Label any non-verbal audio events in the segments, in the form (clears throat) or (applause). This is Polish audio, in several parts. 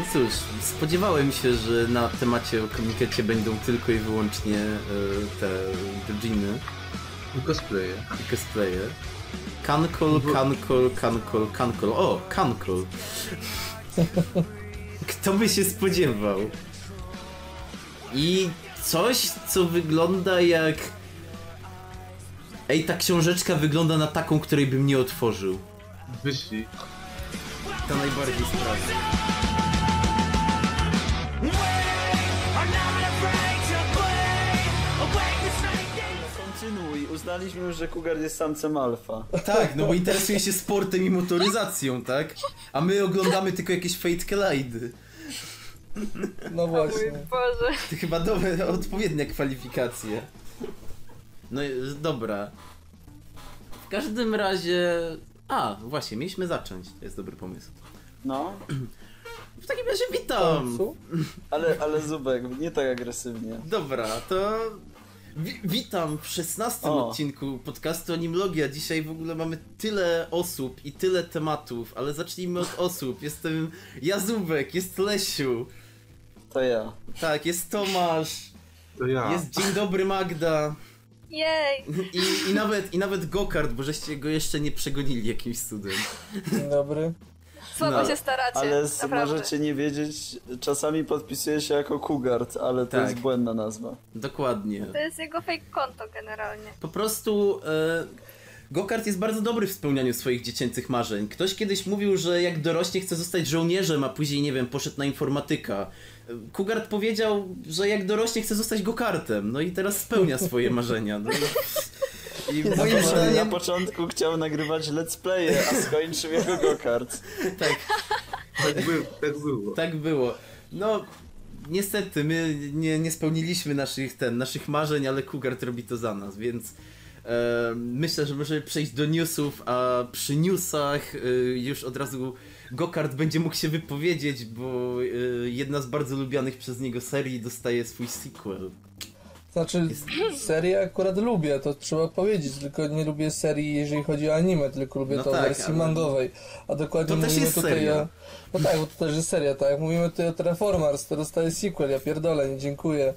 No cóż, spodziewałem się, że na temacie o komunikacie będą tylko i wyłącznie e, te dżiny I cosplaye. i cosplaye. Kankol, kankol, kankol, kankol. O, kankol. (laughs) Kto by się spodziewał? I coś, co wygląda jak... Ej, ta książeczka wygląda na taką, której bym nie otworzył. Wyślij. To najbardziej sprawdza. Uznaliśmy już, że Cougar jest samcem alfa. Tak, no bo interesuje się sportem i motoryzacją, tak? A my oglądamy tylko jakieś Fate Collide. No Mój właśnie. Boże. To chyba dobre, odpowiednie kwalifikacje. No i- dobra. W każdym razie... A, właśnie, mieliśmy zacząć. To jest dobry pomysł. No, W takim razie witam! ale, ale Zubek, nie tak agresywnie. Dobra, to... Wi witam w 16 O. odcinku podcastu Animlogia. Dzisiaj w ogóle mamy tyle osób i tyle tematów, ale zacznijmy od osób. Jestem Jazubek, jest Lesiu, To ja. tak, jest Tomasz, To ja. jest Dzień Dobry Magda Jej! i, i nawet, i nawet Gokard, bo żeście go jeszcze nie przegonili jakimś cudem. Dzień dobry. Słabo No, się staracie. Ale możecie nie wiedzieć, czasami podpisuje się jako Kugart, ale to Tak. jest błędna nazwa. Dokładnie. To jest jego fake konto generalnie. Po prostu e, Gokart jest bardzo dobry w spełnianiu swoich dziecięcych marzeń. Ktoś kiedyś mówił, że jak dorośnie chce zostać żołnierzem, a później, nie wiem, poszedł na informatyka. Kugart powiedział, że jak dorośnie chce zostać gokartem. No i teraz spełnia swoje marzenia. No. (laughs) I moim Moim Na zdaniem, początku chciał nagrywać let's playe, a skończył jako go-kart. tak, Tak, był, tak było. tak było. No, niestety, my nie, nie spełniliśmy naszych, ten, naszych marzeń, ale Kugart robi to za nas, więc e, myślę, że możemy przejść do newsów, a przy newsach e, już od razu Gokart będzie mógł się wypowiedzieć, bo e, jedna z bardzo lubianych przez niego serii dostaje swój sequel. Znaczy, serię akurat lubię, to trzeba powiedzieć, tylko nie lubię serii, jeżeli chodzi o anime, tylko lubię No to tak, w wersji ale- mangowej. A dokładnie To mówimy tutaj seria. o... No tak, bo to też jest seria, tak. Mówimy tutaj o Terraformers, to dostaje sequel, ja pierdolę, nie dziękuję.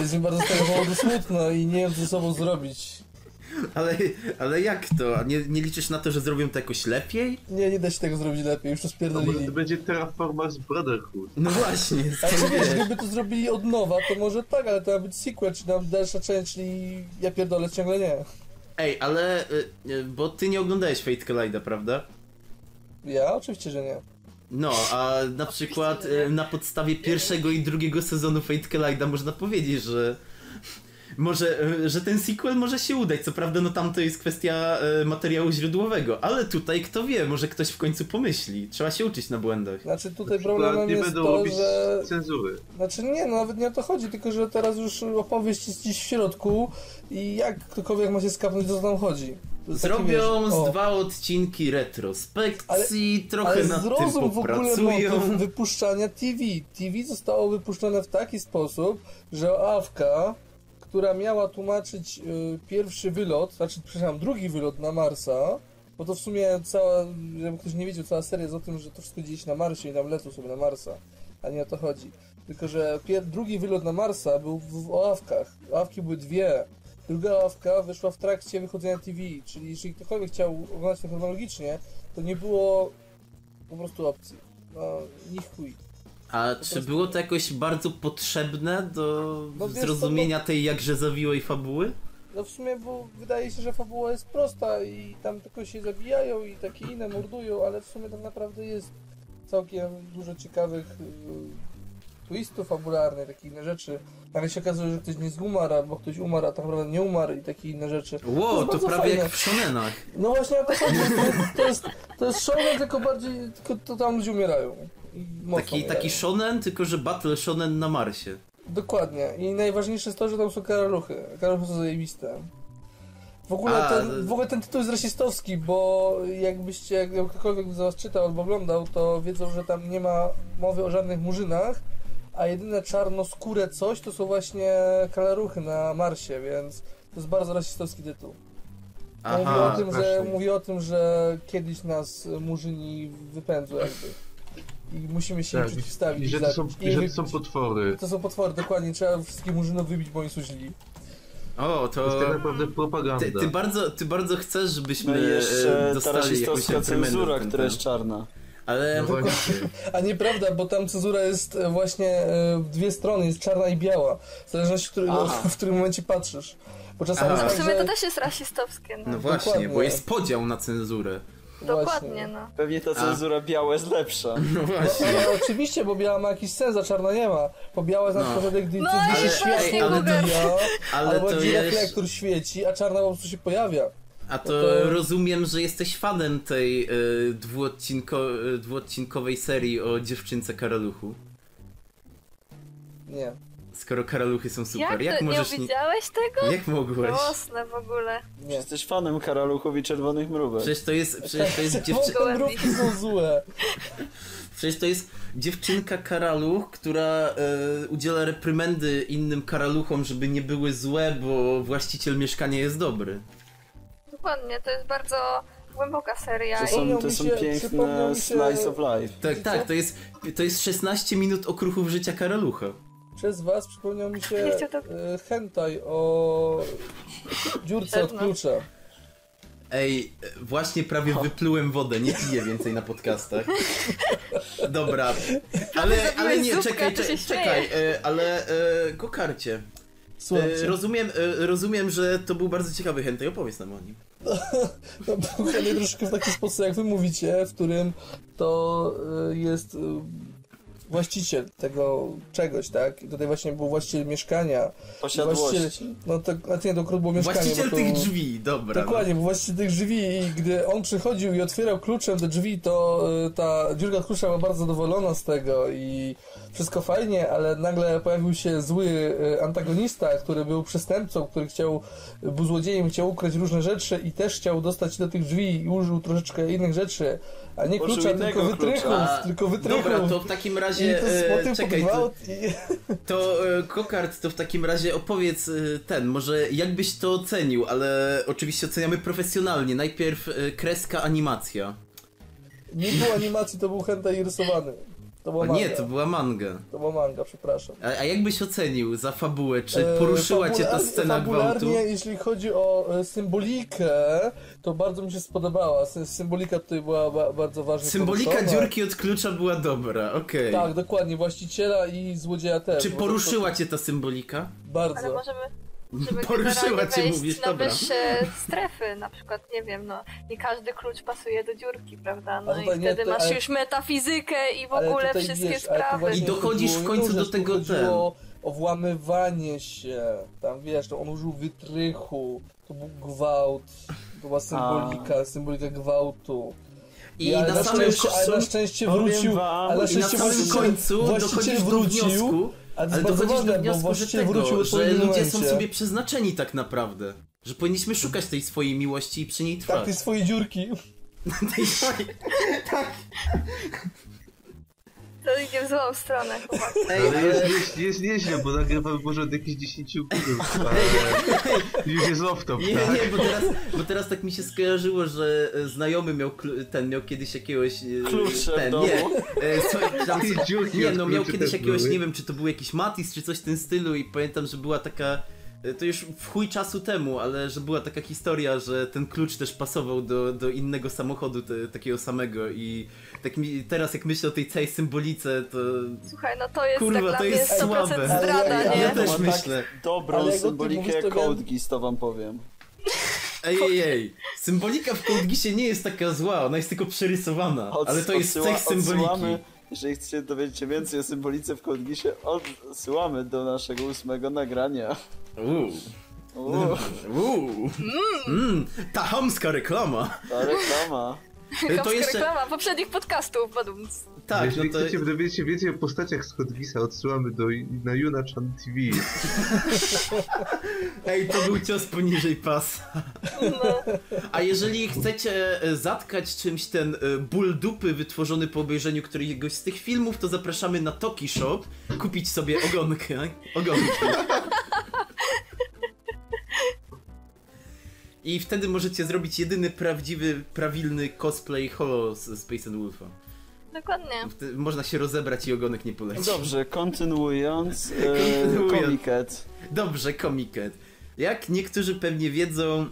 Jest mi bardzo z tego powodu smutno i nie wiem co ze sobą zrobić. Ale, ale jak to? A nie, nie liczysz na to, że zrobią to jakoś lepiej? Nie, nie da się tego zrobić lepiej, już to spierdolili. to będzie Terraformers Brotherhood. No właśnie, Ale wiesz, wiesz? gdyby to zrobili od nowa, to może tak, ale to ma być sequel, czy tam dalsza część, czyli ja pierdolę ciągle nie. Ej, ale, y, y, bo ty nie oglądałeś Fate Collide'a, prawda? Ja? Oczywiście, że nie. No, a na przykład e, na podstawie pierwszego i drugiego sezonu Fate Collide'a można powiedzieć, że może, e, że ten sequel może się udać. Co prawda, no tam to jest kwestia e, materiału źródłowego, ale tutaj kto wie, może ktoś w końcu pomyśli. Trzeba się uczyć na błędach. Znaczy tutaj Na przykład problemem nie jest będą to, robić że... cenzury. Znaczy nie, no nawet nie o to chodzi, tylko że teraz już opowieść jest gdzieś w środku i jak ktokolwiek ma się skapnąć, to co tam chodzi. Zrobią z dwa odcinki retrospekcji, trochę Ale nad tym zrozum w ogóle motyw wypuszczania TV. TV zostało wypuszczone w taki sposób, że Awka, która miała tłumaczyć y, pierwszy wylot, znaczy, przepraszam, drugi wylot na Marsa, bo to w sumie cała, żeby ktoś nie wiedział, cała seria jest o tym, że to wszystko dzieje się na Marsie i nam lecą sobie na Marsa, a nie o to chodzi. Tylko, że drugi wylot na Marsa był w, w Oawkach. Oawki były dwie. Druga ławka wyszła w trakcie wychodzenia TV, czyli jeżeli ktokolwiek chciał oglądać to chronologicznie, to nie było po prostu opcji. No, nich chuj. A czy było to jakoś bardzo potrzebne do No wiesz zrozumienia tej jakże zawiłej fabuły? No w sumie, bo wydaje się, że fabuła jest prosta i tam tylko się zabijają i takie inne mordują, ale w sumie tak naprawdę jest całkiem dużo ciekawych y, twistów fabularnych, takie inne rzeczy. Nagle się okazuje, że ktoś nie umarł, albo ktoś umarł, a tak naprawdę nie umarł i takie inne rzeczy. Ło, jest to bardzo prawie fajne. jak w shonenach. No właśnie to. To, to jest, to jest shonen, tylko bardziej, tylko to tam ludzie umierają. Taki, taki shonen, tylko że battle shonen na Marsie. Dokładnie. I najważniejsze jest to, że tam są karaluchy. Karaluchy są zajebiste. W ogóle, A, ten, w ogóle ten tytuł jest rasistowski, bo jakbyście, jak ktokolwiek z was czytał albo oglądał, to wiedzą, że tam nie ma mowy o żadnych murzynach, a jedyne czarnoskóre coś to są właśnie kalaruchy na Marsie, więc to jest bardzo rasistowski tytuł. mówi, o Aha, tym, że, mówi o tym, że kiedyś nas murzyni wypędzą jakby. I musimy się im Tak, przeciwstawić. I że to są, i że to są potwory. to są potwory, dokładnie, trzeba wszystkich murzynów wybić, bo oni są źli. O, To jest tak to... naprawdę propaganda. Ty, ty, bardzo, ty bardzo chcesz, żebyśmy No e, jeszcze ta dostali jakąś cenzura, która ten. jest czarna. Ale No właśnie. (laughs) A nieprawda, bo tam cenzura jest e, właśnie e, w dwie strony, jest czarna i biała. W zależności, w którym, Aha. (laughs) w którym momencie patrzysz. Bo czasami. No jest w tak, sumie że... to też jest rasistowskie, no. no właśnie, Dokładnie. bo jest podział na cenzurę. Dokładnie, no. Pewnie ta cenzura biała jest lepsza. No (laughs) No, właśnie. ale oczywiście, bo biała ma jakiś sens, a czarna nie ma. Bo biała jest na No. przykład, gdy No gdy i się Ale- świeci, ej, ale to- odbija, ale albo to gdy jest- reflektor świeci, a czarna po prostu się pojawia. A to, No to- rozumiem, że jesteś fanem tej y, dwuodcinko, y, dwuodcinkowej serii o dziewczynce Karaluchu. Nie. Skoro Karaluchy są super, Jak, jak, to, nie możesz... widziałeś tego? Jak mogłeś? Żałosne w ogóle. Nie. Jesteś fanem karaluchów i czerwonych mrówek. Przecież to jest, przecież to jest, (laughs) dziewczy... Te mrówki są złe. (laughs) przecież to jest dziewczynka Karaluch, która y, udziela reprymendy innym Karaluchom, żeby nie były złe, bo właściciel mieszkania jest dobry. Dokładnie, to jest bardzo głęboka seria. To i- są, to są się- piękne się- slice of life. Tak, tak, to jest, to jest 16 minut okruchów życia Karalucha. Przez was przypomniał mi się to- e, hentai o dziurce od klucza. Ej, właśnie prawie wyplułem wodę, nie piję więcej na podcastach. Dobra, ale, ale nie, zupkę, czekaj, czekaj, czekaj e, ale e, Gokarcie, e, Słuchajcie, rozumiem, e, rozumiem, że to był bardzo ciekawy hentai, opowiedz nam o nim. (laughs) no, buchany troszkę w taki sposób, jak wy mówicie, w którym to e, jest e, właściciel tego czegoś, tak? I tutaj właśnie był właściciel mieszkania. Posiadłości. Właściciel, no to, a nie, to akurat było mieszkanie. Właściciel to... tych drzwi, dobra. Dokładnie, bo właściciel tych drzwi i gdy on przychodził i otwierał kluczem te drzwi, to y, ta dziurka klucza była bardzo zadowolona z tego i wszystko fajnie, ale nagle pojawił się zły y, antagonista, który był przestępcą, który chciał, był złodziejem, chciał ukraść różne rzeczy i też chciał dostać do tych drzwi i użył troszeczkę innych rzeczy, a nie klucza, tylko wytrychów, tylko wytrychów. Dobra, to w takim razie, to z e, czekaj, to, (laughs) to e, Kokard, to w takim razie opowiedz e, ten, może jakbyś to ocenił, ale oczywiście oceniamy profesjonalnie. Najpierw e, kreska, animacja. Nie było animacji, to był hentai rysowany. To była manga. nie, to była manga. To była manga, przepraszam. A, a jak byś ocenił za fabułę? Czy E, poruszyła cię ta scena gwałtu? jeśli chodzi o e, symbolikę, to bardzo mi się spodobała. Sy- Symbolika tutaj była ba bardzo ważna. Symbolika poruszona. dziurki od klucza była dobra, okej. Tak, dokładnie, właściciela i złodzieja też. Czy bo to- poruszyła cię ta symbolika? Bardzo. Ale możemy, żeby Poruszyła cię, mówisz, na dobra. wyższe strefy, na przykład, nie wiem, no, nie każdy klucz pasuje do dziurki, prawda? No A i tutaj nie, wtedy to- masz ale- już metafizykę i w ogóle wszystkie wiesz, sprawy. I dochodzisz w końcu do tego chodziło o włamywanie się. Tam wiesz, to on użył wytrychu, to był gwałt, to była symbolika, symbolika gwałtu. I na, na samym szczęście, ale na szczęście wrócił, wam, ale na I na szczęście samym końcu dochodzisz do wrócił, wniosku, ale to ale dochodzisz do wniosku, że tego, że ludzie momencie. są sobie przeznaczeni tak naprawdę. Że powinniśmy szukać tej swojej miłości i przy niej Tak, trwać. tej swojej dziurki. (laughs) tej swojej... To idzie w złą stronę, chłopak. Ej, Ale ale... jest, jest, jest nieźle, bo nagrywamy może od jakichś 10 minut, ale już jest off-top, Nie, tak? nie, bo teraz, bo teraz tak mi się skojarzyło, że e, znajomy miał klu- ten, miał kiedyś jakiegoś... e, Klucze w ten, domu. nie, e, co, tam, I dziurki nie, od no miał kluczy kiedyś też jakiegoś, były. nie wiem, czy to był jakiś Matis, czy coś w tym stylu i pamiętam, że była taka... e, To już w chuj czasu temu, ale że była taka historia, że ten klucz też pasował do, do innego samochodu, te, takiego samego i tak mi, teraz jak myślę o tej całej symbolice, to Słuchaj, no to jest Kurwa, tak dla to mnie jest 100% słabe. zdrada, Ale ja- nie? ja też ma myślę. Tak dobrą Ale symbolikę to Code Geass, to wam powiem. Ej, ej, ej. Symbolika w Code Geassie nie jest taka zła, ona jest tylko przerysowana. Odsyła- ale to jest odsyła- cech symboliki. odsyłamy- Jeżeli chcecie dowiedzieć się więcej o symbolice w Code Geassie, odsyłamy do naszego ósmego nagrania. Uuu. Uuu, Uuu. Mm, ta hamska reklama. ta reklama. To Chamska jeszcze. reklama poprzednich podcastów, badumc. Tak, no Jeżeli to. chcecie dowiedzieć się więcej o postaciach z Hotwisa, odsyłamy do, na Yuna-chan TV. (laughs) Ej, to był cios poniżej pasa. No. A jeżeli chcecie e, zatkać czymś ten e, ból dupy wytworzony po obejrzeniu któregoś z tych filmów, to zapraszamy na Toki Shop kupić sobie ogonkę. Ogonki. I wtedy możecie zrobić jedyny prawdziwy, prawilny cosplay holo z Space and Wolfa. dokładnie. Wtedy Można się rozebrać i ogonek nie poleci. Dobrze, kontynuując. E, Kontynuując. Komiket. Dobrze, Comiket. Jak niektórzy pewnie wiedzą,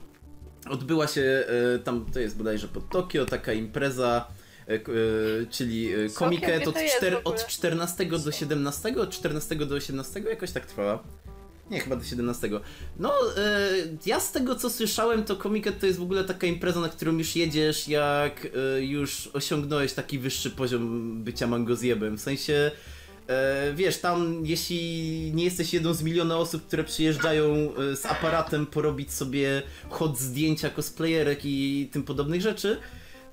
odbyła się e, tam, to jest bodajże pod Tokio, taka impreza, e, e, czyli gdzie od, czter, od 14 do 17, od 14 do 18 jakoś tak trwała. Nie, chyba do 17. No, e, ja z tego co słyszałem, to Comiket to jest w ogóle taka impreza, na którą już jedziesz, jak e, już osiągnąłeś taki wyższy poziom bycia mangozjebem. W sensie, e, wiesz, tam jeśli nie jesteś jedną z miliona osób, które przyjeżdżają z aparatem porobić sobie hot zdjęcia cosplayerek i tym podobnych rzeczy,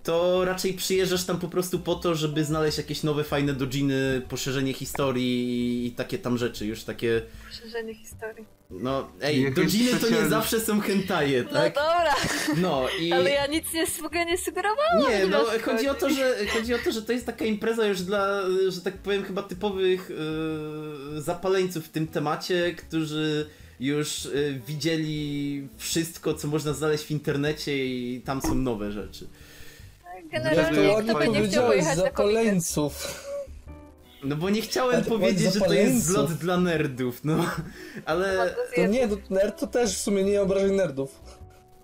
to raczej przyjeżdżasz tam po prostu po to, żeby znaleźć jakieś nowe, fajne dojiny, poszerzenie historii i takie tam rzeczy, już takie, Poszerzenie historii. no, ej, Jakieś dojiny to nie zawsze są hentaje, No tak? dobra, No i... ale ja nic nie, w ogóle nie sugerowałam. Nie, no nas chodzi o to, chodzi. że chodzi o to, że to jest taka impreza już dla, że tak powiem, chyba typowych e, zapaleńców w tym temacie, którzy już e, widzieli wszystko, co można znaleźć w internecie i tam są nowe rzeczy. Generalnie to kto by nie chciał pojechać na komikę? zapaleńców. No bo nie chciałem powiedzieć, że to jest zlot dla nerdów, no. Ale, To nie, to nerd to też w sumie nie obrażaj nerdów.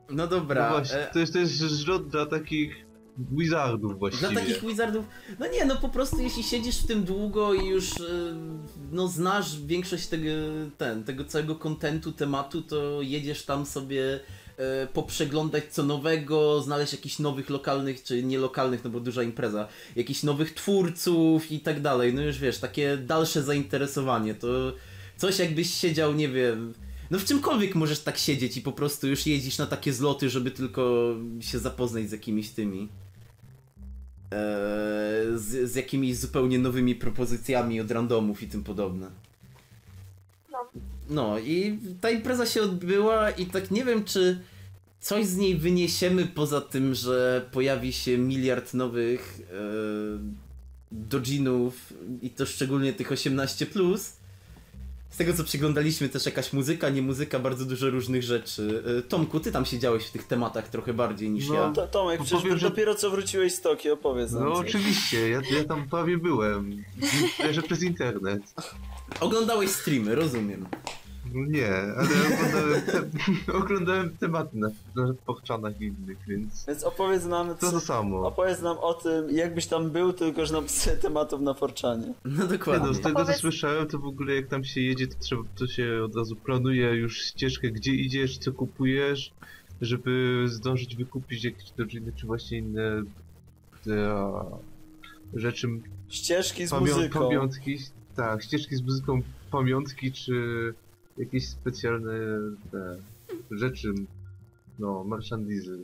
no dobra. No właśnie, e, to jest, to jest żlot dla takich wizardów właściwie. Dla takich wizardów, no nie, no po prostu jeśli siedzisz w tym długo i już e, no znasz większość tego, ten, tego całego kontentu, tematu, to jedziesz tam sobie poprzeglądać co nowego, znaleźć jakichś nowych lokalnych, czy nielokalnych, no bo duża impreza, jakichś nowych twórców i tak dalej, no już wiesz, takie dalsze zainteresowanie, to coś jakbyś siedział, nie wiem, no w czymkolwiek możesz tak siedzieć i po prostu już jeździsz na takie zloty, żeby tylko się zapoznać z jakimiś tymi. Eee, z, z jakimiś zupełnie nowymi propozycjami od randomów i tym podobne. No. No i ta impreza się odbyła i tak nie wiem, czy coś z niej wyniesiemy poza tym, że pojawi się miliard nowych e, dojinów i to szczególnie tych 18+. Z tego co przyglądaliśmy też jakaś muzyka, nie muzyka, bardzo dużo różnych rzeczy. E, Tomku, ty tam siedziałeś w tych tematach trochę bardziej niż No, ja. To, Tomek, przecież powiem, że- dopiero co wróciłeś z Tokio, opowiedz nam No coś. oczywiście, ja, ja tam prawie byłem. Że przez internet. Oglądałeś streamy, rozumiem. No Nie, ale oglądałem, te, (laughs) oglądałem tematy na, na pochczanach innych, więc Więc opowiedz nam, to co, to samo. opowiedz nam o tym, jakbyś tam był, tylko że nam (laughs) tematów na forczanie. No Nie no, dokładnie. z tego co Opowiedz- słyszałem, to w ogóle jak tam się jedzie, to trzeba, to się od razu planuje już ścieżkę, gdzie idziesz, co kupujesz, żeby zdążyć wykupić jakieś dojiny, czy właśnie inne te, a, rzeczy, Ścieżki z pamią- muzyką. pamiątki, tak, ścieżki z muzyką, pamiątki, czy jakieś specjalne te, rzeczy, no, merchandizy.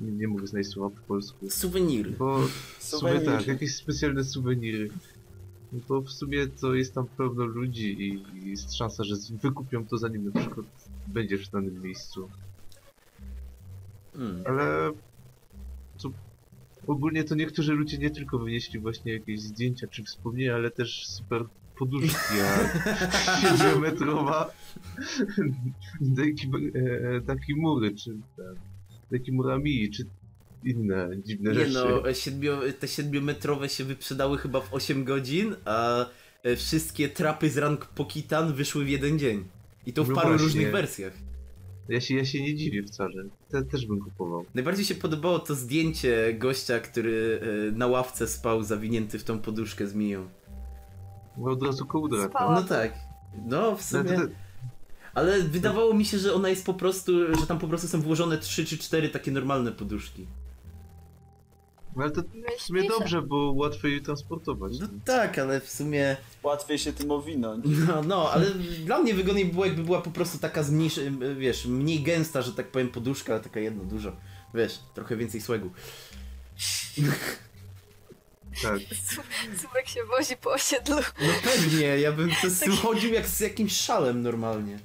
Nie, nie mogę znaleźć słowa po polsku. Suweniry. Bo w sumie tak, jakieś specjalne suweniry. No to w sumie to jest tam pełno ludzi i, i jest szansa, że wykupią to zanim na przykład będziesz w danym miejscu. Mm. Ale to ogólnie to niektórzy ludzie nie tylko wynieśli właśnie jakieś zdjęcia czy wspomnienia, ale też super poduszki, jak 7-metrowa taki, e, taki mury, czy ten, taki murami, czy inne dziwne Nie rzeczy. no, e, siedmio, te siedmiometrowe się wyprzedały chyba w 8 godzin, a e, wszystkie trapy z rank Pokitan wyszły w jeden dzień. I to w No paru właśnie. różnych wersjach. Ja się, ja się nie dziwię wcale. Te, też bym kupował. Najbardziej się podobało to zdjęcie gościa, który e, na ławce spał zawinięty w tą poduszkę z Miją. Bo od razu kołdra. Spała. tam. No tak. No, w No, sumie. to, Ale wydawało mi się, że ona jest po prostu, że tam po prostu są włożone 3 czy 4 takie normalne poduszki. no, ale to w sumie dobrze, bo łatwiej je transportować. No tak, ale w sumie. Łatwiej się tym owinąć. No, no, ale dla mnie wygodniej było, jakby była po prostu taka zmniejsz, wiesz, mniej gęsta, że tak powiem, poduszka, ale taka jedna duża. Wiesz, trochę więcej słegu. Tak. (laughs) Się wozi po osiedlu. No pewnie, ja bym (laughs) tym chodził jak z jakimś szalem normalnie.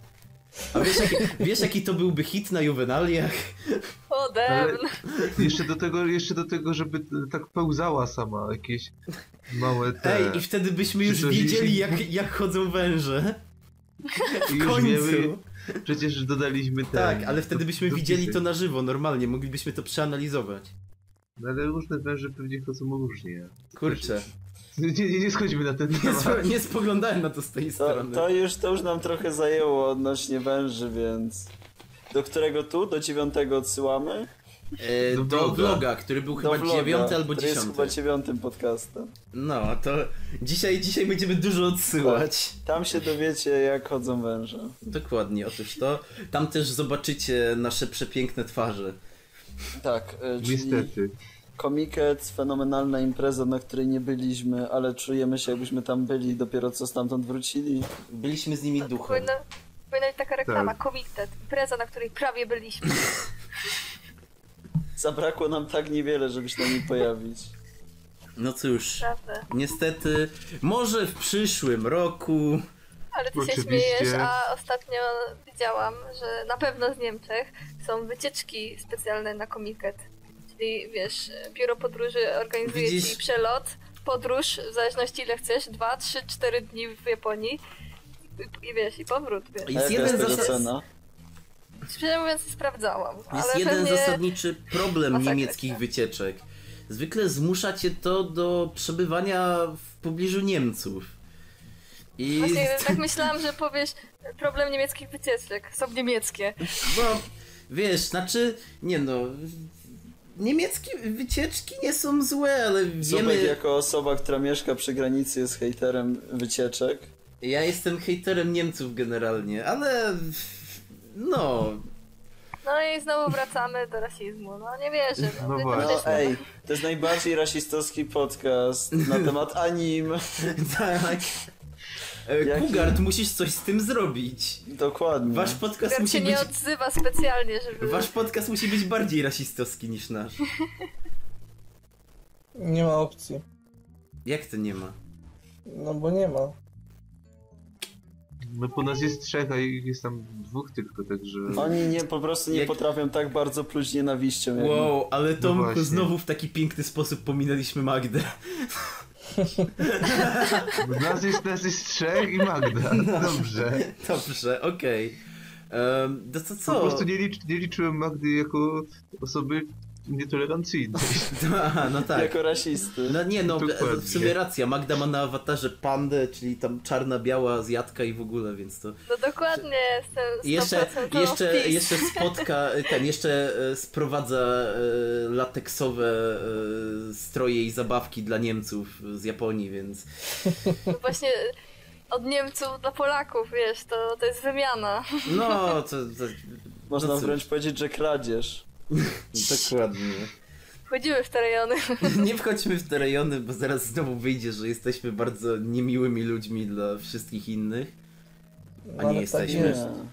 A wiesz jaki, wiesz jaki to byłby hit na juwenaliach? O. Jeszcze do tego, jeszcze do tego, żeby tak pełzała sama jakieś małe te... Ej, i wtedy byśmy już wiedzieli jak, (laughs) jak chodzą węże. i W już końcu. wiemy, przecież dodaliśmy te... Tak, ale wtedy byśmy dopisy. widzieli to na żywo, normalnie, moglibyśmy to przeanalizować. No ale różne węże pewnie chodzą różnie. Kurczę. Nie, nie, nie schodźmy na ten Nie, temat. spo, nie spoglądałem na to z tej To, strony. to, już, to już nam trochę zajęło odnośnie węży, więc... Do którego tu? Do dziewiątego odsyłamy? E, Do do vloga. vloga, który był Do chyba vloga, dziewiąty albo który jest dziesiąty. chyba dziewiątym podcastem. No, to dzisiaj, dzisiaj będziemy dużo odsyłać. Tam się dowiecie, jak chodzą węże. Dokładnie, otóż to. Tam też zobaczycie nasze przepiękne twarze. Tak, y, czyli Niestety. Komiket, fenomenalna impreza, na której nie byliśmy, ale czujemy się jakbyśmy tam byli, dopiero co stamtąd wrócili. Byliśmy z nimi duchem. Powinna, powinna być taka reklama, Tak. Komitet, impreza, na której prawie byliśmy. (laughs) Zabrakło nam tak niewiele, żeby się na niej pojawić. No cóż, Prawda. niestety, może w przyszłym roku. Ale ty się Oczywiście. śmiejesz, a ostatnio widziałam, że na pewno z Niemczech są wycieczki specjalne na komiket. Czyli wiesz, biuro podróży organizuje Widzisz? ci przelot, podróż, w zależności ile chcesz, 2, 3, 4 dni w Japonii. I, i wiesz, i powrót, wiesz. Jest jeden, zasad... cena? Szczerze mówiąc nie sprawdzałam. Jest ale jeden pewnie... zasadniczy problem Masakra. niemieckich wycieczek. Zwykle zmusza cię to do przebywania w pobliżu Niemców. I Właśnie tak myślałam, że powiesz problem niemieckich wycieczek. Są niemieckie. No, wiesz, znaczy, nie no. Niemieckie wycieczki nie są złe, ale Zubek wiemy. jako osoba, która mieszka przy granicy jest hejterem wycieczek. Ja jestem hejterem Niemców generalnie, ale. No. No i znowu wracamy do rasizmu. No nie wierzę. No, No. No ej, to jest najbardziej rasistowski podcast na temat anim. (laughs) Tak. E, Jaki- Kugard, musisz coś z tym zrobić. Dokładnie. Wasz podcast Kugard musi się być. nie odzywa specjalnie, żeby... Wasz podcast musi być bardziej rasistowski niż nasz. Nie ma opcji. Jak to nie ma? No bo nie ma. No po nas jest trzech, a ich jest tam dwóch tylko, także... Oni nie, po prostu nie Jak- potrafią tak bardzo pluć nienawiścią. Wow, ale No Tomku, właśnie. znowu w taki piękny sposób pominęliśmy Magdę. (laughs) Nas jest, nas jest trzech i Magda. Dobrze. Dobrze, okej. Em, To co, Po prostu nie, licz, nie liczyłem Magdy jako osoby nietolerancyjnej. (laughs) Aha, no tak. Jako rasisty. No nie no, Dokładnie. w sumie racja, Magda ma na awatarze pandę, czyli tam czarna, biała zjadka i w ogóle, więc to... No dokładnie, jestem 100% I jeszcze, jeszcze, jeszcze spotka, ten, jeszcze e, sprowadza e, lateksowe e, stroje i zabawki dla Niemców z Japonii, więc... No Właśnie od Niemców dla Polaków, wiesz, to, to jest wymiana. No, (laughs) to... to Można no wręcz powiedzieć, że kradzież. (laughs) dokładnie. Wchodziły w te rejony. (laughs) Nie wchodźmy w te rejony, bo zaraz znowu wyjdzie, że jesteśmy bardzo niemiłymi ludźmi dla wszystkich innych. A nie Ale jesteśmy. Tak Nie.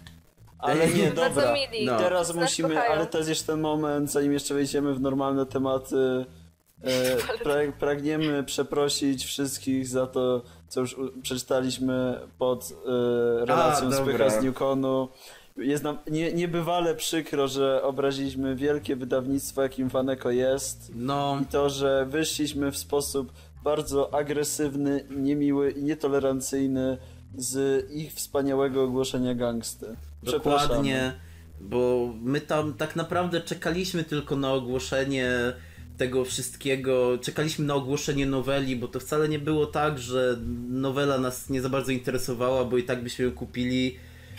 Ale nie, (laughs) dobra. No. Teraz Nas musimy, kochają. ale to jest jeszcze ten moment, zanim jeszcze wejdziemy w normalne tematy. E, pra, pragniemy przeprosić wszystkich za to, co już przeczytaliśmy pod e, relacją A, z dobra. Pycha z Newconu. Jest nam nie, niebywale przykro, że obraziliśmy wielkie wydawnictwo, jakim Waneko jest. No, I to, że wyszliśmy w sposób bardzo agresywny, niemiły i nietolerancyjny z ich wspaniałego ogłoszenia gangsty. Dokładnie, bo my tam tak naprawdę czekaliśmy tylko na ogłoszenie tego wszystkiego, czekaliśmy na ogłoszenie noweli, bo to wcale nie było tak, że nowela nas nie za bardzo interesowała, bo i tak byśmy ją kupili,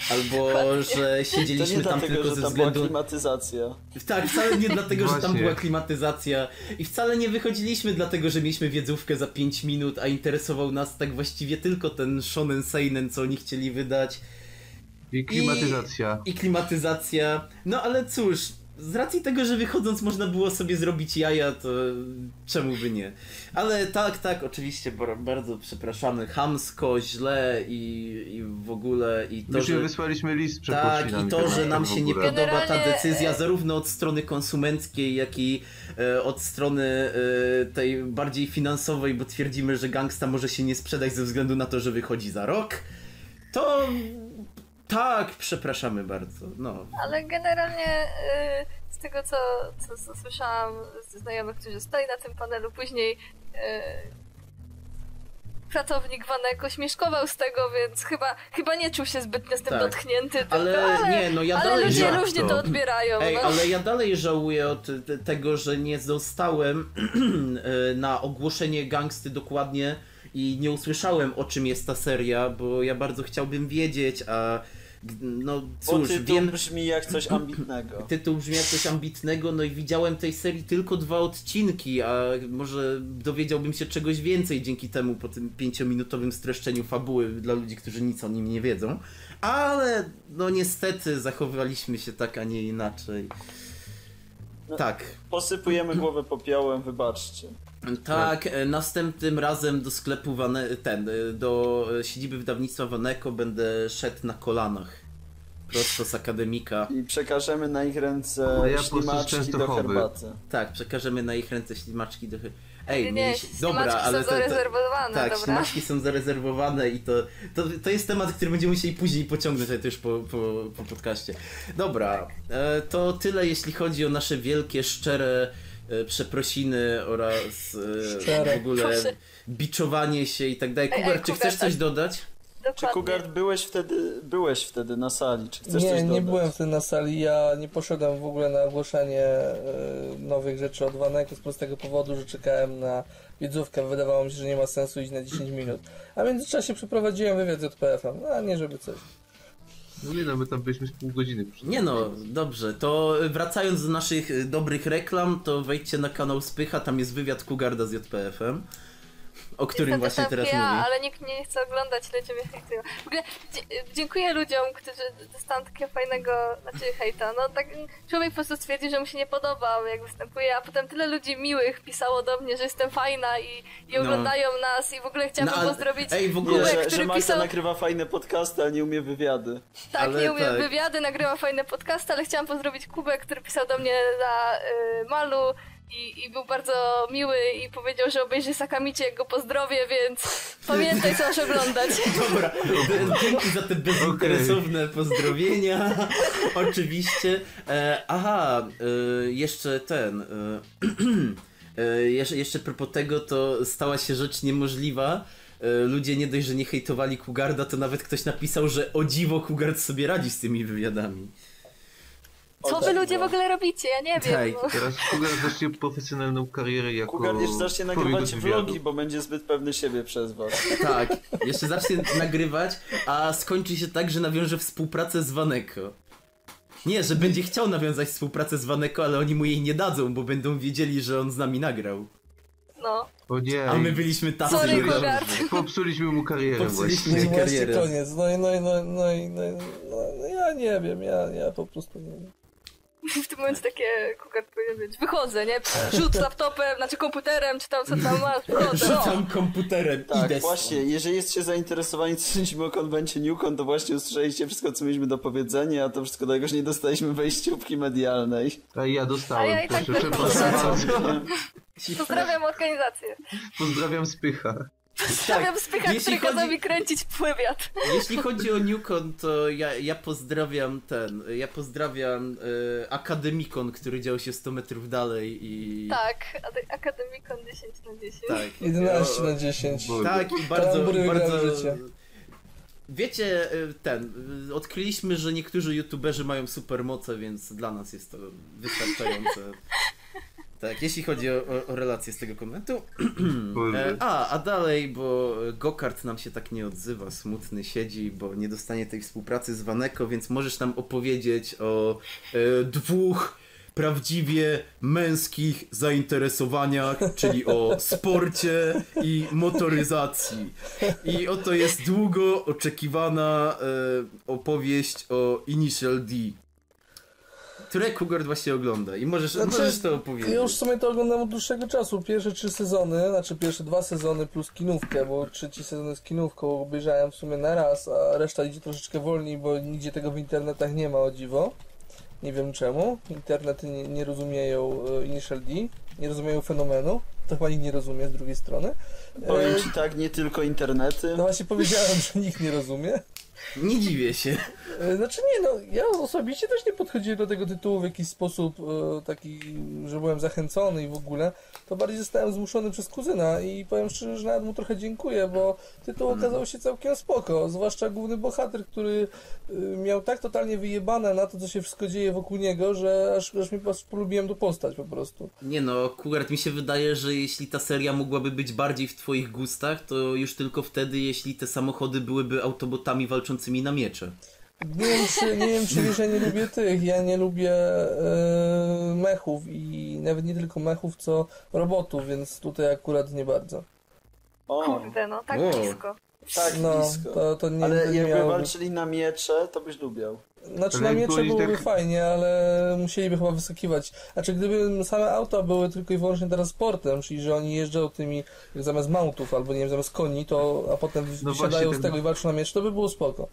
albo że To siedzieliśmy nie tam dlatego, tylko że ze tam była względu... klimatyzacja. Tak, wcale nie dlatego, że tam była klimatyzacja i wcale nie wychodziliśmy dlatego, że mieliśmy wiedzówkę za 5 minut, a interesował nas tak właściwie tylko ten shonen seinen, co oni chcieli wydać I klimatyzacja. i klimatyzacja. No ale cóż, z racji tego, że wychodząc można było sobie zrobić jaja, to czemu by nie? Ale tak, tak, oczywiście bar- bardzo przepraszamy, chamsko, źle i, i w ogóle i to, Już że... wysłaliśmy list z Tak, i to, że nam się nie podoba ta decyzja, zarówno od strony konsumenckiej, jak i e, od strony e, tej bardziej finansowej, bo twierdzimy, że gangsta może się nie sprzedać ze względu na to, że wychodzi za rok, to tak, przepraszamy bardzo. No, Ale generalnie y, z tego, co, co, co słyszałam ze znajomych, którzy stali na tym panelu później, y, pracownik Waneko śmieszkował z tego, więc chyba, chyba nie czuł się zbytnio z tym Tak. dotknięty. Tylko, Ale ale, nie, no ja ale dalej ludzie różnie to odbierają. Ej, no. ale ja dalej żałuję od te- tego, że nie zostałem (clears throat) e, na ogłoszenie gangsty dokładnie i nie usłyszałem o czym jest ta seria, bo ja bardzo chciałbym wiedzieć, a no Bo cóż, tytuł wiem, brzmi jak coś ambitnego. (clears throat) tytuł brzmi jak coś ambitnego, no i widziałem tej serii tylko dwa odcinki, a może dowiedziałbym się czegoś więcej dzięki temu po tym pięciominutowym streszczeniu fabuły dla ludzi, którzy nic o nim nie wiedzą. Ale no niestety zachowaliśmy się tak, a nie inaczej. No. Tak. Posypujemy głowę popiołem, wybaczcie. Tak, e, następnym razem do sklepu Wane, ten, e, do e, siedziby wydawnictwa Waneko będę szedł na kolanach. Prosto z akademika. I przekażemy na ich ręce A ja ślimaczki do herbaty. Tak, przekażemy na ich ręce ślimaczki do... Ej, nie, nie, mieliśmy- ślimaczki są to- to- zarezerwowane, Tak, dobra. ślimaczki są zarezerwowane i to, to, to jest temat, który będziemy musieli później pociągnąć, ale to już po, po, po podcaście. Dobra, to tyle jeśli chodzi o nasze wielkie, szczere przeprosiny oraz e, Szczere. w ogóle Proszę. biczowanie się i tak dalej. Ej, ej, Kubar, czy chcesz coś dodać? Czy Dokładnie. Kugard byłeś wtedy, byłeś wtedy na sali? Czy chcesz nie, coś dodać? nie byłem wtedy na sali, ja nie poszedłem w ogóle na ogłoszenie e, nowych rzeczy od Waneko z prostego powodu, że czekałem na wiedzówkę. Wydawało mi się, że nie ma sensu iść na 10 minut. A w międzyczasie przeprowadziłem wywiad z JPF-em, a nie żeby coś. No nie no, my tam byliśmy z pół godziny. Nie no, dobrze, to wracając do naszych e, dobrych reklam, to wejdźcie na kanał Spycha, tam jest wywiad Kugarda z JPF-em, o którym Jestem właśnie teraz ja, mówię. ale nikt nie chce oglądać, ludzie mnie hejtują. W ogóle dziękuję ludziom, którzy dostałam takiego fajnego, znaczy hejta. No tak człowiek po prostu stwierdził, że mu się nie podobał, jak występuje, a potem tyle ludzi miłych pisało do mnie, że jestem fajna i, i No. oglądają nas i w ogóle chciałabym No, ale- pozdrowić ej, w ogóle- Kubek, że, który że Magda pisał... nagrywa fajne podcasty, a nie umie wywiady. Tak, Ale nie umiem tak. wywiady, nagrywa fajne podcasty, ale chciałam pozdrowić Kubek, który pisał do mnie za y, Malu i, i był bardzo miły i powiedział, że obejrzy Sakamicie, jak go pozdrowię, więc pamiętaj, co masz oglądać. (laughs) Dobra, dzięki za te bezinteresowne pozdrowienia. (laughs) Oczywiście. E, aha, e, jeszcze ten. E, (clears throat) e, jeszcze, jeszcze propos tego, to stała się rzecz niemożliwa. E, ludzie nie dość, że nie hejtowali Kugarda, to nawet ktoś napisał, że o dziwo Kugard sobie radzi z tymi wywiadami. Co wy tak, ludzie w no. ogóle robicie? Ja nie wiem. Tak. No. Teraz Kugar zacznie profesjonalną karierę jako... Kugard jeszcze zacznie nagrywać vlogi, bo będzie zbyt pewny siebie przez was. Tak, jeszcze zacznie nagrywać, a skończy się tak, że nawiąże współpracę z Waneko. Nie, że będzie chciał nawiązać współpracę z Waneko, ale oni mu jej nie dadzą, bo będą wiedzieli, że on z nami nagrał. no. O nie, A my byliśmy tacy. Sorry, popsuliśmy mu karierę Popsuliśmy No i właśnie. karierę. koniec. No i, no i, no, i- no, i, no, no, no ja nie wiem, ja, ja po prostu nie wiem. (laughs) W tym momencie takie Kugard powinien być. Wychodzę, nie? Rzut laptopem, znaczy komputerem, czy tam co tam masz. Wychodzę, no. Rzucam komputerem, Tak, idę właśnie, jeżeli jesteście zainteresowani, co sądzimy o konwencie Newcon, to właśnie usłyszeliście wszystko, co mieliśmy do powiedzenia, a to wszystko dlatego, że nie dostaliśmy wejściówki medialnej. A ja dostałem, A ja i tak proszę, dostałem. bardzo. Pozdrawiam organizację. Pozdrawiam Spycha. Pozdrawiam Spycha, jeśli który chodzi- kazał mi kręcić wywiad. Jeśli chodzi o Newcon, to ja, ja pozdrawiam ten, ja pozdrawiam e, Akademikon, który dział się 100 metrów dalej i... Tak, Ade- Akademikon 10 na 10. Tak. 11 O- na 10. Bo- Tak, i bardzo, bardzo... życie. Wiecie, y, ten, y, odkryliśmy, że niektórzy youtuberzy mają supermoce, więc dla nas jest to wystarczające. (laughs) Tak, jeśli chodzi o, o, o relacje z tego konwentu. (clears throat) E, a, a dalej, bo Gokart nam się tak nie odzywa, smutny siedzi, bo nie dostanie tej współpracy z Waneko, więc możesz nam opowiedzieć o e, dwóch prawdziwie męskich zainteresowaniach, czyli o sporcie i motoryzacji. I oto jest długo oczekiwana e, opowieść o Initial D. Które Kugard właśnie ogląda i możesz, Znaczy, możesz to opowiedzieć. Ja już w sumie to oglądam od dłuższego czasu. Pierwsze trzy sezony, znaczy pierwsze dwa sezony plus kinówkę, bo trzeci sezon z kinówką obejrzałem w sumie na raz, a reszta idzie troszeczkę wolniej, bo nigdzie tego w internetach nie ma o dziwo. Nie wiem czemu. Internety nie, nie rozumieją e, Initial D, nie rozumieją fenomenu. To chyba nikt nie rozumie z drugiej strony. Powiem E, ci tak, nie tylko internety. No właśnie powiedziałem, że nikt nie rozumie. Nie dziwię się. E, Znaczy nie, no ja osobiście też nie podchodziłem do tego tytułu w jakiś sposób e, taki, że byłem zachęcony i w ogóle. To bardziej zostałem zmuszony przez kuzyna i powiem szczerze, że nawet mu trochę dziękuję, bo tytuł okazał się całkiem spoko. Zwłaszcza główny bohater, który e, miał tak totalnie wyjebane na to, co się wszystko dzieje wokół niego, że aż, aż mi polubiłem tą postać po prostu. Nie no, Kugart mi się wydaje, że jeśli ta seria mogłaby być bardziej w twoich gustach, to już tylko wtedy, jeśli te samochody byłyby autobotami walczącymi na miecze. Nie wiem, czy, nie wiem, czy ja nie lubię tych, ja nie lubię e, mechów i nawet nie tylko mechów, co robotów, więc tutaj akurat nie bardzo. O, Kurde, no tak Wow. blisko. Tak No, blisko. to, to nie, Ale nie jakby miałoby... walczyli na miecze, to byś lubiał. Znaczy Ale na miecze byłoby tak- fajnie, ale musieliby chyba wyskakiwać. Znaczy gdyby same auta były tylko i wyłącznie teraz sportem, czyli że oni jeżdżą tymi zamiast mountów albo nie wiem, zamiast koni, to a potem No wysiadają właśnie z ten- tego i walczą na miecz, to by było spoko.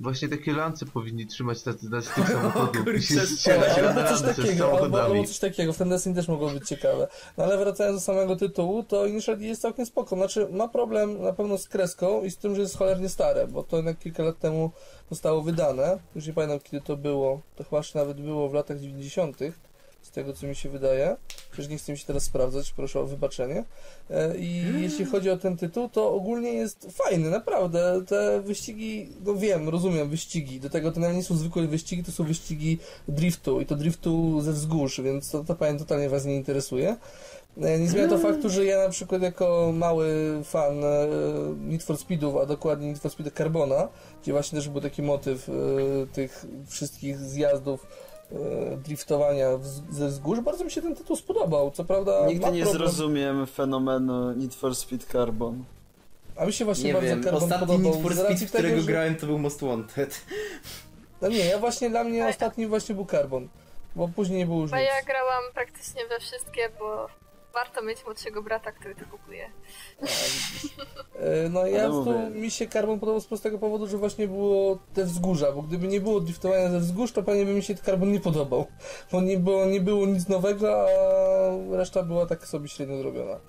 Właśnie takie lance powinni trzymać na z tych (laughs) samochodów kurczę, i się spoko. strzelać Albo na coś takiego, albo, coś takiego, w ten deseń też mogło być ciekawe. No ale wracając do samego tytułu, to Initial D jest całkiem spoko. Znaczy ma problem na pewno z kreską i z tym, że jest cholernie stare, bo to jednak kilka lat temu zostało wydane. Już nie pamiętam kiedy to było. To chyba jeszcze nawet było w latach 90. tego co mi się wydaje. Przecież nie chcę mi się teraz sprawdzać, proszę o wybaczenie. E, I jeśli chodzi o ten tytuł, to ogólnie jest fajny, naprawdę. Te wyścigi, no wiem, rozumiem, wyścigi. Do tego to nawet nie są zwykłe wyścigi, to są wyścigi driftu i to driftu ze wzgórz, więc to, to panie totalnie was nie interesuje. E, Nie zmienia to faktu, że ja na przykład jako mały fan e, Need for Speedów, a dokładnie Need for Speed Carbona, gdzie właśnie też był taki motyw tych wszystkich zjazdów driftowania wz- ze wzgórz, bardzo mi się ten tytuł spodobał. Co prawda Nigdy nie problem, zrozumiem fenomenu Need for Speed Carbon. a mi się właśnie Nie bardzo wiem, Carbon ostatni podobał. Need for z Speed, w którego tego, że- grałem, to był Most Wanted. (laughs) No nie, ja właśnie dla mnie ostatni właśnie był Carbon, bo później nie było już nic. ja grałam praktycznie we wszystkie, bo warto mieć młodszego brata, który to kupuje. E, No ja mówię- mi się Carbon podobał z prostego powodu, że właśnie było te wzgórza, bo gdyby nie było driftowania ze wzgórz, to pewnie by mi się Carbon nie podobał, bo nie było, nie było nic nowego, a reszta była tak sobie średnio zrobiona.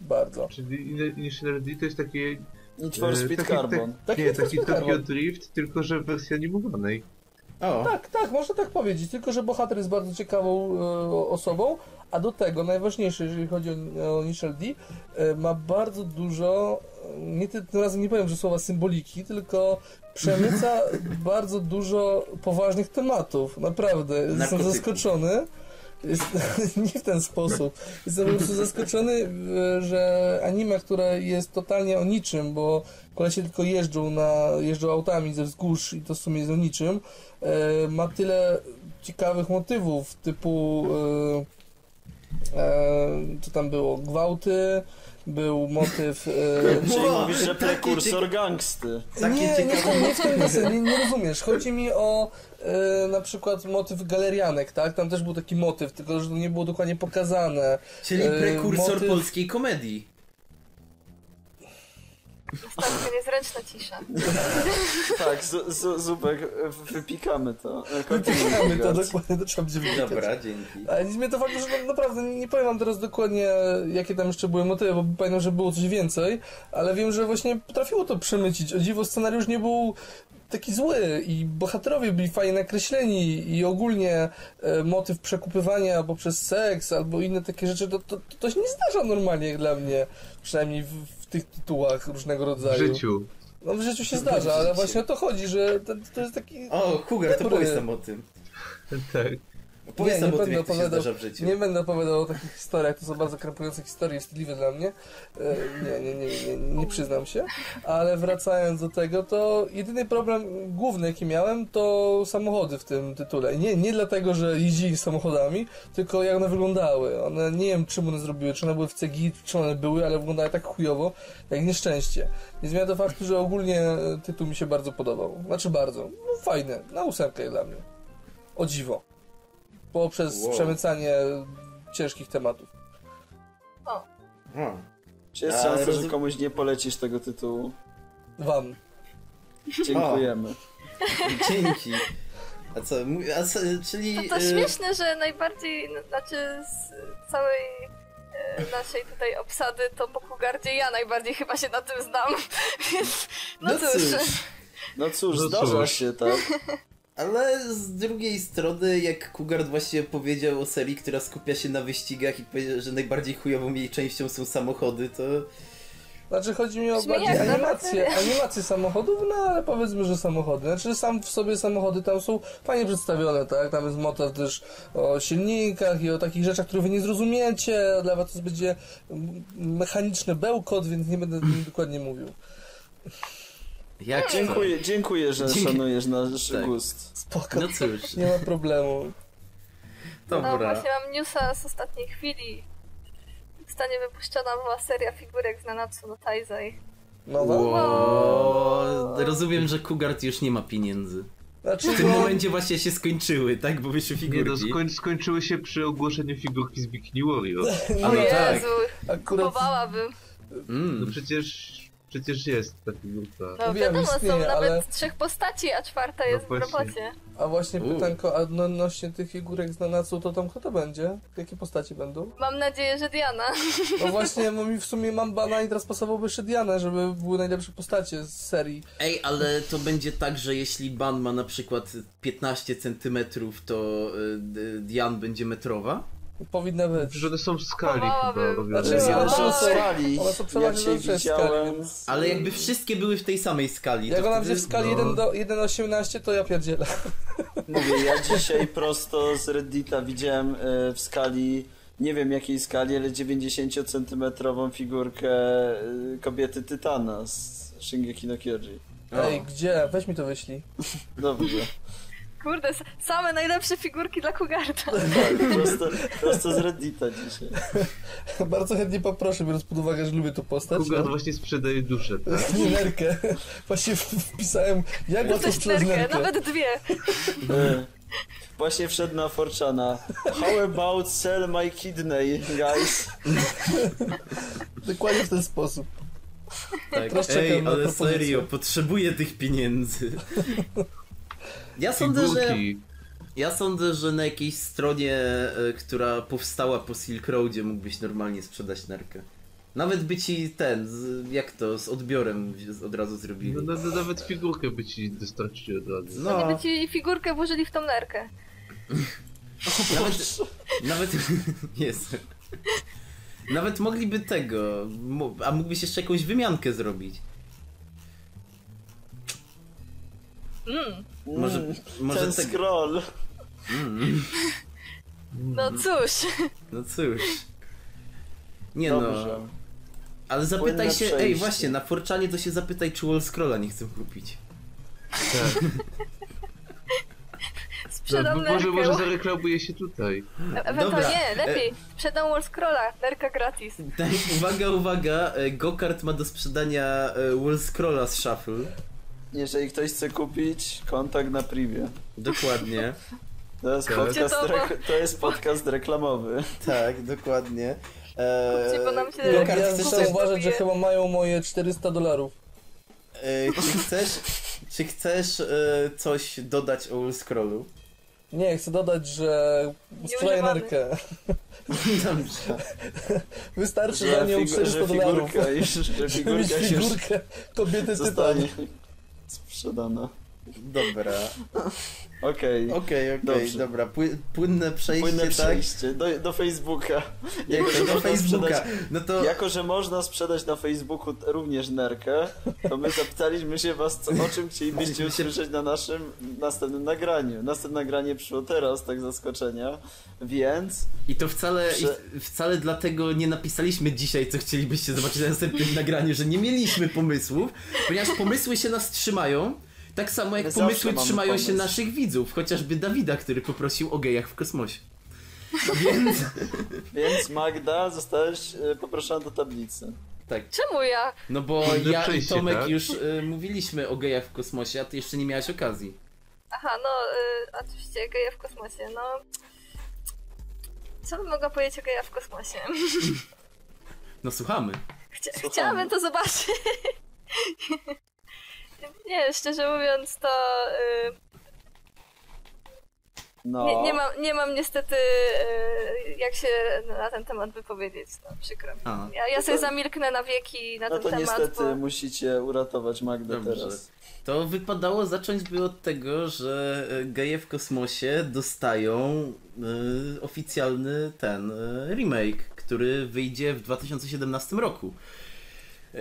Bardzo. Czyli Initial D to jest takie... Need for e, Speed taki- Carbon. Taki nie, taki Tokyo. Drift, tylko że w wersji animowanej. O, Tak, tak, można tak powiedzieć, tylko że bohater jest bardzo ciekawą e, osobą, a do tego najważniejsze, jeżeli chodzi o, o Initial D, e, ma bardzo dużo, e, nie ty- tym razem nie powiem, że słowa symboliki, tylko przemyca (laughs) bardzo dużo poważnych tematów, naprawdę. Jestem zaskoczony. Jest, (laughs) nie w ten sposób. Jestem po prostu zaskoczony, e, że anime, które jest totalnie o niczym, bo kolesie tylko jeżdżą na, jeżdżą autami ze wzgórz i to w sumie jest o niczym, e, ma tyle ciekawych motywów typu e, e, co tam było, gwałty, był motyw e, Czyli mówisz, że prekursor cieka- gangsty. Takie nie, nie, ciekawe nie, w nie, nie rozumiesz. Chodzi mi o e, na przykład motyw galerianek, tak? Tam też był taki motyw, tylko że to nie było dokładnie pokazane. czyli e, prekursor motyw- polskiej komedii. Nastąpi niezręczna cisza. (laughs) Tak, zu, Zubek, wypikamy to. Wypikamy to dokładnie, to trzeba będzie wypikać. Dobra, dzięki. Ale nic mnie to fakt, że no, naprawdę nie powiem wam teraz dokładnie, jakie tam jeszcze były motywy, bo pamiętam, że było coś więcej, ale wiem, że właśnie potrafiło to przemycić. O dziwo scenariusz nie był taki zły i bohaterowie byli fajnie nakreśleni i ogólnie e, motyw przekupywania poprzez seks albo inne takie rzeczy, to, to, to się nie zdarza normalnie dla mnie, przynajmniej w, w tych tytułach różnego W rodzaju. życiu. No w życiu się zdarza, ale właśnie o to chodzi, że to, to jest taki... O, Kugar, to powiedz nam o tym. Tak. Powiedz Nie, nie będę opowiadał-. Nie będę opowiadał o takich historiach, to są bardzo krępujące historie, wstydliwe dla mnie. E, Nie, nie, nie, nie, nie przyznam się. Ale wracając do tego, to jedyny problem główny, jaki miałem, to samochody w tym tytule. Nie, nie dlatego, że jeździli samochodami, tylko jak one wyglądały. One, nie wiem czym one zrobiły, czy one były w CGI, czy one były, ale wyglądały tak chujowo, jak nieszczęście. Nie zmienia to faktu, że ogólnie e, tytuł mi się bardzo podobał. Znaczy bardzo. No fajny, na ósemkę dla mnie. O dziwo. Poprzez Wow. przemycanie ciężkich tematów. O. Czy jest szansa, że rozum- komuś nie polecisz tego tytułu? Wam. Dziękujemy. Dzięki. A co, a co czyli... To, to e, śmieszne, że najbardziej, no, znaczy z całej e, naszej tutaj obsady, to po Kugardzie ja najbardziej chyba się na tym znam, (laughs) więc no, No cóż. cóż. No cóż, No zdarza cóż. się, tak? Ale z drugiej strony, jak Kugard właśnie powiedział o serii, która skupia się na wyścigach i powiedział, że najbardziej chujową jej częścią są samochody, to Znaczy chodzi mi o bardziej narracja. animację samochodów, no ale powiedzmy, że samochody. Znaczy sam w sobie samochody tam są fajnie przedstawione, tak? Tam jest motyw też o silnikach i o takich rzeczach, których wy nie zrozumiecie. Dla was to będzie mechaniczny bełkot, więc nie będę dokładnie mówił. Jak to? Dziękuję, dziękuję, że Dzięki. szanujesz nasz Tak. gust. Spoko, No cóż, (laughs) nie ma problemu. No dobra. właśnie mam newsa z ostatniej chwili. Zostanie wypuszczona była seria figurek z Nanatsu no Taizai. Nowa? Ło, rozumiem, że Kugard już nie ma pieniędzy. Znaczy, W tym no, momencie właśnie się skończyły, tak? Bo wyszły Nie no, figurki. skoń, skończyły się przy ogłoszeniu figurki z Bikini Warrior. (laughs) A O no tak. Jezu, akurat kupowałabym. No Mm. przecież, przecież jest ta figurka. No Wiem, wiadomo, są istnieje, nawet ale- trzech postaci, a czwarta jest w właśnie. robocie. A właśnie U. pytanko odnośnie tych figurek z Nanatsu, to tam kto to będzie? Jakie postaci będą? Mam nadzieję, że Diana. No (laughs) właśnie, no mi w sumie mam bana i teraz pasowałoby jeszcze Diana, żeby były najlepsze postacie z serii. Ej, ale to będzie tak, że jeśli Ban ma na przykład 15 cm, to y, y, Dian będzie metrowa? Powinna być. Przecież one są w skali chyba robione. Znaczy, One są w skali. one są przeważnie w skali, więc- Ale jakby wszystkie były w tej samej skali. Jak to ona będzie w skali no. 1 do 1,18 to ja pierdzielę. Mówię, ja dzisiaj prosto z Reddita widziałem e, w skali, nie wiem jakiej skali, ale 90-centymetrową figurkę e, kobiety Tytana z Shingeki no Kyoji. Ej, gdzie? Weź mi to wyślij. Dobrze. Kurde, same najlepsze figurki dla Kugarda. Tak, (laughs) prosto, prosto z Reddita dzisiaj. (laughs) Bardzo chętnie poproszę, biorąc pod uwagę, że lubię tą postać. Kugard No. właśnie sprzedaje duszę, tak? Nie nerkę. (laughs) Właśnie wpisałem, jak łatwo sprzedać nerkę, nawet dwie. E, Właśnie wszedł na Forczana. How about sell my kidney, guys? Dokładnie w ten sposób. Tak. Czekam Ej, ale serio, potrzebuję tych pieniędzy. Ja sądzę, że, ja sądzę, że na jakiejś stronie, e, która powstała po Silk Roadzie mógłbyś normalnie sprzedać nerkę. Nawet by ci ten, z, jak to, z odbiorem od razu zrobili. No, no, nawet figurkę by ci dostarczyli od razu. No, Gdyby ci figurkę włożyli w tą nerkę. (laughs) nawet, (laughs) nawet, jest. Nawet mogliby tego, a mógłbyś jeszcze jakąś wymiankę zrobić. Mm. Może, Mm, może Ten tego. scroll. Mm, No cóż. no cóż. Nie Dobrze. no. Ale zapytaj Płynne się, ej przejście. właśnie, na Forczanie to się zapytaj, czy Wall Scrolla nie chcę kupić. Tak. Sprzedam No, może, nerkę. może zareklamuje się tutaj. E- Dobra. nie, lepiej. Sprzedam Wall Scrolla, nerka gratis. Tak, uwaga, uwaga, e, Gokart ma do sprzedania e, Wall Scrolla z Shuffle. Jeżeli ktoś chce kupić, kontakt na privie. Dokładnie. To jest, Tak. podcast, to, bo- rek- to jest podcast reklamowy. tak, dokładnie. E, Kupcie, bo nam się- Ja, ja chcesz muszę coś, uważać, że chyba mają moje 400 dolarów. e, czy chcesz, czy chcesz e, coś dodać o Scrollu? Nie, chcę dodać, że sprzedaję Nieużywany. nerkę. (laughs) Dobrze. Wystarczy za nią figu- 400 że dolarów. figurka, już, że Żeby mieć figurka się figurkę kobiety zostanie seda noh Dobra. Okej. Okej, okej, Dobrze. dobra. Pły, płynne przejście, Płynne tak? przejście do, do Facebooka. Jako, że do można Facebooka. sprzedać- No to Jako, że można sprzedać na Facebooku również nerkę, to my zapytaliśmy się was, co, o czym chcielibyście usłyszeć na naszym następnym nagraniu. Następne nagranie przyszło teraz, tak z zaskoczenia, więc I to wcale, Prze- i wcale dlatego nie napisaliśmy dzisiaj, co chcielibyście zobaczyć na następnym nagraniu, że nie mieliśmy pomysłów, ponieważ pomysły się nas trzymają, tak samo jak My pomysły trzymają się pomysł. naszych widzów, chociażby Dawida, który poprosił o gejach w kosmosie. (laughs) Więc, Więc Magda, zostałeś e, poproszona do tablicy. tak, Czemu ja? no bo Płynne ja i Tomek tak? już y, mówiliśmy o gejach w kosmosie, a ty jeszcze nie miałeś okazji. Aha, no, y, oczywiście geje w kosmosie, no... Co bym mogła powiedzieć o geja w kosmosie? No słuchamy. Chcia Słuchamy. chciałabym to zobaczyć. (laughs) Nie, szczerze mówiąc, to... Y... No. Nie, nie, mam, nie mam niestety e, jak się na ten temat wypowiedzieć, no przykro mi. A. Ja, ja sobie zamilknę na wieki na No ten to temat, niestety bo... musicie uratować Magdę Dobrze. teraz. To wypadało zacząć by od tego, że e, geje w kosmosie dostają e, oficjalny ten e, remake, który wyjdzie w 2017 roku.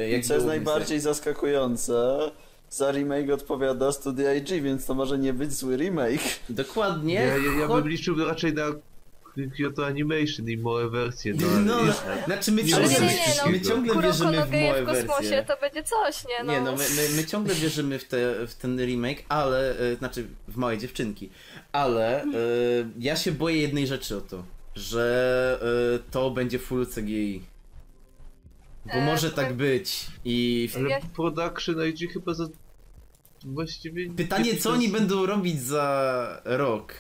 I jak co jest najbardziej zaskakujące, za remake odpowiada Studio IG, więc to może nie być zły remake. Dokładnie. Ja, ja, ja bym liczył raczej na Kyoto Animation i małe wersje, no, No, jest- znaczy my ciągle, nie, nie, no, my ciągle wierzymy w małe w kosmosie wersje. to będzie coś, nie? No. Nie no, my, my, my ciągle wierzymy w, te, w ten remake, ale, e, znaczy w małe dziewczynki, ale e, ja się boję jednej rzeczy o to, że e, to będzie full CGI. Bo może to- tak być i w ale Ja- production IG chyba za... Właściwie... Pytanie, co oni będą robić za rok?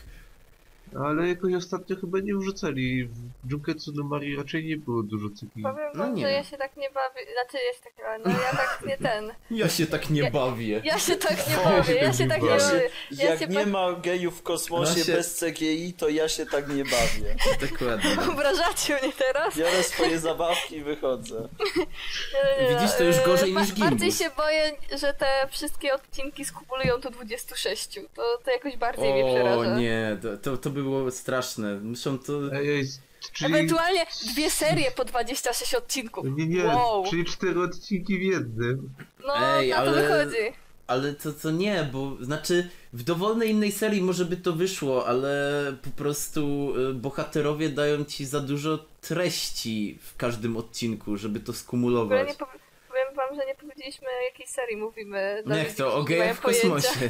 Ale jakoś ostatnio chyba nie wrzucali. W Junketsu no Mari raczej nie było dużo cykli. Powiem No wam, nie. że ja się tak nie bawię, znaczy ja się tak nie bawię, no ja tak nie ten. (laughs) Ja się tak nie Ja- bawię. Ja się tak nie (laughs) bawię, ja się tak nie Ja bawię. się, Ja jak się nie ma gejów w kosmosie Ja się- bez CGI, to ja się tak nie bawię. (laughs) Dokładnie. Obrażacie mnie teraz? Biorę swoje zabawki i wychodzę. Nie, nie, nie. Widzisz, to już E, gorzej ba- niż Bardziej Gimbus. się boję, że te wszystkie odcinki skumulują do 26. To, to jakoś bardziej mnie O przeraża. nie, to, to, to by było straszne. Muszą to... Ej, czyli... Ewentualnie dwie serie po 26 odcinków. Nie, nie, Wow. czyli cztery odcinki w jednym. No, Ej, na to ale- wychodzi. Ale to, to nie, bo znaczy w dowolnej innej serii może by to wyszło, ale po prostu y, bohaterowie dają ci za dużo treści w każdym odcinku, żeby to W ogóle skumulować. nie powi- powiem wam, że nie powiedzieliśmy o jakiej serii mówimy. Niech to o mają w pojęcia. kosmosie.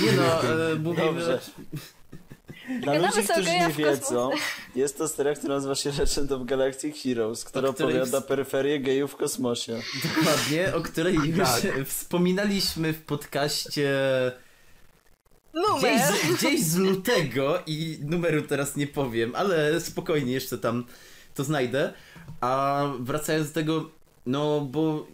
Nie no, e, mówimy Dobrze. Dla ludzi, którzy nie wiedzą, jest to seria, która nazywa się Legend of Galactic Heroes, która której opowiada peryferię gejów w kosmosie. dokładnie, o której już Tak. wspominaliśmy w podcaście gdzieś Numer! z, gdzieś z lutego i numeru teraz nie powiem, ale spokojnie jeszcze tam to znajdę. A wracając do tego, no bo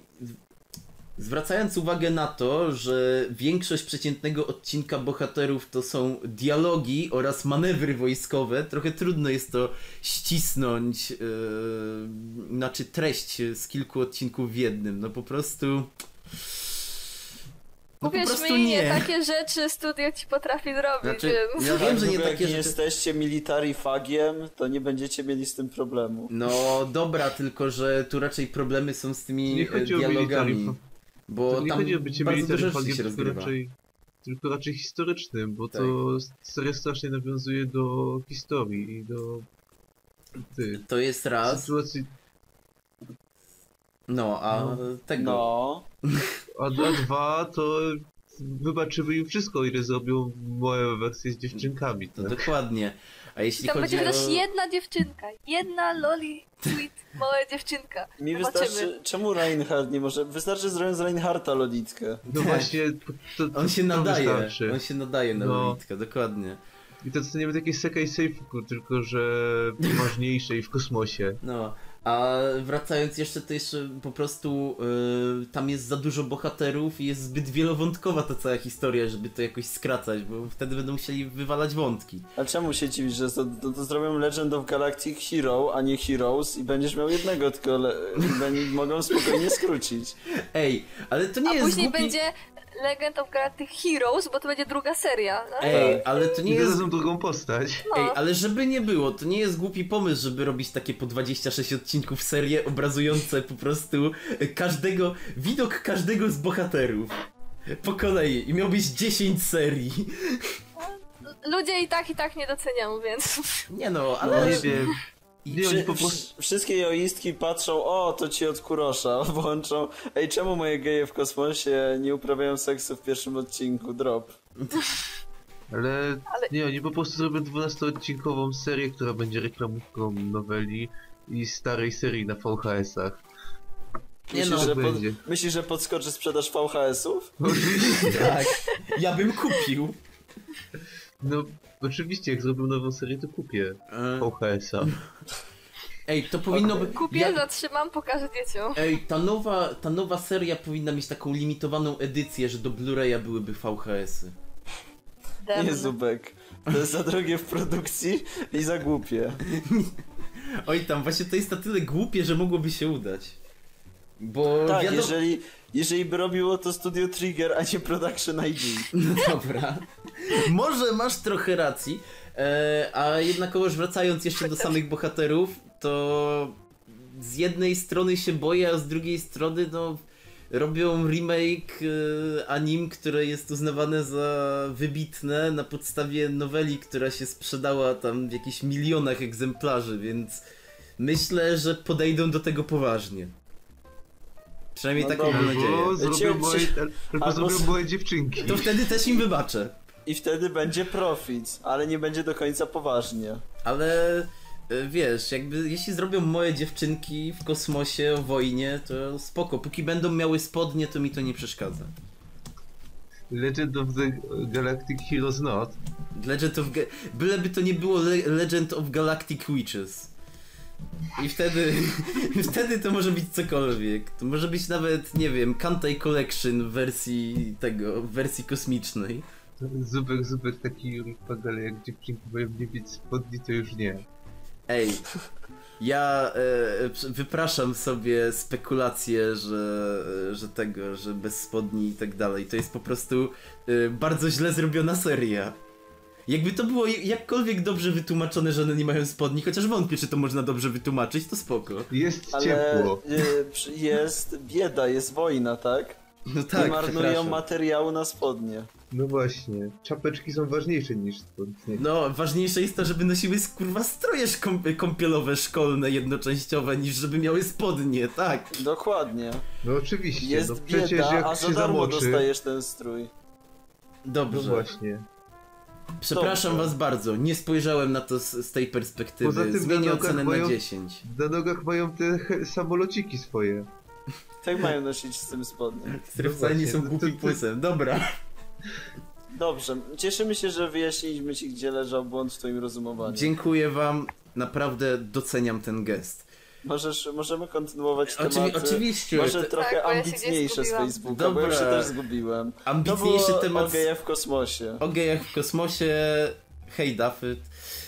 zwracając uwagę na to, że większość przeciętnego odcinka bohaterów to są dialogi oraz manewry wojskowe, trochę trudno jest to ścisnąć, yy, znaczy treść z kilku odcinków w jednym. No po prostu. No po Uwierz prostu mi, nie. takie rzeczy studio ci potrafi zrobić, Znaczy, więc... ja wiem, że nie takie jak nie rzeczy. jesteście military fagiem, to nie będziecie mieli z tym problemu. No dobra, tylko że tu raczej problemy są z tymi Nie chodzi o dialogami. Bo To nie tam chodzi o bycie military się tylko raczej, tylko raczej historycznym, bo Tak. to seria strasznie nawiązuje do historii i do ty, To jest raz. sytuacji. No, a No. tego. No, A, a dwa to wybaczymy im wszystko, ile zrobią moje wersje z dziewczynkami. To Tak? dokładnie. A jeśli Tam chodzi będzie o... chociaż jedna dziewczynka. Jedna loli, sweet, mała dziewczynka. mi Zobaczymy. wystarczy... Czemu Reinhardt nie może... Wystarczy zrobić z Reinhardta lolitkę. No właśnie, to, to, On się to nadaje. wystarczy. On się nadaje na No. Lolitkę, dokładnie. I to dostaniemy takie Sekai Seifuku, tylko że ważniejsze i w kosmosie. No, a wracając jeszcze, to jeszcze po prostu y, tam jest za dużo bohaterów i jest zbyt wielowątkowa ta cała historia, żeby to jakoś skracać, bo wtedy będą musieli wywalać wątki. A czemu się dziwisz, że to, to, to zrobią Legend of Galactic Hero, a nie Heroes i będziesz miał jednego, tylko le... mogą spokojnie skrócić. Ej, ale to nie A jest później głupi... będzie Legend of Galactic Heroes, bo to będzie druga seria. No? Ej, ale to nie I jest... drugą postać. No. Ej, ale żeby nie było, to nie jest głupi pomysł, żeby robić takie po 26 odcinków serie obrazujące po prostu każdego, widok każdego z bohaterów. Po kolei i miał być 10 serii. Ludzie i tak, i tak nie docenią, więc... Nie no, No ale... nie wiem. I Wszy, oni po prostu... wsz- wszystkie joistki patrzą, o, to ci od kurosza, (laughs) włączą. Ej, czemu moje geje w kosmosie nie uprawiają seksu w pierwszym odcinku? Drop. (laughs) Ale... Ale- nie, oni po prostu zrobią 12-odcinkową serię, która będzie reklamówką noweli i starej serii na VHS-ach. Nie Myślisz, no, że pod, będzie. myślisz, że podskoczy sprzedaż VHS-ów? Tak, ja bym kupił. No, oczywiście, jak zrobią nową serię, to kupię E, VHS-a. Ej, to powinno być... Kupię, zatrzymam, pokażę dzieciom. Ej, ta nowa, ta nowa seria powinna mieć taką limitowaną edycję, że do Blu-raya byłyby VHS-y. Dem. Nie, Zubek. To jest za drogie w produkcji i za głupie. (laughs) Oj tam, właśnie to jest na tyle głupie, że mogłoby się udać. Bo Tak, wiadomo... jeżeli, jeżeli by robiło to Studio Trigger, a nie Production ID. (laughs) No dobra. Może masz trochę racji, e, a jednakowoż wracając jeszcze do samych bohaterów, to z jednej strony się boję, a z drugiej strony no robią remake e, anim, które jest uznawane za wybitne na podstawie noweli, która się sprzedała tam w jakichś milionach egzemplarzy, więc myślę, że podejdą do tego poważnie. Przynajmniej No taką mam nadzieję. Albo zrobią Cię- moje, albo moje dziewczynki. To wtedy też im wybaczę. I wtedy będzie profit, ale nie będzie do końca poważnie. Ale e, wiesz, jakby jeśli zrobią moje dziewczynki w kosmosie o wojnie, to spoko. Póki będą miały spodnie, to mi to nie przeszkadza. Legend of the Galactic Heroes Not. Legend of Ga- Byleby to nie było Le- Legend of Galactic Witches. I wtedy, (laughs) wtedy to może być cokolwiek. To może być nawet, nie wiem, Kantai Collection w wersji tego, w wersji kosmicznej. Zubek, zubek taki Pagale, jak dziewczynki mają nie mieć spodni, to już nie. Ej, ja e, pr- wypraszam sobie spekulacje, że, że tego, że bez spodni i tak dalej. To jest po prostu e, bardzo źle zrobiona seria. Jakby to było jakkolwiek dobrze wytłumaczone, że one nie mają spodni, chociaż wątpię, czy to można dobrze wytłumaczyć, to spoko. Jest Ale ciepło. y, jest bieda, jest wojna, tak? No Nie tak, marnują przepraszam. materiału na spodnie. No właśnie. Czapeczki są ważniejsze niż spodnie. No, ważniejsze jest to, żeby nosiły kurwa stroje szkom- kąpielowe szkolne jednoczęściowe, niż żeby miały spodnie, tak. Dokładnie. No oczywiście. Jest no przecież bieda, jak a za się darmo zamoczy... dostajesz ten strój. No Dobrze. właśnie. Przepraszam Dobrze. was bardzo, nie spojrzałem na to z, z tej perspektywy. Poza tym Zmienię na ocenę na mają- 10. Na nogach mają te (laughs) samolociki swoje. Tak mają nosić z tym spodnie. (laughs) Wcale nie są głupim płysem. Dobra. Dobrze, cieszymy się, że wyjaśniliśmy ci, gdzie leżał błąd w twoim rozumowaniu. Dziękuję wam, naprawdę doceniam ten gest. Możesz, możemy kontynuować Oczywi- tematy. oczywiście, Może trochę Tak, ja się ambitniejsze gdzieś z. Facebooka, bo ja się Dobra. też zgubiłem. To Ambitniejszy temat o gejach w kosmosie. o gejach w kosmosie. Hej, Dafyt.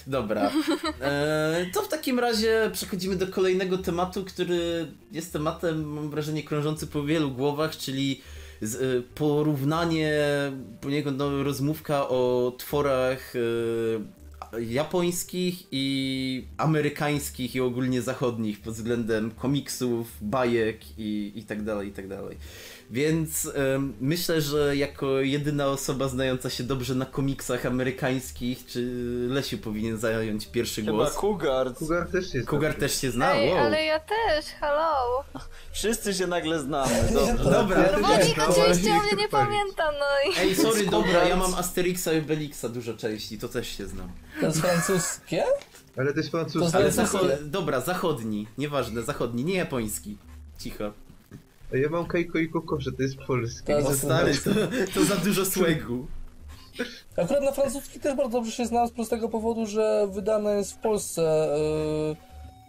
Dobra. (laughs) E, to w takim razie przechodzimy do kolejnego tematu, który jest tematem, mam wrażenie, krążący po wielu głowach, czyli z, e, porównanie, poniekąd no, rozmówka o tworach e, japońskich i amerykańskich i ogólnie zachodnich pod względem komiksów, bajek i, i tak dalej, i tak dalej. Więc em, myślę, że jako jedyna osoba znająca się dobrze na komiksach amerykańskich, czy Lesiu powinien zająć pierwszy Chyba głos? Kugard. Kugar też jest. Kugar dobry. też się zna? Ej, Wow. ale ja też, hello. Wszyscy się nagle znamy. Dobrze. (laughs) Dobra. No bo też nikt no, oczywiście o nie mnie chcę nie chwalić. pamięta, no i... Ej, sorry, dobra, ja mam Asterixa i Obelixa dużo części, to też się znam. To jest francuskie? Ale to jest francuski. To Ale jest- zacho- dobra, zachodni, nieważne, zachodni, nie japoński. Cicho. A ja mam Kajko i Kokosze, to jest polskie. To O jest- stary, to, to za dużo słegu. Akurat na francuski też bardzo dobrze się znam z prostego powodu, że wydana jest w Polsce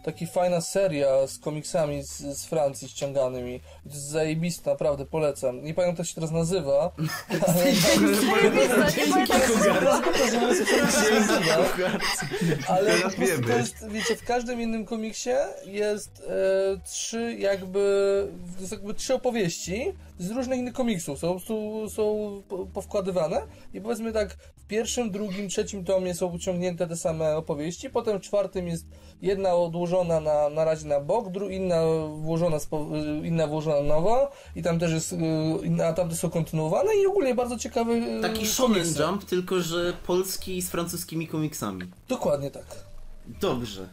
taka fajna seria z komiksami z, z Francji ściąganymi. To jest zajebiste, naprawdę polecam. Nie pamiętam jak się teraz nazywa, ale... Zajebista, po prostu wiemy. to jest, wiecie, w każdym innym komiksie jest e, trzy jakby, to jest jakby trzy opowieści z różnych innych komiksów, są, są, są po- powkładywane i powiedzmy tak, w pierwszym, drugim, trzecim tomie są uciągnięte te same opowieści, potem w czwartym jest jedna odłożona na, na razie na bok, dru, inna włożona, spo, inna włożona nowa i tam też jest, inna, a tamte są kontynuowane i ogólnie bardzo ciekawy e, Taki Shonen. Jump, tylko że polski z francuskimi komiksami. Dokładnie tak. Dobrze.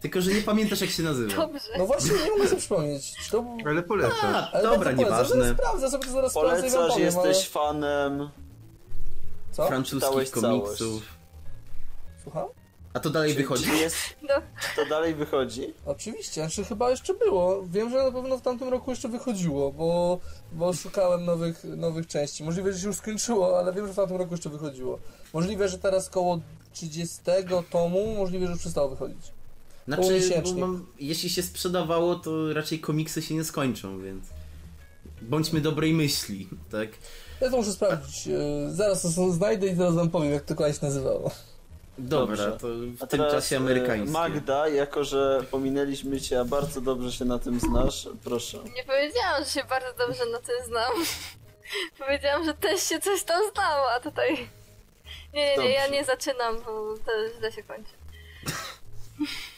Tylko, że nie pamiętasz jak się nazywa. Dobrze. No właśnie, nie mogę sobie przypomnieć. To... Ale polecam. A, Ale dobra, nieważne. Sprawdzę sobie to zaraz sprawdzę i wam Polecasz, powiem, jesteś ale... fanem. Co? Francuskich Czytałeś komiksów. Słucham? A to dalej Czy, wychodzi? czy, jest, (laughs) No, to dalej wychodzi? Oczywiście, znaczy chyba jeszcze było. Wiem, że na pewno w tamtym roku jeszcze wychodziło, bo, bo szukałem nowych, nowych części. Możliwe, że się już skończyło, ale wiem, że w tamtym roku jeszcze wychodziło. Możliwe, że teraz koło 30 tomu, możliwe, że już przestało wychodzić. Znaczy, mam, jeśli się sprzedawało, to raczej komiksy się nie skończą, więc bądźmy dobrej myśli, tak? Ja to muszę sprawdzić. e, Zaraz to znajdę i zaraz wam powiem, jak to kolej się nazywało. Dobra, Dobrze. to w A tym czasie e, amerykańskie. Magda, jako że pominęliśmy cię, a bardzo dobrze się na tym znasz, proszę. Nie powiedziałam, że się bardzo dobrze na tym znam. (laughs) Powiedziałam, że też się coś tam znam, a tutaj... Nie, nie, nie, ja nie zaczynam, bo to źle się kończy. (laughs)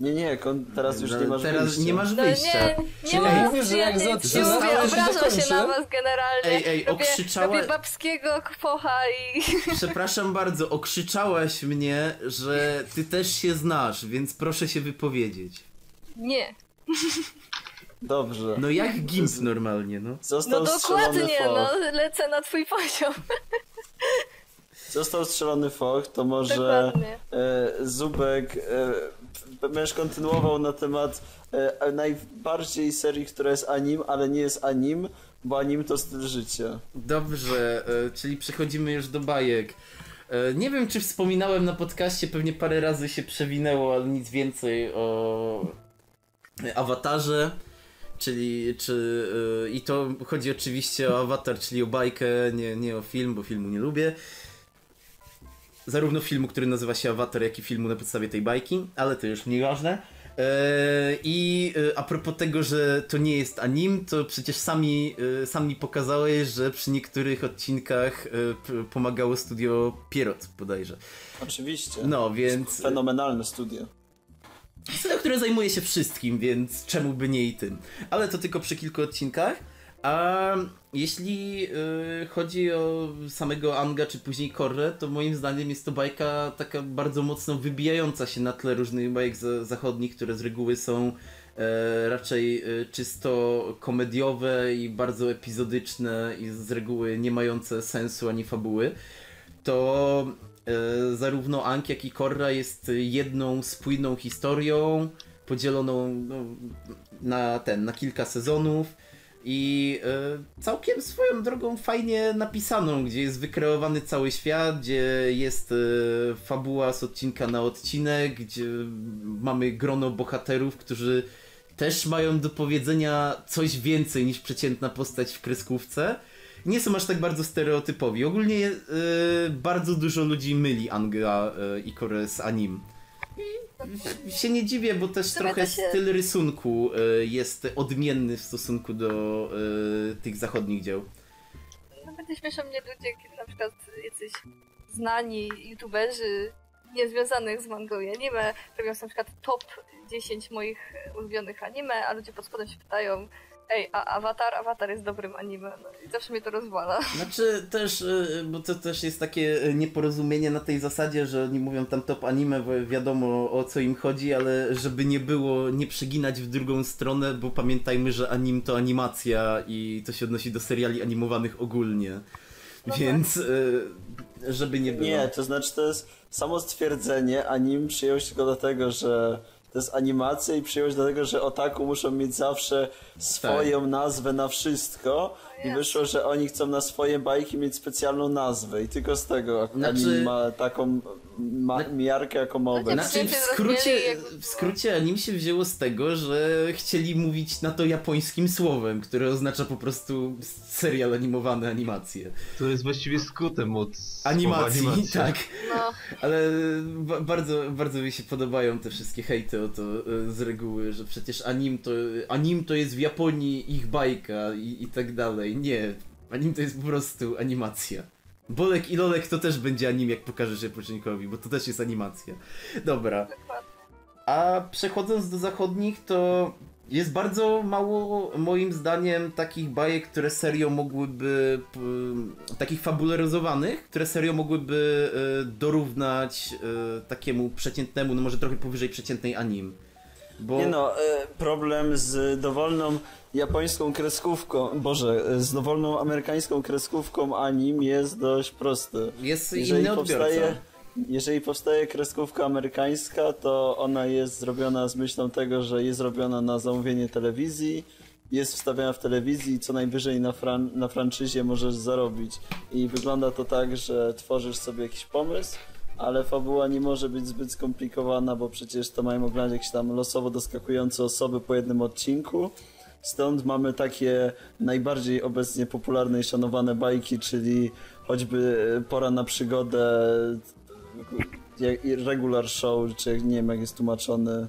Nie, nie, teraz już nie masz Teraz wyjścia. nie masz No wyjścia. nie, nie Czyli mam mówisz, że jak nie- nie się obrażam się na was generalnie. Ej, ej, okrzyczała- robię babskiego kwocha i... Przepraszam bardzo, okrzyczałaś mnie, że ty też się znasz, więc proszę się wypowiedzieć. Nie. Dobrze. No jak gimp normalnie, no. Został No dokładnie, no lecę na twój poziom. Został strzelony foch, to może Dokładnie. e, Zubek e, będziesz kontynuował na temat e, najbardziej serii, która jest anim, ale nie jest anim, bo anim to styl życia. Dobrze, e, czyli przechodzimy już do bajek. E, Nie wiem, czy wspominałem na podcaście, pewnie parę razy się przewinęło, ale nic więcej o awatarze. Czyli, czy, e, i to chodzi oczywiście o awatar, czyli o bajkę, nie, nie o film, bo filmu nie lubię. Zarówno filmu, który nazywa się Awatar, jak i filmu na podstawie tej bajki, ale to już nieważne. E, I e, a propos tego, że to nie jest anim, to przecież sami, e, sami pokazałeś, że przy niektórych odcinkach pomagało studio Pierrot bodajże. Oczywiście. No, więc... Fenomenalne studio. Studio, które zajmuje się wszystkim, więc czemu by nie i tym. Ale to tylko przy kilku odcinkach. A jeśli y, chodzi o samego Anga, czy później Korre, to moim zdaniem jest to bajka taka bardzo mocno wybijająca się na tle różnych bajek za, zachodnich, które z reguły są e, raczej e, czysto komediowe i bardzo epizodyczne i z reguły nie mające sensu ani fabuły. To zarówno Ank, jak i Korra jest jedną spójną historią, podzieloną no, na ten, na kilka sezonów i e, całkiem swoją drogą fajnie napisaną, gdzie jest wykreowany cały świat, gdzie jest e, fabuła z odcinka na odcinek, gdzie mamy grono bohaterów, którzy też mają do powiedzenia coś więcej niż przeciętna postać w kreskówce. Nie są aż tak bardzo stereotypowi. Ogólnie e, bardzo dużo ludzi myli Anga e, i Kore z anim. Się nie dziwię, bo też trochę się- styl rysunku e, jest odmienny w stosunku do e, tych zachodnich dzieł. No będzie śmieszą mnie ludzie, kiedy na przykład jacyś znani youtuberzy niezwiązanych z mangą i anime robią na przykład top 10 moich ulubionych anime, a ludzie pod spodem się pytają ej, a Avatar? Avatar jest dobrym anime. No, I zawsze mnie to rozwala. Znaczy też, y, bo to też jest takie y, nieporozumienie na tej zasadzie, że oni mówią tam top anime, bo wiadomo o co im chodzi, ale żeby nie było, nie przeginać w drugą stronę, bo pamiętajmy, że anim to animacja i to się odnosi do seriali animowanych ogólnie. Więc y, żeby nie było. Nie, to znaczy to jest samo stwierdzenie, anim przyjąłeś tylko dlatego, że to jest animacja i przyjąłeś dlatego, że otaku muszą mieć zawsze swoją nazwę na wszystko i wyszło, że oni chcą na swoje bajki mieć specjalną nazwę i tylko z tego Znaczy- anim ma taką ma, miarkę jaką ma obecnie. Znaczy w Wszyscy skrócie, w skrócie anim się wzięło z tego, że chcieli mówić na to japońskim słowem, które oznacza po prostu serial animowany, animację. To jest właściwie skrótem od Animacji, animacja. tak. No, Ale ba bardzo, bardzo mi się podobają te wszystkie hejty o to e, z reguły, że przecież anim to, anim to jest w Japonii ich bajka i, i tak dalej. Nie, anim to jest po prostu animacja. Bolek i Lolek to też będzie anim, jak pokażesz Japończykowi, bo to też jest animacja. Dobra. A przechodząc do zachodnich, to jest bardzo mało, moim zdaniem, takich bajek, które serio mogłyby, takich fabularyzowanych, które serio mogłyby e, dorównać e, takiemu przeciętnemu, no może trochę powyżej przeciętnej anim. Bo Nie no, e, problem z dowolną japońską kreskówką, boże, z dowolną amerykańską kreskówką anim jest dość prosty. jest Jeżeli inny odbiorca. powstaje, jeżeli powstaje kreskówka amerykańska, to ona jest zrobiona z myślą tego, że jest robiona na zamówienie telewizji, jest wstawiana w telewizji i co najwyżej na, fran na franczyzie możesz zarobić. I wygląda to tak, że tworzysz sobie jakiś pomysł, ale fabuła nie może być zbyt skomplikowana, bo przecież to mają oglądać jakieś tam losowo doskakujące osoby po jednym odcinku. Stąd mamy takie najbardziej obecnie popularne i szanowane bajki, czyli choćby Pora na przygodę, jak- regular show, czy nie wiem jak jest tłumaczony,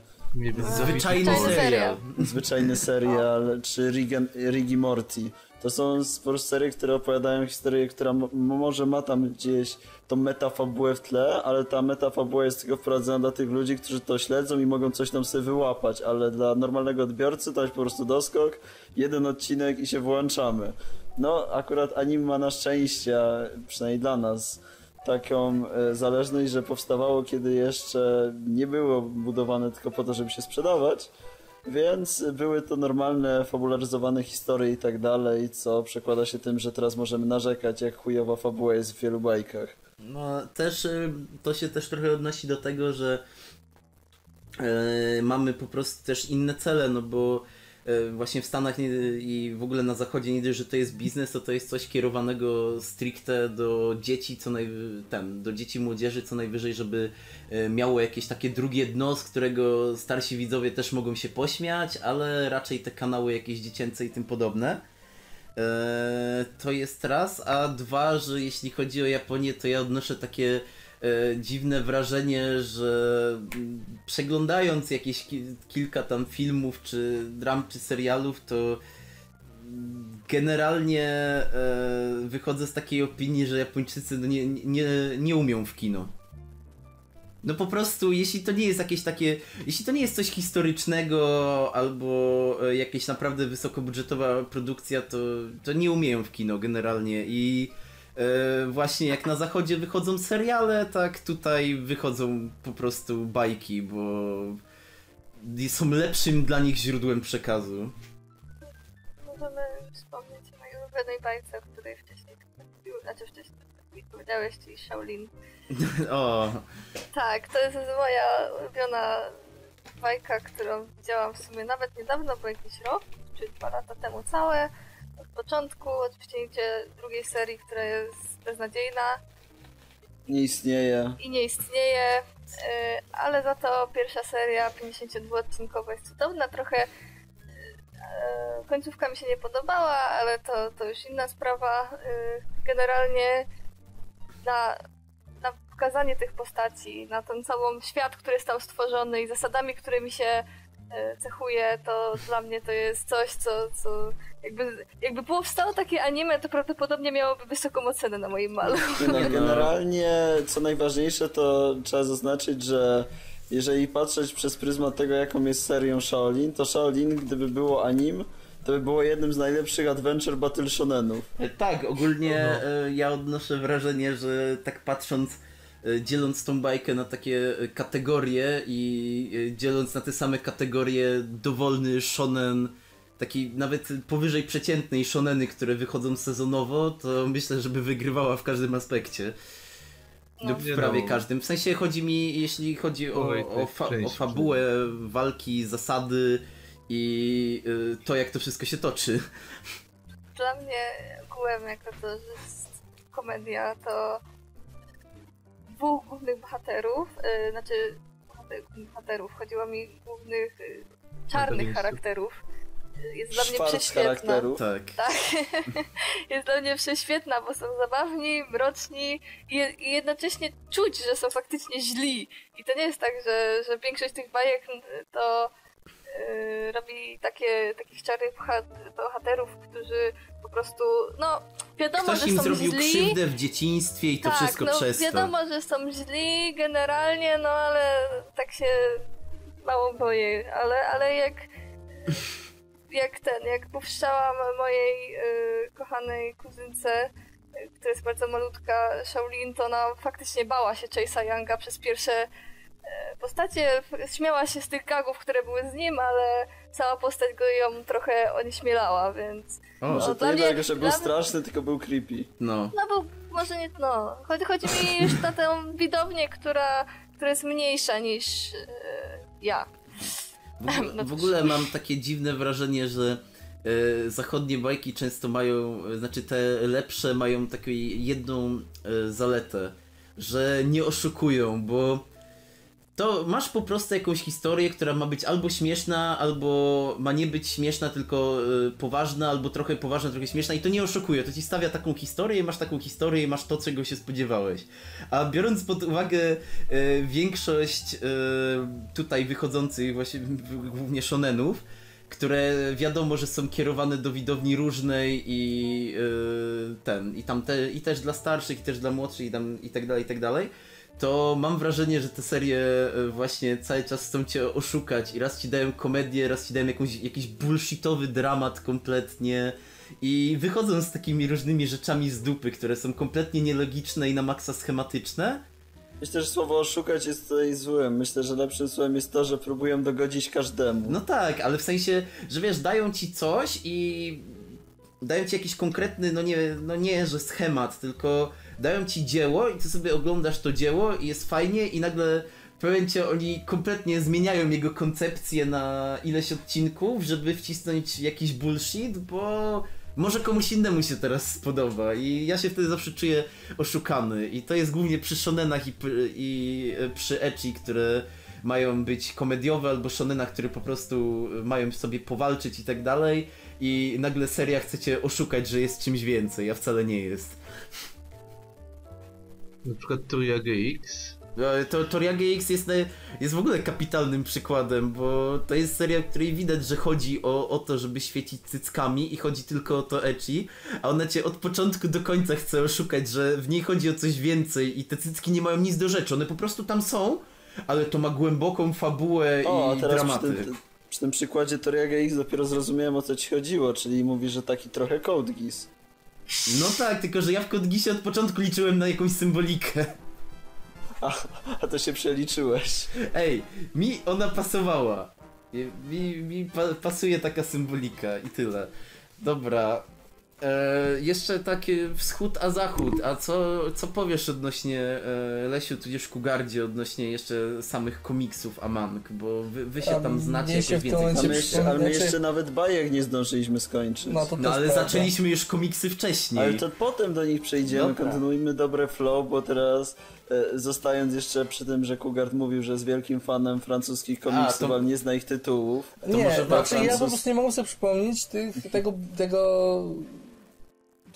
Zwyczajny serial. zwyczajny serial, czy Rick, and- Rick i Morty. To są serie, które opowiadają historię, która może ma tam gdzieś tą metafabułę w tle, ale ta metafabuła jest tylko wprowadzona dla tych ludzi, którzy to śledzą i mogą coś tam sobie wyłapać, ale dla normalnego odbiorcy to jest po prostu doskok, jeden odcinek i się włączamy. No, akurat anime ma na szczęście, przynajmniej dla nas, taką e, zależność, że powstawało kiedy jeszcze nie było budowane tylko po to, żeby się sprzedawać, więc były to normalne, fabularyzowane historie i tak dalej, co przekłada się tym, że teraz możemy narzekać, jak chujowa fabuła jest w wielu bajkach. No też y, to się też trochę odnosi do tego, że e, mamy po prostu też inne cele, no bo właśnie w Stanach i w ogóle na zachodzie nie dość, że to jest biznes, to to jest coś kierowanego stricte do dzieci, co naj, ten, do dzieci młodzieży, co najwyżej, żeby e, miało jakieś takie drugie dno, z którego starsi widzowie też mogą się pośmiać, ale raczej te kanały jakieś dziecięce i tym podobne. Eee, to jest raz, a dwa, że jeśli chodzi o Japonię, to ja odnoszę takie e, dziwne wrażenie, że przeglądając jakieś ki kilka tam filmów, czy dram, czy serialów, to generalnie e, wychodzę z takiej opinii, że Japończycy no nie, nie, nie umią w kino. No po prostu, jeśli to nie jest jakieś takie, jeśli to nie jest coś historycznego albo e, jakieś naprawdę wysokobudżetowa produkcja, to, to nie umieją w kino generalnie i e, właśnie jak na zachodzie wychodzą seriale, tak tutaj wychodzą po prostu bajki, bo są lepszym dla nich źródłem przekazu. Możemy wspomnieć o mojej ulubionej bajce, o której wcześniej znaczy wcześniej powiedziałeś, czyli Shaolin. (laughs) O, Tak, to jest moja ulubiona bajka, którą widziałam w sumie nawet niedawno, bo jakiś rok, czy dwa lata temu całe. Początku, idzie drugiej serii, która jest beznadziejna Nie istnieje. i nie istnieje, y, ale za to pierwsza seria 52-odcinkowa jest cudowna, trochę y, końcówka mi się nie podobała, ale to, to już inna sprawa. Y, Generalnie na, na pokazanie tych postaci, na ten cały świat, który jest tam stworzony i zasadami, którymi się y, cechuje, to dla mnie to jest coś, co, co jakby, jakby powstało takie anime, to prawdopodobnie miałoby wysoką ocenę na moim malu. No, (laughs) generalnie, co najważniejsze, to trzeba zaznaczyć, że jeżeli patrzeć przez pryzmat tego, jaką jest serią Shaolin, to Shaolin, gdyby było anim, to by było jednym z najlepszych adventure battle shonenów. E, Tak, ogólnie e, ja odnoszę wrażenie, że tak patrząc, e, dzieląc tą bajkę na takie e, kategorie i e, dzieląc na te same kategorie dowolny shonen, taki nawet powyżej przeciętnej shoneny, które wychodzą sezonowo, to myślę, żeby wygrywała w każdym aspekcie. Lub w prawie no. każdym. W sensie chodzi mi, jeśli chodzi o, o, fa- o fabułę walki, zasady i y, to, jak to wszystko się toczy. Dla mnie ogółem jako to, że jest komedia, to dwóch głównych bohaterów, yy, znaczy bohater- bohaterów, chodziło mi głównych yy, czarnych charakterów. Jest dla mnie prześwietna. charakterów. Tak. Tak. (laughs) jest dla mnie prześwietna, bo są zabawni, mroczni i, je- i jednocześnie czuć, że są faktycznie źli. I to nie jest tak, że, że większość tych bajek n- to robi takie, takich czarnych boha- bohaterów, którzy po prostu, no wiadomo, Ktoś że im są zrobił źli. krzywdę w dzieciństwie i to tak, wszystko no, przez to. wiadomo, że są źli generalnie, no ale tak się mało boję, ale, ale jak jak ten, jak puszczałam mojej y, kochanej kuzynce, y, która jest bardzo malutka, Shaolin, to ona faktycznie bała się Chase'a Younga przez pierwsze y, postacie. Śmiała się z tych gagów, które były z nim, ale cała postać go ją trochę onieśmielała, więc... O, Że to nie mnie- tak, że był dla- straszny, tylko był creepy. no. No bo może nie, no. Chodzi, chodzi mi już na tę widownię, która, która jest mniejsza niż y, ja. W, ogóle- (laughs) No w ogóle mam takie dziwne wrażenie, że e, zachodnie bajki często mają, e, znaczy te lepsze mają taką jedną e, zaletę, że nie oszukują, bo to masz po prostu jakąś historię, która ma być albo śmieszna, albo ma nie być śmieszna, tylko y, poważna, albo trochę poważna, trochę śmieszna i to nie oszukuje, to ci stawia taką historię, masz taką historię i masz to, czego się spodziewałeś. A biorąc pod uwagę y, większość y, tutaj wychodzących właśnie głównie shonenów, które wiadomo, że są kierowane do widowni różnej i ten, i tam te, i też dla starszych, i też dla młodszych, i tam i tak dalej, i tak dalej to mam wrażenie, że te serie e, właśnie cały czas chcą cię oszukać i raz ci dają komedię, raz ci dają jakąś, jakiś bullshitowy dramat kompletnie i wychodzą z takimi różnymi rzeczami z dupy, które są kompletnie nielogiczne i na maksa schematyczne. Myślę, że słowo oszukać jest tutaj złym. Myślę, że lepszym słowem jest to, że próbują dogodzić każdemu. No tak, ale w sensie, że wiesz, dają ci coś i dają ci jakiś konkretny, no nie, no nie, że schemat, tylko dają ci dzieło i ty sobie oglądasz to dzieło i jest fajnie i nagle w momencie oni kompletnie zmieniają jego koncepcję na ileś odcinków, żeby wcisnąć jakiś bullshit, bo może komuś innemu się teraz spodoba i ja się wtedy zawsze czuję oszukany i to jest głównie przy shonenach i, i e, przy ecchi, które mają być komediowe albo shonenach, które po prostu mają sobie powalczyć i tak dalej i nagle seria chcecie oszukać, że jest czymś więcej, a wcale nie jest. Na przykład Turia GX. E, To Toriage X jest, na- jest w ogóle kapitalnym przykładem, bo to jest seria, w której widać, że chodzi o, o to, żeby świecić cyckami i chodzi tylko o to ecchi, a ona cię od początku do końca chce oszukać, że w niej chodzi o coś więcej i te cycki nie mają nic do rzeczy, one po prostu tam są, ale to ma głęboką fabułę O, i teraz przy dramaty. tym, przy tym przykładzie Toriaga X dopiero zrozumiałem o co ci chodziło, czyli mówi, że taki trochę Code Geass. No tak, tylko że ja w Kodgisie od początku liczyłem na jakąś symbolikę. A, a to się przeliczyłeś. Ej, mi ona pasowała. Mi, mi pa, pasuje taka symbolika i tyle. Dobra. E, jeszcze takie wschód a zachód. A co, co powiesz odnośnie e, Lesiu, tudzież Kugardzie, odnośnie jeszcze samych komiksów Amank? Bo wy, wy się A tam znacie się jakoś tym więcej. A my komiksów. jeszcze, ale my jeszcze nawet bajek nie zdążyliśmy skończyć. No to No ale prawda. zaczęliśmy już komiksy wcześniej. Ale to potem do nich przejdziemy, Dobra. kontynuujmy dobre flow, bo teraz e, zostając jeszcze przy tym, że Kugard mówił, że jest wielkim fanem francuskich komiksów, to- ale nie zna ich tytułów. To nie, może znaczy ja po prostu nie mogę sobie przypomnieć tych, tego, tego,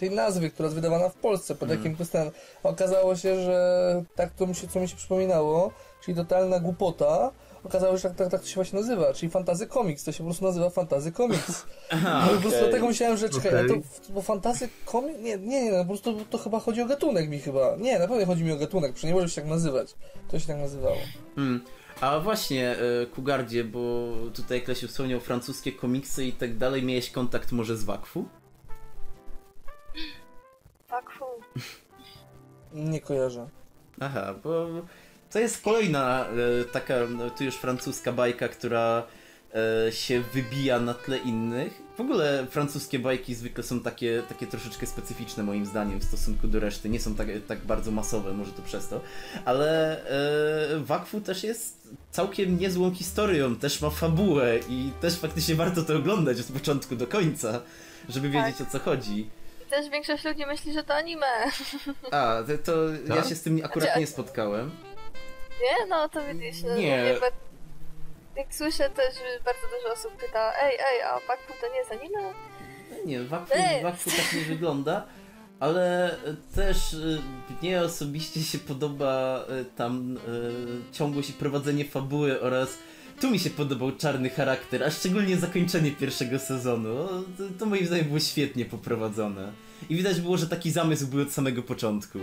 tej nazwy, która jest wydawana w Polsce, pod jakim postem. Okazało się, że tak to mi się, co mi się przypominało, czyli totalna głupota, okazało się, że tak, tak, tak to się właśnie nazywa, czyli Fantazy Comics, to się po prostu nazywa Fantazy Comics. (laughs) Aha, no i po prostu dlatego myślałem, że czekaj, a to, bo Fantazy Comics, nie, nie, nie, no, po prostu to chyba chodzi o gatunek mi chyba, nie, na pewno chodzi mi o gatunek, przecież nie może się tak nazywać, to się tak nazywało. Mm. A właśnie, e, Kugardzie, bo tutaj Klesiu wspomniał francuskie komiksy i tak dalej. Miałeś kontakt może z Wakfu? Nie kojarzę. Aha, bo to jest kolejna e, taka, no, tu już francuska bajka, która e, się wybija na tle innych. W ogóle francuskie bajki zwykle są takie, takie troszeczkę specyficzne moim zdaniem w stosunku do reszty. Nie są tak, tak bardzo masowe, może to przez to. Ale e, Wakfu też jest całkiem niezłą historią, też ma fabułę i też faktycznie warto to oglądać od początku do końca, żeby wiedzieć o co chodzi. Też większość ludzi myśli, że to anime. A, to, to ja Tak? się z tym akurat Znaczy, nie spotkałem. Nie? No to widzisz. No, Nie. Jak słyszę też, że bardzo dużo osób pyta, ej, ej, a Pakfu to nie jest anime? Nie, Wakfu, Ej. Wakfu tak nie wygląda, ale też y, mnie osobiście się podoba y, tam y, ciągłość i prowadzenie fabuły oraz tu mi się podobał czarny charakter, a szczególnie zakończenie pierwszego sezonu. To, to moim zdaniem było świetnie poprowadzone. I widać było, że taki zamysł był od samego początku.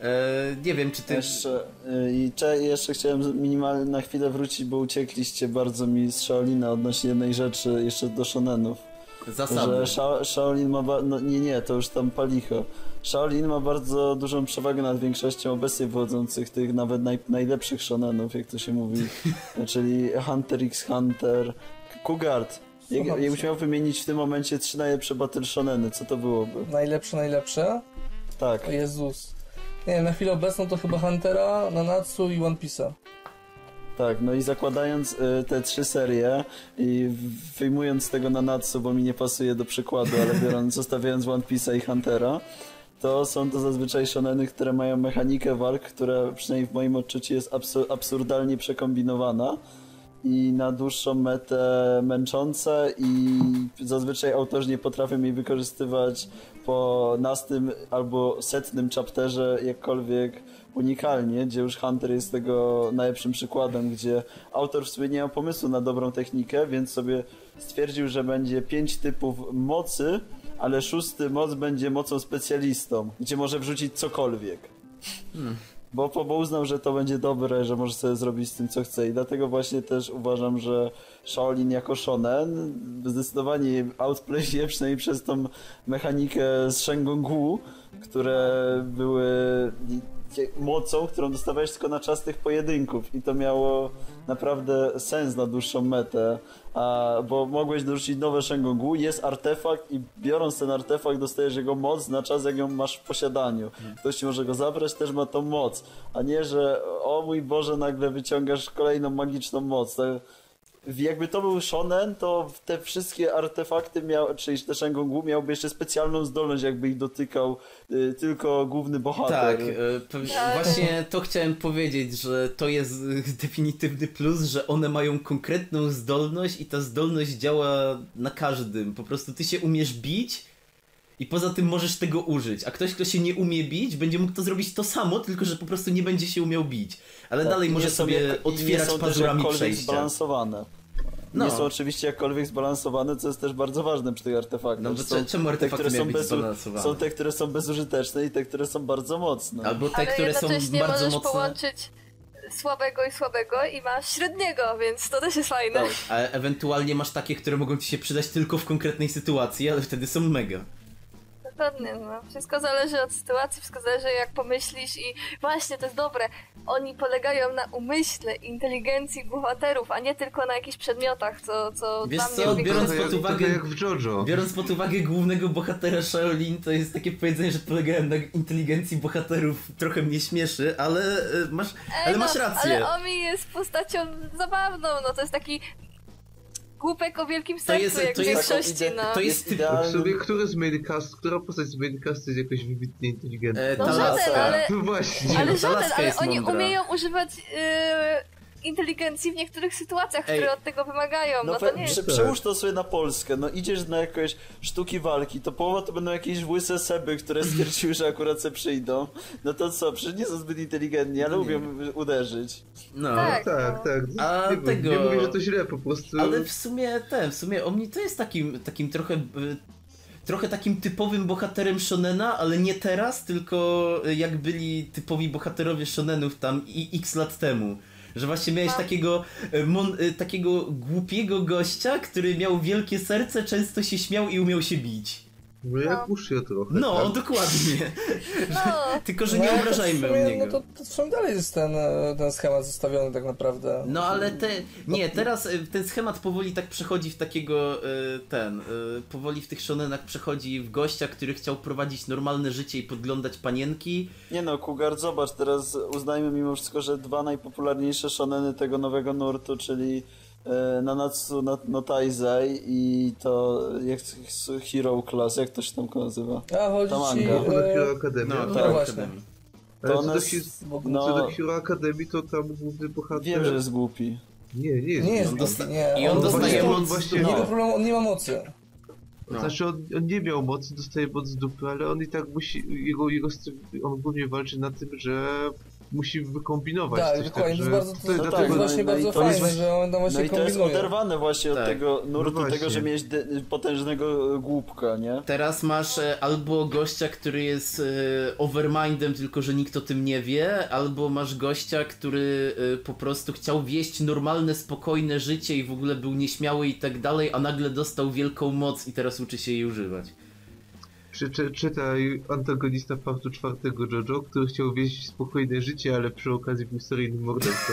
E, nie wiem, czy ty... Jeszcze, y, I cze, jeszcze chciałem minimalnie na chwilę wrócić, bo uciekliście bardzo mi z Shaolina odnośnie jednej rzeczy jeszcze do shonenów. Zasady. Że Sha Shaolin ma. Ba- no nie, nie, to już tam palicho. Shaolin ma bardzo dużą przewagę nad większością obecnie wchodzących tych nawet naj najlepszych shonenów, jak to się mówi. (laughs) Czyli Hunter x Hunter. Kugard. Jak, jakbyś miał wymienić w tym momencie trzy najlepsze battle shoneny, co to byłoby? Najlepsze, najlepsze? Tak. O Jezus. Nie wiem, na chwilę obecną to chyba Huntera, Nanatsu i One Piece'a. Tak, no i zakładając y, te trzy serie i wyjmując z tego Nanatsu, bo mi nie pasuje do przykładu, ale biorąc, (laughs) zostawiając One Piece'a i Huntera, to są to zazwyczaj shoneny, które mają mechanikę walk, która przynajmniej w moim odczuciu jest absur- absurdalnie przekombinowana i na dłuższą metę męczące i zazwyczaj autorzy nie potrafią jej wykorzystywać po nastym albo setnym chapterze jakkolwiek unikalnie, gdzie już Hunter jest tego najlepszym przykładem, gdzie autor w sumie nie miał pomysłu na dobrą technikę, więc sobie stwierdził, że będzie pięć typów mocy, ale szósty moc będzie mocą specjalistą, gdzie może wrzucić cokolwiek. Bo, bo bo uznał, że to będzie dobre, że może sobie zrobić z tym co chce. I dlatego właśnie też uważam, że Shaolin jako shonen zdecydowanie outplayuje przynajmniej przez tą mechanikę z Shengongu, które były mocą, którą dostawałeś tylko na czas tych pojedynków. I to miało naprawdę sens na dłuższą metę, a, bo mogłeś dorzucić nowe Shengongu, jest artefakt i biorąc ten artefakt dostajesz jego moc na czas jak ją masz w posiadaniu. Ktoś ci może go zabrać, też ma tą moc, a nie, że o mój Boże nagle wyciągasz kolejną magiczną moc. Jakby to był shonen, to te wszystkie artefakty miał, czyli te Shengongu miałby jeszcze specjalną zdolność, jakby ich dotykał y, tylko główny bohater. Tak, pe- Tak. właśnie to chciałem powiedzieć, że to jest e, definitywny plus, że one mają konkretną zdolność i ta zdolność działa na każdym. Po prostu ty się umiesz bić i poza tym możesz tego użyć, a ktoś, kto się nie umie bić, będzie mógł to zrobić to samo, tylko że po prostu nie będzie się umiał bić. Ale Tak, dalej może sobie jak- i nie otwierać są też pazurami jakkolwiek przejścia. zbalansowane. No. Nie są oczywiście jakkolwiek zbalansowane, co jest też bardzo ważne przy tych artefaktach. No bo Są cze- czemu te, artefakty które miały są, zbalansowane? są te, które są bezużyteczne i te, które są bardzo mocne. Albo te, Ale które są bardzo możesz mocne. połączyć słabego i słabego i masz średniego, więc to też jest fajne. Tak. A ewentualnie masz takie, które mogą ci się przydać tylko w konkretnej sytuacji, ale wtedy są mega. Dokładnie, no. Wszystko zależy od sytuacji, wszystko zależy jak pomyślisz i właśnie to jest dobre. Oni polegają na umyśle, inteligencji bohaterów, a nie tylko na jakichś przedmiotach, co, co Wiesz dla co, mnie biorąc pod uwagę- jak w JoJo. Biorąc pod uwagę głównego bohatera Shaolin, to jest takie powiedzenie, że polegałem na inteligencji bohaterów, trochę mnie śmieszy, ale e, masz, Ej, ale no, masz rację. Ale Omi jest postacią zabawną, no to jest taki głupek o wielkim To sercu, jest- jak to w jest- większości, no. to jest typ- W idealny. sobie, który z maincast, która postać z maincastu jest jakoś wybitnie inteligentna? E, No żaden, ale, No właśnie. ale żaden, ale oni mądra. umieją używać yy, inteligencji w niektórych sytuacjach, Ej. które od tego wymagają, no, No, to nie jest... przełóż to sobie na Polskę, no idziesz na jakieś sztuki walki, to połowa to będą jakieś łyse seby, które (laughs) stwierdziły, że akurat se przyjdą. No to co, przecież nie są zbyt inteligentni, ale umiem uderzyć. No. Tak. Tak, tak. A nie, tego- nie mówię, że to źle, po prostu. Ale w sumie ten, w sumie Omni to jest takim, takim trochę, y, trochę takim typowym bohaterem shonena, ale nie teraz, tylko y, jak byli typowi bohaterowie shonenów tam i x lat temu. Że właśnie miałeś No. takiego, y, mon, y, takiego głupiego gościa, który miał wielkie serce, często się śmiał i umiał się bić. No jak No. Trochę. No, tak? dokładnie. No, (laughs) Tylko, że No, nie ale obrażajmy sumie, niego. No to, to w sumie dalej jest ten, e, ten schemat zostawiony tak naprawdę. No ale te. Nie, teraz y, ten schemat powoli tak przechodzi w takiego. y, Ten. Powoli w tych shonenach przechodzi w gościa, który chciał prowadzić normalne życie i podglądać panienki. Nie no, Kugar, zobacz, teraz uznajmy mimo wszystko, że dwa najpopularniejsze shoneny tego nowego nurtu, czyli e, Nanatsu no, no Taizai i to jak Hero Class, jak to się tam nazywa? A chodzi To ci... manga. E, Hero Academy. No, No tak, właśnie. To co no- do Hero Academy, to tam główny bohater... Wiem, że jest głupi. Nie, nie jest. nie jest On dosta- nie. i on dostaje właśnie- moc- właśnie- Jego no. problem, on nie ma mocy. No. Znaczy on, on nie miał mocy, dostaje moc z dupy, ale on i tak musi, jego, jego styl, on głównie walczy na tym, że musi wykombinować Tak, coś, dokładnie, to że- jest bardzo, to, to- to, no to tak, jest no właśnie no bardzo to jest fajne, że on tam No właśnie i to jest kombinuje. oderwane właśnie od Tak. tego nurtu, No tego, że miałeś de- potężnego głupka, nie? Teraz masz e, albo gościa, który jest e, overmindem, tylko że nikt o tym nie wie, albo masz gościa, który e, po prostu chciał wieść normalne, spokojne życie i w ogóle był nieśmiały i tak dalej, a nagle dostał wielką moc i teraz uczy się jej używać. Czy, czy, czytaj antagonista partu czwartego JoJo, który chciał wieść spokojne życie, ale przy okazji był seryjnym mordercą.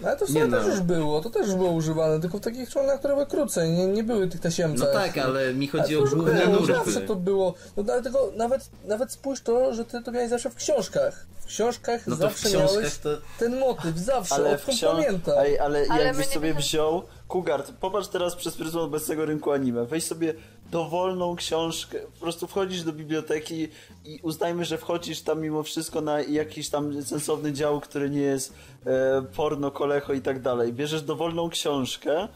No, (laughs) ale to Nie sobie no. też już było, to też już było używane, tylko w takich członach, które były krócej, nie, nie były tych No tasiemcach. tak, ale mi Ale chodzi to o główne nurty. Zawsze to było. No dlatego nawet, nawet spójrz to, że ty to miałeś zawsze w książkach. W książkach No to w zawsze książkach miałeś to... ten motyw, zawsze, Ale w odkąd książ... pamiętam. Ej, ale, Ale jakbyś nie sobie wziął Kugart, popatrz teraz przez pryzmat obecnego rynku anime. Weź sobie dowolną książkę, po prostu wchodzisz do biblioteki i uznajmy, że wchodzisz tam mimo wszystko na jakiś tam sensowny dział, który nie jest e, porno, kolecho i tak dalej. Bierzesz dowolną książkę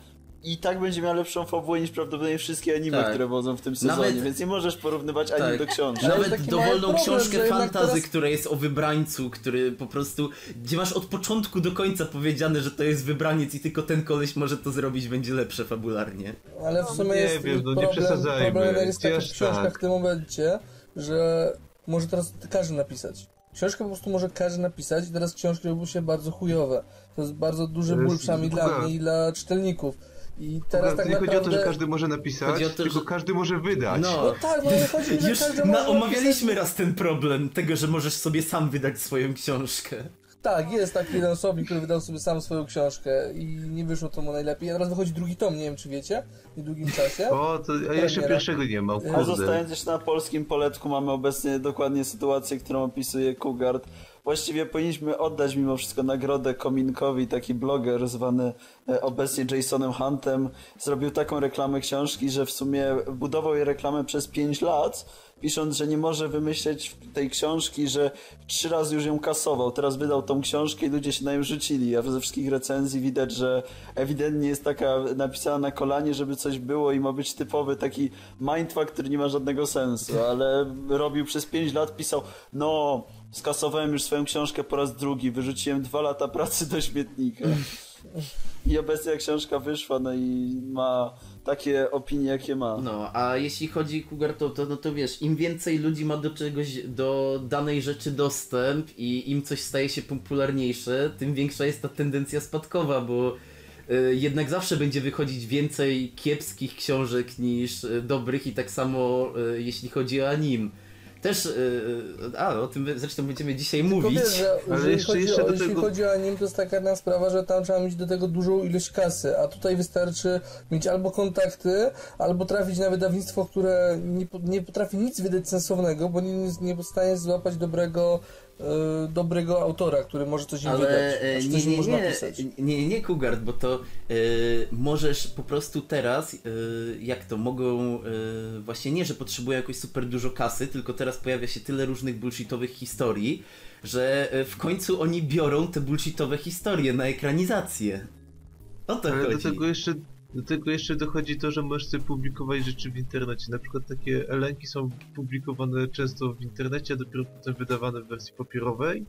i tak będzie miała lepszą fabułę niż prawdopodobnie wszystkie anime, Tak. które wodzą w tym sezonie, Nawet- więc nie możesz porównywać anim Tak. do książki. Nawet dowolną problem, książkę fantazy, teraz- która jest o wybrańcu, który po prostu, gdzie masz od początku do końca powiedziane, że to jest wybraniec i tylko ten koleś może to zrobić, będzie lepsze fabularnie. Ale w sumie nie jest wiem, no nie problem, przesadzajmy. problem jest Chociaż książkach tak. w tym momencie, że może teraz każdy napisać. Książkę po prostu może każdy napisać i teraz książki robią się bardzo chujowe. To jest bardzo duży ból, przynajmniej dla mnie i dla czytelników. I teraz tak nie chodzi o to, że naprawdę... każdy może napisać, Chodzi o to, tylko że- każdy może wydać. No, No tak, no ale chodzi, że już każdy na, może omawialiśmy napisać... raz ten problem tego, że możesz sobie sam wydać swoją książkę. Tak, jest taki jeden osobnik, który wydał sobie sam swoją książkę i nie wyszło to mu najlepiej. A teraz wychodzi drugi tom, nie wiem czy wiecie, w niedługim czasie. O, to ja jeszcze Premiera. pierwszego nie mam, A A kurde. zostając jeszcze na polskim poletku, mamy obecnie dokładnie sytuację, którą opisuje Kugard. Właściwie powinniśmy oddać mimo wszystko nagrodę Kominkowi, taki bloger zwany e, obecnie Jasonem Huntem. Zrobił taką reklamę książki, że w sumie budował jej reklamę przez 5 lat, pisząc, że nie może wymyśleć tej książki, że trzy razy już ją kasował. Teraz wydał tą książkę i ludzie się na nią rzucili, a ze wszystkich recenzji widać, że ewidentnie jest taka napisana na kolanie, żeby coś było i ma być typowy taki mindfuck, który nie ma żadnego sensu, ale robił przez 5 lat, pisał, no, skasowałem już swoją książkę po raz drugi, wyrzuciłem dwa lata pracy do śmietnika. I obecnie książka wyszła, no i ma takie opinie, jakie ma. No, a jeśli chodzi Cougar, to, to, no to wiesz, im więcej ludzi ma do czegoś, do danej rzeczy dostęp i im coś staje się popularniejsze, tym większa jest ta tendencja spadkowa, bo y, jednak zawsze będzie wychodzić więcej kiepskich książek niż y, dobrych i tak samo y, jeśli chodzi o anim. Też, y, a o tym zresztą będziemy dzisiaj Tylko mówić. wiesz, że Ale jeżeli, jeszcze- chodzi, jeszcze o, do jeśli tego- chodzi o anim, to jest taka jedna sprawa, że tam trzeba mieć do tego dużą ilość kasy, a tutaj wystarczy mieć albo kontakty, albo trafić na wydawnictwo, które nie, nie potrafi nic wydać sensownego, bo nie, nie jest w stanie złapać dobrego, dobrego autora, który może coś im Ale wydać, e, znaczy nie, nie, nie, napisać. nie, nie Kugard, bo to e, możesz po prostu teraz, e, jak to, mogą, e, właśnie nie, że potrzebują jakoś super dużo kasy, tylko teraz pojawia się tyle różnych bullshitowych historii, że e, w końcu oni biorą te bullshitowe historie na ekranizację. O to Ale do chodzi. tego jeszcze do tego jeszcze dochodzi to, że możesz sobie publikować rzeczy w internecie. Na przykład takie elenki są publikowane często w internecie, a dopiero potem wydawane w wersji papierowej.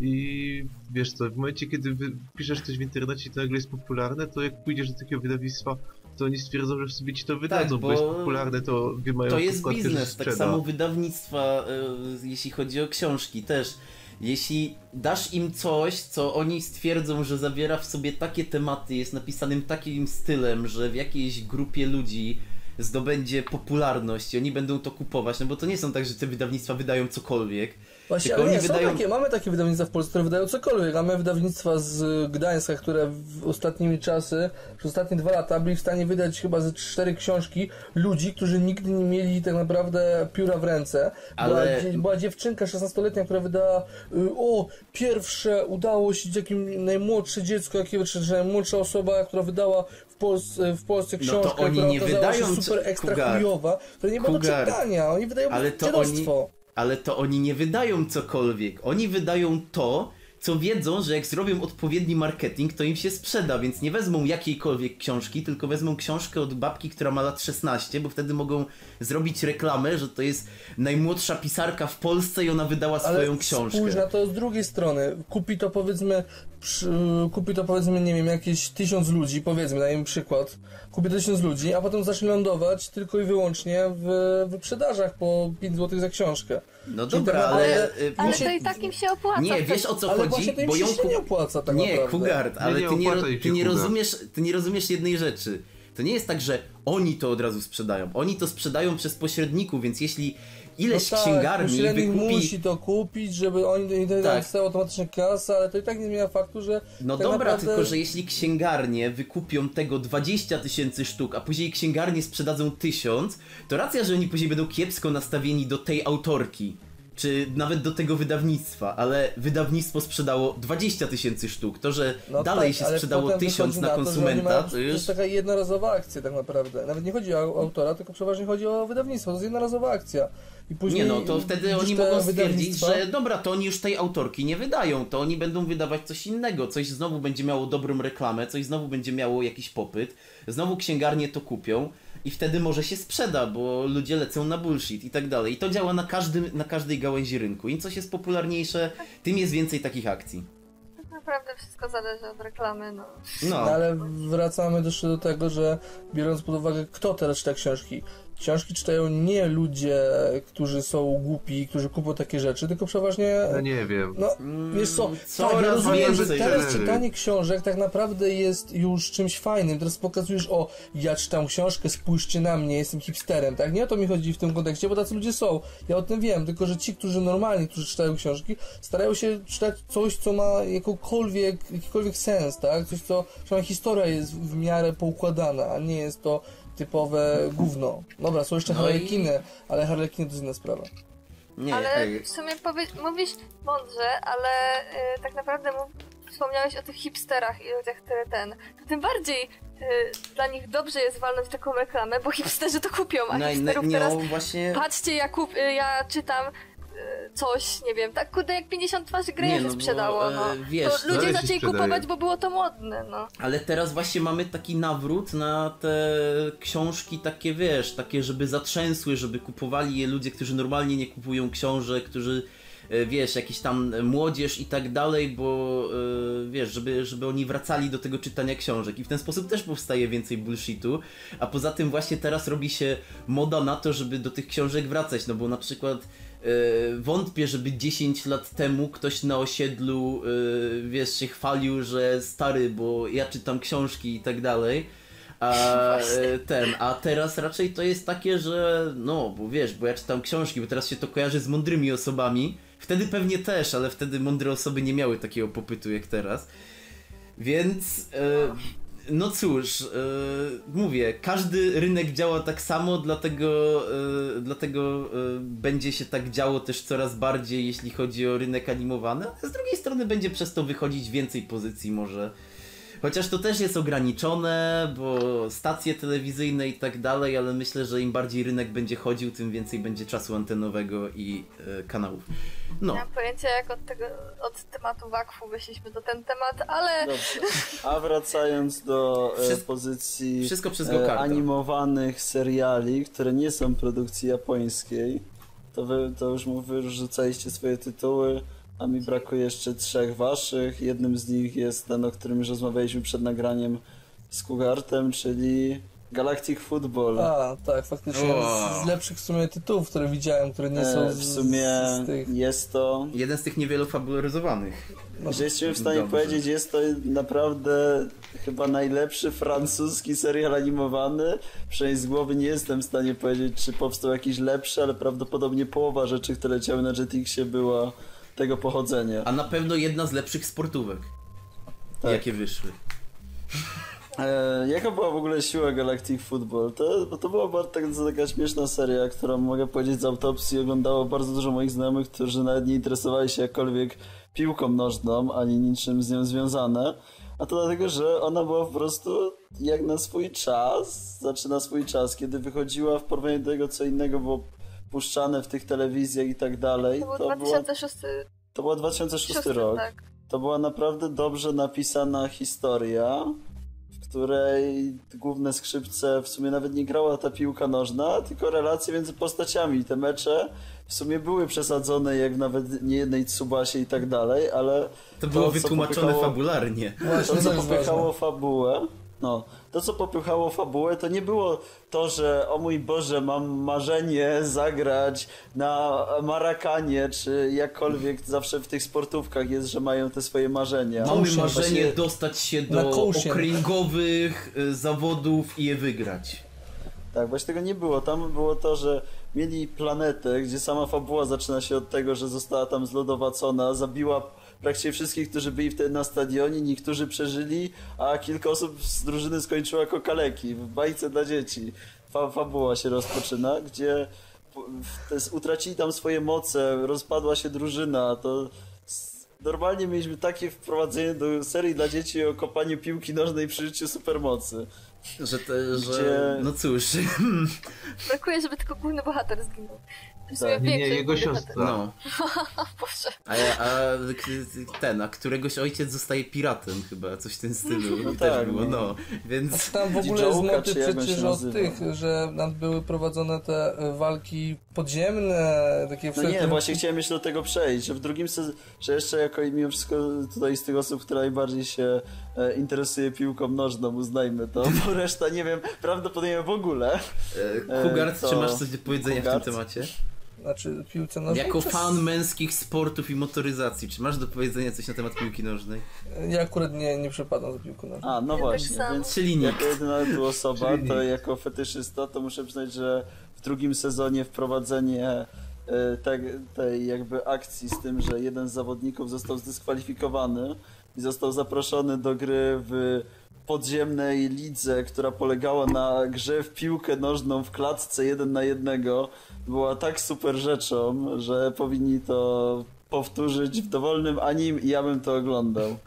I wiesz co, w momencie kiedy piszesz coś w internecie i to nagle jest popularne, to jak pójdziesz do takiego wydawnictwa, to oni stwierdzą, że sobie ci to wydadzą, bo... bo jest popularne, to mają To jest biznes, tak samo wydawnictwa, e, jeśli chodzi o książki też. Jeśli dasz im coś, co oni stwierdzą, że zawiera w sobie takie tematy, jest napisanym takim stylem, że w jakiejś grupie ludzi zdobędzie popularność i oni będą to kupować, no bo to nie są tak, że te wydawnictwa wydają cokolwiek. Właśnie, Tylko ale nie, oni są wydają- takie, mamy takie wydawnictwa w Polsce, które wydają cokolwiek. Mamy wydawnictwa z Gdańska, które w ostatnimi czasy, przez ostatnie dwa lata byli w stanie wydać chyba ze cztery książki ludzi, którzy nigdy nie mieli tak naprawdę pióra w ręce. Ale- Była, była dziewczynka 16-letnia, która wydała y, o, pierwsze udało się jakim najmłodsze dziecko, jakie, czy, czy najmłodsza osoba, która wydała w Polsce, w Polsce No to książkę, oni która nie wydają super ekstra Kugar. chujowa, która nie była do czytania. Oni wydają Ale to dziadostwo. Ale to oni nie wydają cokolwiek. Oni wydają to, co wiedzą, że jak zrobią odpowiedni marketing, to im się sprzeda, więc nie wezmą jakiejkolwiek książki, tylko wezmą książkę od babki, która ma lat 16, bo wtedy mogą zrobić reklamę, że to jest najmłodsza pisarka w Polsce i ona wydała swoją Ale książkę. spójrz na to z drugiej strony. Kupi to powiedzmy, przy, kupi to powiedzmy, nie wiem, jakieś tysiąc ludzi, powiedzmy, dajmy przykład. Kupi to tysiąc ludzi, a potem zacznie lądować tylko i wyłącznie w wyprzedażach po 5 zł za książkę. No Czyli dobra, tak ale... naprawdę- y, Ale się- to i tak im się opłaca. Nie, wiesz o co Ale chodzi, właśnie to im bo się ją nie opłaca tak Nie, naprawdę. Kugard, ale nie ty, nie, opłaca im ty nie rozumiesz, ty nie rozumiesz jednej rzeczy. To nie jest tak, że oni to od razu sprzedają. Oni to sprzedają przez pośredników, więc jeśli ileś no tak, księgarni wykupi... musi to kupić, żeby oni i tak. Tak. dostał automatycznie kasę, ale to i tak nie zmienia faktu, że No tak dobra, naprawdę... tylko że jeśli księgarnie wykupią tego 20 tysięcy sztuk, a później księgarnie sprzedadzą tysiąc, to racja, że oni później będą kiepsko nastawieni do tej autorki. czy nawet do tego wydawnictwa, ale wydawnictwo sprzedało 20 tysięcy sztuk. To, że No dalej tak, się sprzedało potem 1000 wychodzi na to, oni konsumenta, mają- to To już... jest taka jednorazowa akcja tak naprawdę. Nawet nie chodzi o autora, tylko przeważnie chodzi o wydawnictwo. To jest jednorazowa akcja. I później Nie no, to wtedy oni mogą stwierdzić, że dobra, to oni już tej autorki nie wydają, to oni będą wydawać coś innego, coś znowu będzie miało dobrą reklamę, coś znowu będzie miało jakiś popyt, znowu księgarnie to kupią i wtedy może się sprzeda, bo ludzie lecą na bullshit i tak dalej. I to działa na, każdym, na każdej gałęzi rynku. Im coś jest popularniejsze, tym jest więcej takich akcji. Tak naprawdę wszystko zależy od reklamy, no. No, No, ale wracamy też do tego, że biorąc pod uwagę, kto teraz czyta książki. Książki czytają nie ludzie, którzy są głupi, którzy kupują takie rzeczy, tylko przeważnie No nie wiem. No, Mm, wiesz co, coraz tak, ja rozumiem, że teraz czytanie książek tak naprawdę jest już czymś fajnym. Teraz pokazujesz, o, ja czytam książkę, spójrzcie na mnie, jestem hipsterem, tak? Nie o to mi chodzi w tym kontekście, bo tacy ludzie są. Ja o tym wiem, tylko że ci, którzy normalnie, którzy czytają książki, starają się czytać coś, co ma jakąkolwiek, jakikolwiek sens, tak? Coś, co, przynajmniej historia jest w miarę poukładana, a nie jest to typowe gówno. Dobra, są jeszcze No i- harlekiny, ale harlekiny to jest inna sprawa. nie, ale ej, w sumie powie, mówisz mądrze, ale y, tak naprawdę mów, wspomniałeś o tych hipsterach i ludziach, które ten. To tym bardziej y, dla nich dobrze jest walnąć taką reklamę, bo hipsterzy to kupią, a no, hipsterów nie, teraz no, właśnie... patrzcie, ja, kup, y, ja czytam coś, nie wiem, tak kurde jak 50 twarzy Greya Nie, się no bo, sprzedało, e, no. wiesz, to ludzie się zaczęli kupować, bo było to modne, no. Ale teraz właśnie mamy taki nawrót na te książki takie, wiesz, takie, żeby zatrzęsły, żeby kupowali je ludzie, którzy normalnie nie kupują książek, którzy, e, wiesz, jakiś tam młodzież i tak dalej, bo, e, wiesz, żeby, żeby oni wracali do tego czytania książek. I w ten sposób też powstaje więcej bullshitu, a poza tym właśnie teraz robi się moda na to, żeby do tych książek wracać, no bo na przykład wątpię, żeby 10 lat temu ktoś na osiedlu, e, wiesz, się chwalił, że stary, bo ja czytam książki i tak dalej. A e, ten, a teraz raczej to jest takie, że no, bo wiesz, bo ja czytam książki, bo teraz się to kojarzy z mądrymi osobami. Wtedy pewnie też, ale wtedy mądre osoby nie miały takiego popytu jak teraz. Więc e, no cóż, e, mówię, każdy rynek działa tak samo, dlatego, e, dlatego e, będzie się tak działo też coraz bardziej, jeśli chodzi o rynek animowany, ale z drugiej strony będzie przez to wychodzić więcej pozycji może. Chociaż to też jest ograniczone, bo stacje telewizyjne i tak dalej, ale myślę, że im bardziej rynek będzie chodził, tym więcej będzie czasu antenowego i e, kanałów. No. Nie mam pojęcia jak od tego, od tematu wakfu wyszliśmy do ten temat, ale Dobrze. A wracając do e, Wszystko- pozycji wszystko przez e, animowanych seriali, które nie są produkcji japońskiej, to wy to już mu wyrzucaliście swoje tytuły, a mi brakuje jeszcze trzech waszych. Jednym z nich jest ten, o którym już rozmawialiśmy przed nagraniem z Kugartem, czyli Galactic Football. A, tak, faktycznie. O. Z, z lepszych w sumie tytułów, które widziałem, które nie są E, z, w sumie z tych... jest to Jeden z tych niewielu fabularyzowanych. Że jesteśmy w stanie Dobrze. powiedzieć, jest to naprawdę chyba najlepszy francuski serial animowany. Przynajmniej z głowy nie jestem w stanie powiedzieć, czy powstał jakiś lepszy, ale prawdopodobnie połowa rzeczy, które leciały na Jetixie była tego pochodzenia. A na pewno jedna z lepszych sportówek, Tak. jakie wyszły. E, jaka była w ogóle siła Galactic Football? To, bo to była bardzo tak, taka śmieszna seria, którą mogę powiedzieć z autopsji oglądało bardzo dużo moich znajomych, którzy nawet nie interesowali się jakkolwiek piłką nożną, ani niczym z nią związane. A to dlatego, że ona była po prostu jak na swój czas, znaczy na swój czas, kiedy wychodziła w porównaniu do tego, co innego było puszczane w tych telewizjach i tak dalej. to był była, 2006 to była 2006 rok. tak. To była naprawdę dobrze napisana historia, w której główne skrzypce w sumie nawet nie grała ta piłka nożna, tylko relacje między postaciami. Te mecze w sumie były przesadzone jak w nawet niejednej Tsubasie i tak dalej, ale To było co wytłumaczone popychało- fabularnie. Właśnie, to, co to popychało fabułę, no, to co popychało fabułę, to nie było to, że o mój Boże, mam marzenie zagrać na Marakanie, czy jakkolwiek zawsze w tych sportówkach jest, że mają te swoje marzenia. Mamy marzenie właśnie- dostać się do okręgowych y, zawodów i je wygrać. Tak, właśnie tego nie było. Tam było to, że mieli planetę, gdzie sama fabuła zaczyna się od tego, że została tam zlodowacona, zabiła praktycznie wszystkich, którzy byli wtedy na stadionie, niektórzy przeżyli, a kilka osób z drużyny skończyło jako kaleki w bajce dla dzieci. Fa fabuła się rozpoczyna, gdzie utracili tam swoje moce, rozpadła się drużyna, to normalnie mieliśmy takie wprowadzenie do serii dla dzieci o kopaniu piłki nożnej przy życiu supermocy. Że, te, że Gdzie- no cóż, (laughs) Brakuje, żeby tylko główny bohater zginął. Tak. Nie, jego siostra. no. (laughs) Boże. A, ja- a ten, a któregoś ojciec zostaje piratem chyba, coś w tym stylu No też tak, było, no. no. Więc Tam w ogóle jest motyw przecież od tych, że nam były prowadzone te e, walki podziemne, takie No wszelkie... nie, właśnie chciałem jeszcze do tego przejść, że w drugim sezonie, że jeszcze jako i mimo wszystko tutaj z tych osób, która najbardziej się interesuje piłką nożną, uznajmy to, (laughs) bo reszta nie wiem, prawdopodobnie w ogóle. e, Kugart, to- czy masz coś do powiedzenia Kugart? w tym temacie? Znaczy piłce nożnej. Jako czy- fan męskich sportów i motoryzacji, czy masz do powiedzenia coś na temat piłki nożnej? Ja akurat nie, nie przepadam za piłką nożną. A, no tak właśnie, samo. więc Czyli nikt. jako jedyna tu osoba, Czyli to jako fetyszysta, to muszę przyznać, że w drugim sezonie wprowadzenie e, te, tej jakby akcji z tym, że jeden z zawodników został zdyskwalifikowany i został zaproszony do gry w podziemnej lidze, która polegała na grze w piłkę nożną w klatce jeden na jednego, była tak super rzeczą, że powinni to powtórzyć w dowolnym anim i ja bym to oglądał.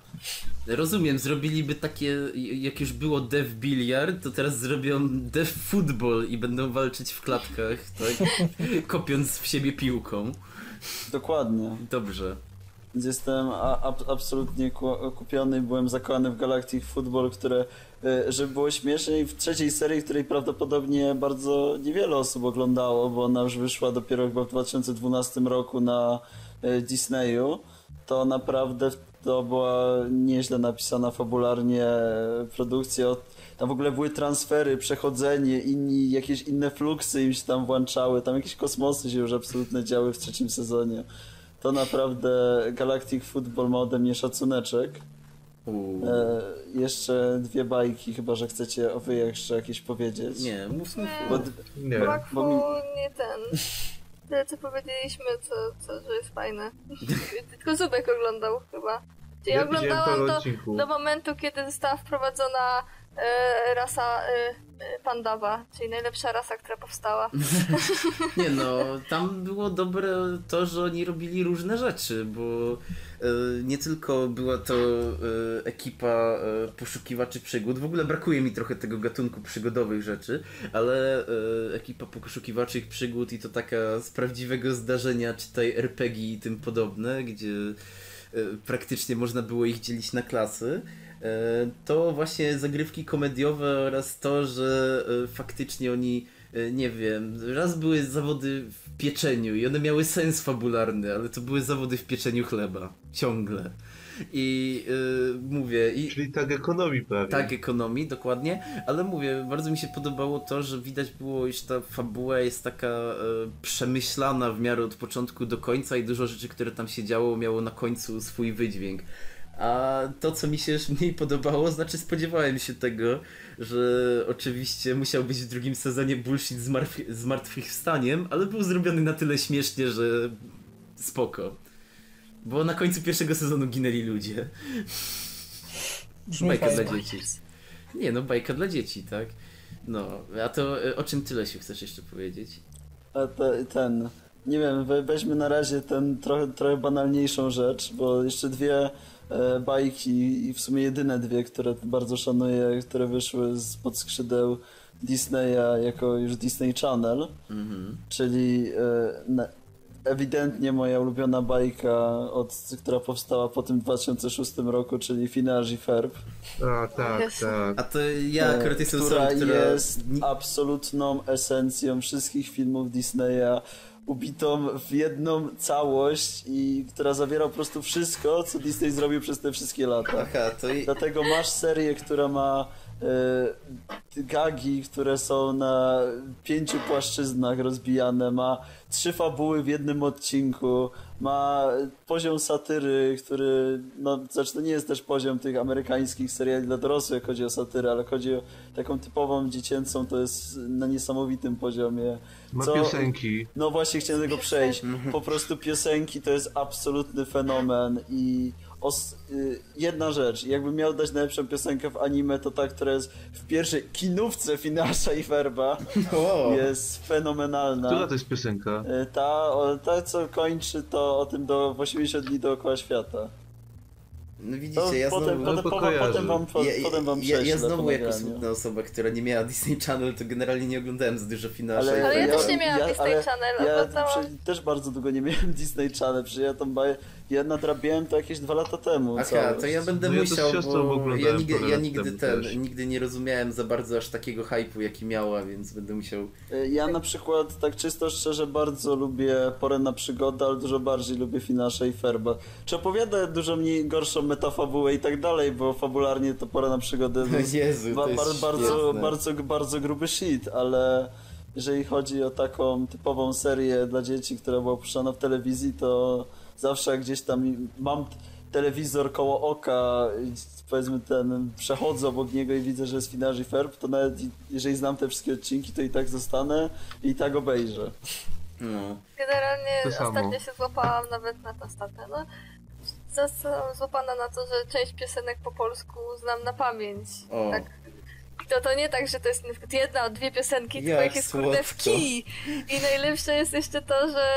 Rozumiem, zrobiliby takie, jak już było Dev Billiard, to teraz zrobią Dev Football i będą walczyć w klatkach, tak? (laughs) Kopiąc w siebie piłką. Dokładnie. Dobrze. Więc jestem absolutnie ku- kupiony i byłem zakochany w Galactic Football, które, e, żeby było śmieszniej, w trzeciej serii, której prawdopodobnie bardzo niewiele osób oglądało, bo ona już wyszła dopiero chyba w 2012 roku na e, Disneyu, to naprawdę to była nieźle napisana fabularnie e, produkcja. Tam w ogóle były transfery, przechodzenie, inni, jakieś inne fluksy im się tam włączały, tam jakieś kosmosy się już absolutnie działy w trzecim sezonie. To naprawdę Galactic Football ma ode mnie szacuneczek. E, jeszcze dwie bajki, chyba że chcecie o wy jeszcze jakieś powiedzieć. Nie, mów, mów. Bo, Nie. Bo mi- nie ten. Tyle co powiedzieliśmy, co, co, że jest fajne. Tylko Zubek oglądał chyba. Czyli Ja widziałem oglądałam parę do, do momentu, kiedy została wprowadzona rasa e, e, pandawa, czyli najlepsza rasa, która powstała. (laughs) Nie no, (laughs) tam było dobre to, że oni robili różne rzeczy, bo e, nie tylko była to e, ekipa e, poszukiwaczy przygód, w ogóle brakuje mi trochę tego gatunku przygodowych rzeczy, ale e, ekipa poszukiwaczy przygód i to taka z prawdziwego zdarzenia, czytaj RPG i tym podobne, gdzie e, praktycznie można było ich dzielić na klasy. E, To właśnie zagrywki komediowe oraz to, że e, faktycznie oni, e, nie wiem, raz były zawody w pieczeniu i one miały sens fabularny, ale to były zawody w pieczeniu chleba. Ciągle. I e, mówię, i Czyli tak ekonomii prawie. tak, ekonomii, dokładnie, ale mówię, bardzo mi się podobało to, że widać było, iż ta fabuła jest taka e, przemyślana w miarę od początku do końca i dużo rzeczy, które tam się działo, miało na końcu swój wydźwięk. A to, co mi się już mniej podobało, znaczy spodziewałem się tego, że oczywiście musiał być w drugim sezonie bullshit z, martw- z martwychwstaniem, ale był zrobiony na tyle śmiesznie, że spoko. Bo na końcu pierwszego sezonu ginęli ludzie. Brzmi Bajka dla dzieci. Nie no, bajka dla dzieci, tak? No, a to e, o czym tyle się chcesz jeszcze powiedzieć? a te, ten, nie wiem, we, weźmy na razie ten trochę, trochę banalniejszą rzecz, bo jeszcze dwie e, bajki i w sumie jedyne dwie, które bardzo szanuję, które wyszły z pod skrzydeł Disneya jako już Disney Channel, Mhm. czyli e, ewidentnie moja ulubiona bajka, od, która powstała po tym 2006 roku, czyli Phineas i Ferb. A, tak, tak. A to ja e, akurat jestem która osobą, która... jest absolutną esencją wszystkich filmów Disneya, ubitą w jedną całość i która zawiera po prostu wszystko, co Disney zrobił przez te wszystkie lata. Aha, to i... Dlatego masz serię, która ma gagi, które są na pięciu płaszczyznach rozbijane, ma trzy fabuły w jednym odcinku, ma poziom satyry, który, no, znaczy to nie jest też poziom tych amerykańskich seriali dla dorosłych, jak chodzi o satyrę, ale chodzi o taką typową dziecięcą, to jest na niesamowitym poziomie. Ma Co- piosenki. no właśnie chciałem tego przejść. Po prostu piosenki to jest absolutny fenomen i os, y, jedna rzecz, jakbym miał dać najlepszą piosenkę w anime, to ta, która jest w pierwszej kinówce Finasza i Ferba. (laughs) O, Jest fenomenalna. Która to jest piosenka? Y, Ta, o, ta, co kończy to o tym do w 80 dni dookoła świata. no To widzicie, ja potem, znowu... potem, No, potem, potem wam, po, Ja, potem wam ja, ja znowu jako smutna osoba, która nie miała Disney Channel, to generalnie nie oglądałem za dużo Finasza. Ale, Ale ja ja, też nie miałam ja, Disney Channel, Ja prze- też bardzo długo nie miałem Disney Channel, przecież ja tam baję, ja nadrabiałem to jakieś dwa lata temu. Aha, to ja będę No ja musiał, siostrą bo ja nigdy, ja nigdy ten, też. nigdy nie rozumiałem za bardzo aż takiego hypu jaki miała, więc będę musiał... Y, Ja na przykład tak czysto szczerze bardzo lubię Porę na przygodę, ale dużo bardziej lubię Finasza i Ferba. Czy opowiada dużo mniej gorszą metafabułę i tak dalej, bo fabularnie to Pora na przygodę (laughs) to jest Jezu, ba- to jest bar- bardzo, bardzo, bardzo gruby shit, ale jeżeli chodzi o taką typową serię dla dzieci, która była puszczana w telewizji, to zawsze gdzieś tam mam telewizor koło oka, i powiedzmy ten, przechodzę obok niego i widzę, że jest Finasz i Ferb, to nawet jeżeli znam te wszystkie odcinki, to i tak zostanę i tak obejrzę. No. Generalnie To samo. ostatnio się złapałam nawet na to ostatnio. No, zostałam złapana na to, że część piosenek po polsku znam na pamięć. O. Tak. I to, to nie tak, że to jest na przykład jedna, dwie piosenki, tylko ich jest kurde w kij. I najlepsze jest jeszcze to, że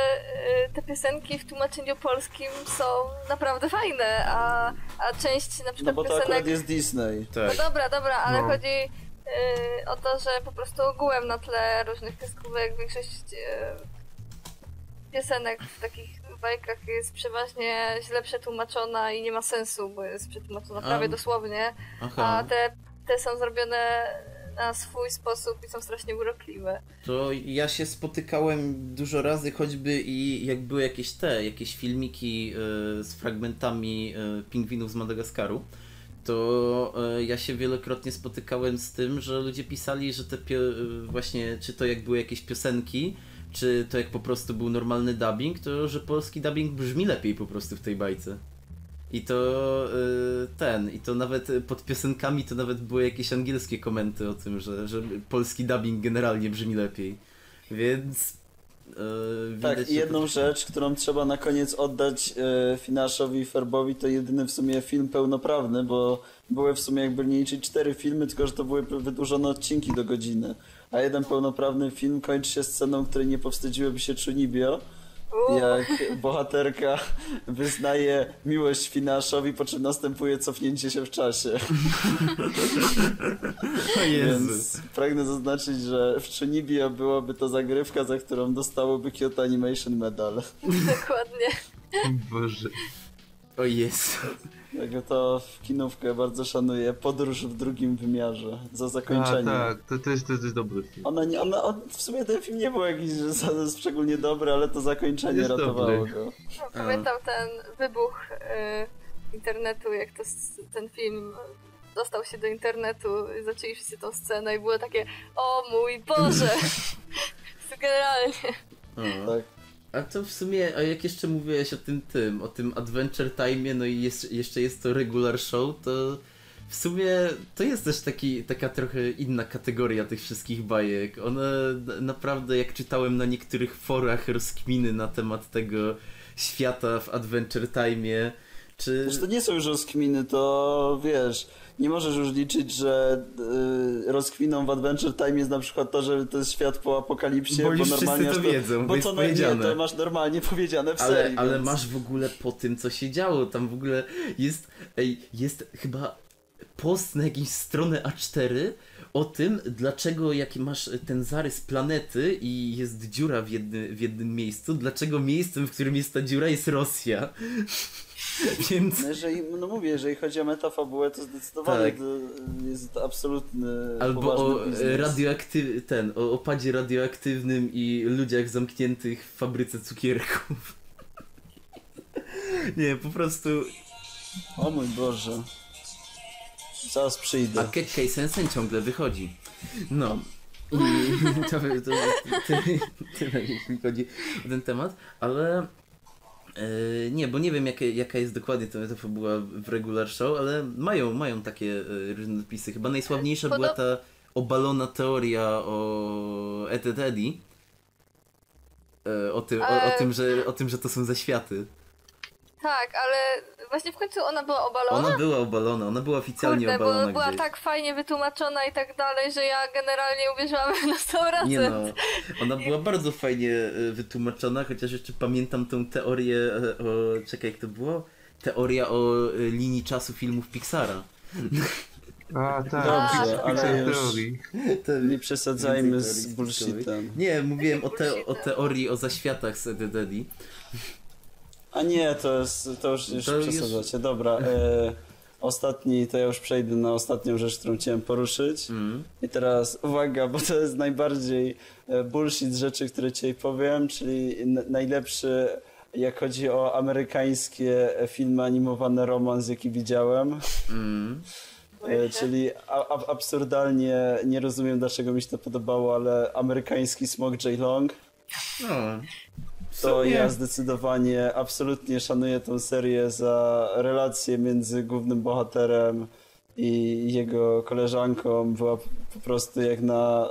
y, te piosenki w tłumaczeniu polskim są naprawdę fajne, a, a część na No przykład bo to piosenek... akurat jest Disney. No Tak. dobra, dobra, ale No. chodzi y, o to, że po prostu ogółem na tle różnych kreskówek większość y, piosenek w takich bajkach jest przeważnie źle przetłumaczona i nie ma sensu, bo jest przetłumaczona prawie dosłownie, Aha, a te, te są zrobione na swój sposób i są strasznie urokliwe. to ja się spotykałem dużo razy choćby i jak były jakieś te, jakieś filmiki e, z fragmentami e, pingwinów z Madagaskaru, to e, ja się wielokrotnie spotykałem z tym, że ludzie pisali, że te właśnie, czy to jak były jakieś piosenki, czy to jak po prostu był normalny dubbing, to że polski dubbing brzmi lepiej po prostu w tej bajce. I to y, ten, i to nawet pod piosenkami to nawet były jakieś angielskie komenty o tym, że, że polski dubbing generalnie brzmi lepiej. Więc y, Tak, i jedną rzecz, którą trzeba na koniec oddać e, Finaszowi i Ferbowi, to jedyny w sumie film pełnoprawny, bo były w sumie jakby nie liczyć cztery filmy, tylko że to były wydłużone odcinki do godziny. A jeden pełnoprawny film kończy się sceną, której nie powstydziłyby się Chunibyo, jak bohaterka wyznaje miłość Finaszowi, po czym następuje cofnięcie się w czasie. O Jezu. Więc pragnę zaznaczyć, że w Chunibyo byłaby to zagrywka, za którą dostałoby Kyoto Animation Medal. dokładnie. Boże. O Jezu. Także to w kinówkę bardzo szanuję. Podróż w drugim wymiarze. Za zakończenie. tak, to, to, jest, to jest dobry film. Ona, nie, ona, on, w sumie ten film nie był jakiś za- szczególnie dobry, ale to zakończenie Jest ratowało dobry. go. No, pamiętam ten wybuch y, internetu, jak to, ten film dostał się do internetu, i zaczęli wszyscy tą scenę i było takie o mój Boże! (laughs) (laughs) Generalnie. Tak. A to w sumie, a jak jeszcze mówiłeś o tym tym, o tym Adventure Time, no i jest, jeszcze jest to regular show, to w sumie to jest też taki, taka trochę inna kategoria tych wszystkich bajek. One na- naprawdę, jak czytałem na niektórych forach rozkminy na temat tego świata w Adventure Time, czy... Zresztą to nie są już rozkminy, to wiesz, nie możesz już liczyć, że y, rozkminą w Adventure Time jest na przykład to, że to jest świat po apokalipsie, Bo już normalnie wszyscy to masz wiedzą, bo bo to, na- nie, powiedziane. to masz normalnie powiedziane w Ale, serii. ale więc... masz w ogóle po tym, co się działo. Tam w ogóle jest. Ej, jest chyba post na jakąś stronę A4 o tym, dlaczego jak masz ten zarys planety i jest dziura w, jedny, w jednym miejscu, dlaczego miejscem, w którym jest ta dziura jest Rosja. (laughs) Więc. No, jeżeli, no mówię, jeżeli chodzi o metafabułę, to zdecydowanie Tak. to jest to absolutny Albo o biznes. radioaktyw... ten, o opadzie radioaktywnym i ludziach zamkniętych w fabryce cukierków. (laughs) Nie, po prostu O mój Boże. Zaraz przyjdę. A Kekkei Sensen ciągle wychodzi. No. I (laughs) to, to, to, tyle jeśli chodzi o ten temat, ale e, nie, bo nie wiem jaka, jaka jest dokładnie ta metafabuła w regular show, ale mają, mają takie e, różne napisy. Chyba najsławniejsza była Podob- ta obalona teoria o Ed, Ed Eddy. E, O tym, o, o, tym, że, o tym, że to są zaświaty. Tak, ale właśnie w końcu ona była obalona. Ona była obalona, ona była oficjalnie Kurde, obalona bo była gdzieś. tak fajnie wytłumaczona i tak dalej, że ja generalnie uwierzyłam na 100%. Nie no, ona była bardzo fajnie e, wytłumaczona, chociaż jeszcze pamiętam tą teorię e, o... Czekaj, jak to było? Teoria o e, linii czasu filmów Pixara. A, tak, Dobrze, Pixar ale już- Nie przesadzajmy z bullshitem. Nie, mówiłem o, te, o teorii o zaświatach z Eddie Daddy. A nie, to jest, to już, już To przesadzacie. Dobra, e, ostatni, to ja już przejdę na ostatnią rzecz, którą chciałem poruszyć. Mm. I teraz uwaga, bo to jest najbardziej e, bullshit rzeczy, które dzisiaj powiem, czyli najlepszy, jak chodzi o amerykańskie filmy animowane romans, jaki widziałem. Mm. E, czyli a, absurdalnie nie rozumiem, dlaczego mi się to podobało, ale amerykański Smok J. Long. No. To ja zdecydowanie absolutnie szanuję tą serię za relację między głównym bohaterem i jego koleżanką. Była po prostu jak na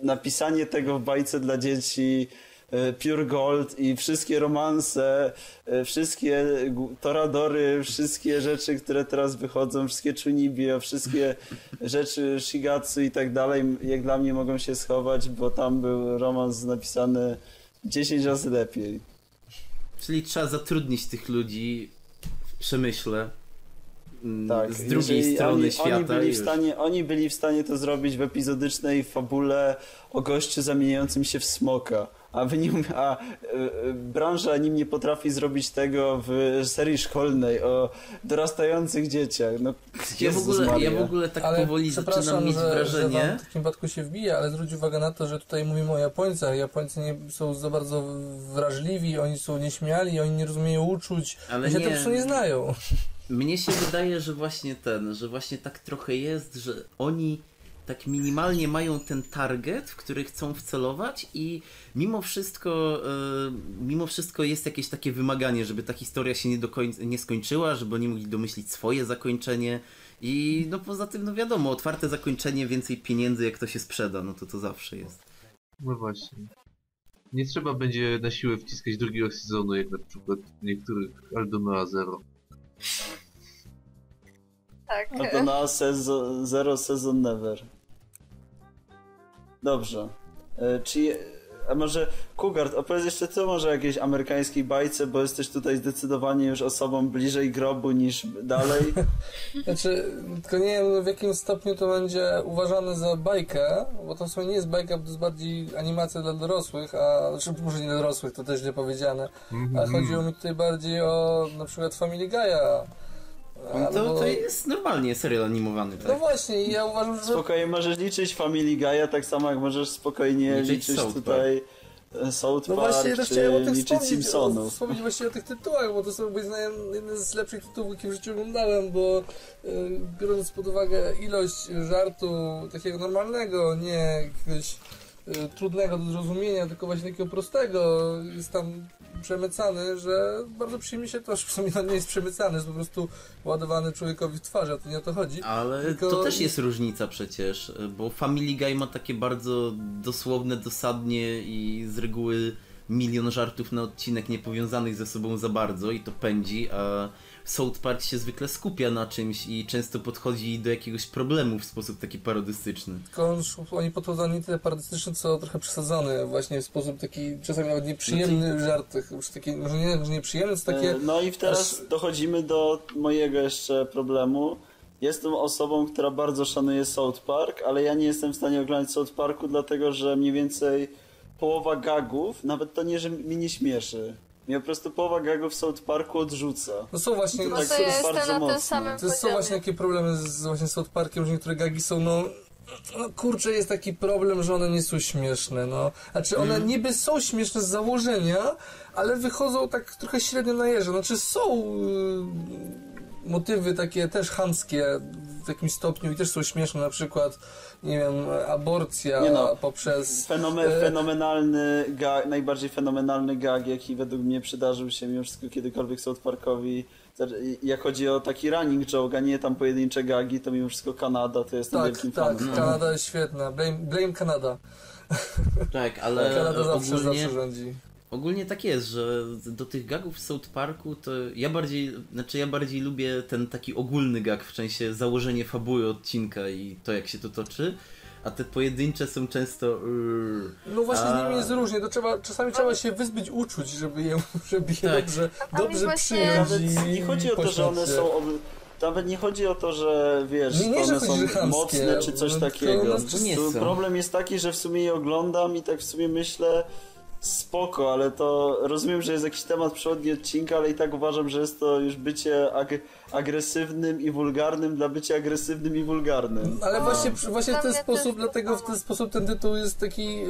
napisanie tego w bajce dla dzieci e, Pure Gold i wszystkie romanse, e, wszystkie toradory, wszystkie rzeczy, które teraz wychodzą, wszystkie chunibyo, wszystkie rzeczy shigatsu i tak dalej, jak dla mnie mogą się schować, bo tam był romans napisany 10 razy lepiej. Czyli trzeba zatrudnić tych ludzi w przemyśle. mm, Tak, z drugiej jeżeli strony oni, świata. Oni byli, w stanie, oni byli w stanie to zrobić w epizodycznej fabule o gościu zamieniającym się w smoka. A, wy umie- a y, y, branża nim nie potrafi zrobić tego w serii szkolnej o dorastających dzieciach. No, Ja w, ogóle, ja w ogóle tak ale powoli zaczynam mieć że, że wrażenie. wam w takim wypadku się wbije, ale zwróć uwagę na to, że tutaj mówimy o Japońcach. Japońcy nie są za bardzo wrażliwi, oni są nieśmiali, oni nie rozumieją uczuć, Ale oni się nie. prostu nie znają. Mnie się wydaje, że właśnie ten, że właśnie tak trochę jest, że oni tak minimalnie mają ten target, w który chcą wcelować i mimo wszystko, e, mimo wszystko jest jakieś takie wymaganie, żeby ta historia się nie, do końca, nie skończyła, żeby oni mogli domyślić swoje zakończenie i no poza tym, no wiadomo, otwarte zakończenie, więcej pieniędzy, jak to się sprzeda, no to to zawsze jest. No właśnie. Nie trzeba będzie na siłę wciskać drugiego sezonu, jak na przykład niektórych Aldona Zero. Tak. To na sezon, Zero Season Never. Dobrze. E, Czy, a może Kugard, opowiedz jeszcze ty może o jakiejś amerykańskiej bajce, bo jesteś tutaj zdecydowanie już osobą bliżej grobu niż dalej. (laughs) Znaczy, tylko nie wiem w jakim stopniu to będzie uważane za bajkę, bo to w sumie nie jest bajka, bo to jest bardziej animacja dla dorosłych, a znaczy może nie dla dorosłych, to też źle powiedziane, a chodziło mi tutaj bardziej o na przykład Family Guy'a. No to, albo- to jest normalnie serial animowany, No tak? właśnie, i ja uważam, że Spokojnie możesz liczyć Family Guy'a, tak samo jak możesz spokojnie Liczyć liczyć South tutaj e, South No Park, właśnie, też chciałem o liczyć o, Simpsonów. wspomnieć właśnie o tych tytułach, bo to są moim zdaniem jedne z lepszych tytułów, jakie w życiu oglądałem, bo y, biorąc pod uwagę ilość żartu takiego normalnego, nie jakiegoś trudnego do zrozumienia, tylko właśnie takiego prostego, jest tam przemycany, że bardzo przyjemnie się to, w sumie on nie jest przemycany, jest po prostu ładowany człowiekowi w twarz, a to nie o to chodzi. Ale Tylko- to też jest różnica przecież, bo Family Guy ma takie bardzo dosłowne, dosadnie i z reguły milion żartów na odcinek niepowiązanych ze sobą za bardzo i to pędzi, a South Park się zwykle skupia na czymś i często podchodzi do jakiegoś problemu w sposób taki parodystyczny. Tylko on, oni podchodzą nie tyle parodystyczny, co trochę przesadzony, właśnie w sposób taki czasami nawet nieprzyjemny żart, już taki, może nie, może nieprzyjemny, co takie... E, No i teraz dochodzimy do mojego jeszcze problemu. Jestem osobą, która bardzo szanuje South Park, ale ja nie jestem w stanie oglądać South Parku, dlatego że mniej więcej połowa gagów, nawet to nie, że mi nie śmieszy. Mnie po prostu połowa gagów w South Parku odrzuca. No są właśnie... No tak to jest ja bardzo na mocno. tym samym To są właśnie takie problemy z właśnie South Parkiem, że niektóre gagi są, no... No kurczę, jest taki problem, że one nie są śmieszne, no. Znaczy one niby są śmieszne z założenia, ale wychodzą tak trochę średnio na jeże. Znaczy są y, motywy takie też chamskie w jakimś stopniu i też są śmieszne, na przykład, nie wiem, aborcja Nie no. poprzez... Fenomen, e, fenomenalny gag, najbardziej fenomenalny gag, jaki według mnie przydarzył się mimo wszystko kiedykolwiek South Parkowi. Znaczy, Jak chodzi o taki running joke, a nie tam pojedyncze gagi, to mimo wszystko Kanada, to jestem Tak, wielkim tak, fanem. Kanada jest świetna. Blame, blame Kanada. Tak, ale Kanada zawsze, ogólnie... zawsze rządzi. Ogólnie tak jest, że do tych gagów w South Parku to ja bardziej, znaczy ja bardziej lubię ten taki ogólny gag, w sensie założenie fabuły odcinka i to jak się to toczy, a te pojedyncze są często... Yy, No właśnie A- z nimi jest różnie, to trzeba, czasami trzeba się wyzbyć uczuć, żeby je, (laughs) żeby je Tak. dobrze, dobrze właśnie- przyjąć Nawet nie chodzi o to, że one są. Ob... Nawet nie chodzi o to, że wiesz, Nie, nie, one są mocne czy coś no, takiego. problem jest taki, że w sumie je oglądam i tak w sumie myślę spoko, ale to rozumiem, że jest jakiś temat przewodni odcinka, ale i tak uważam, że jest to już bycie ag agresywnym i wulgarnym dla bycia agresywnym i wulgarnym. Ale właśnie, właśnie w ten sposób, dlatego w ten sposób ten tytuł jest taki e,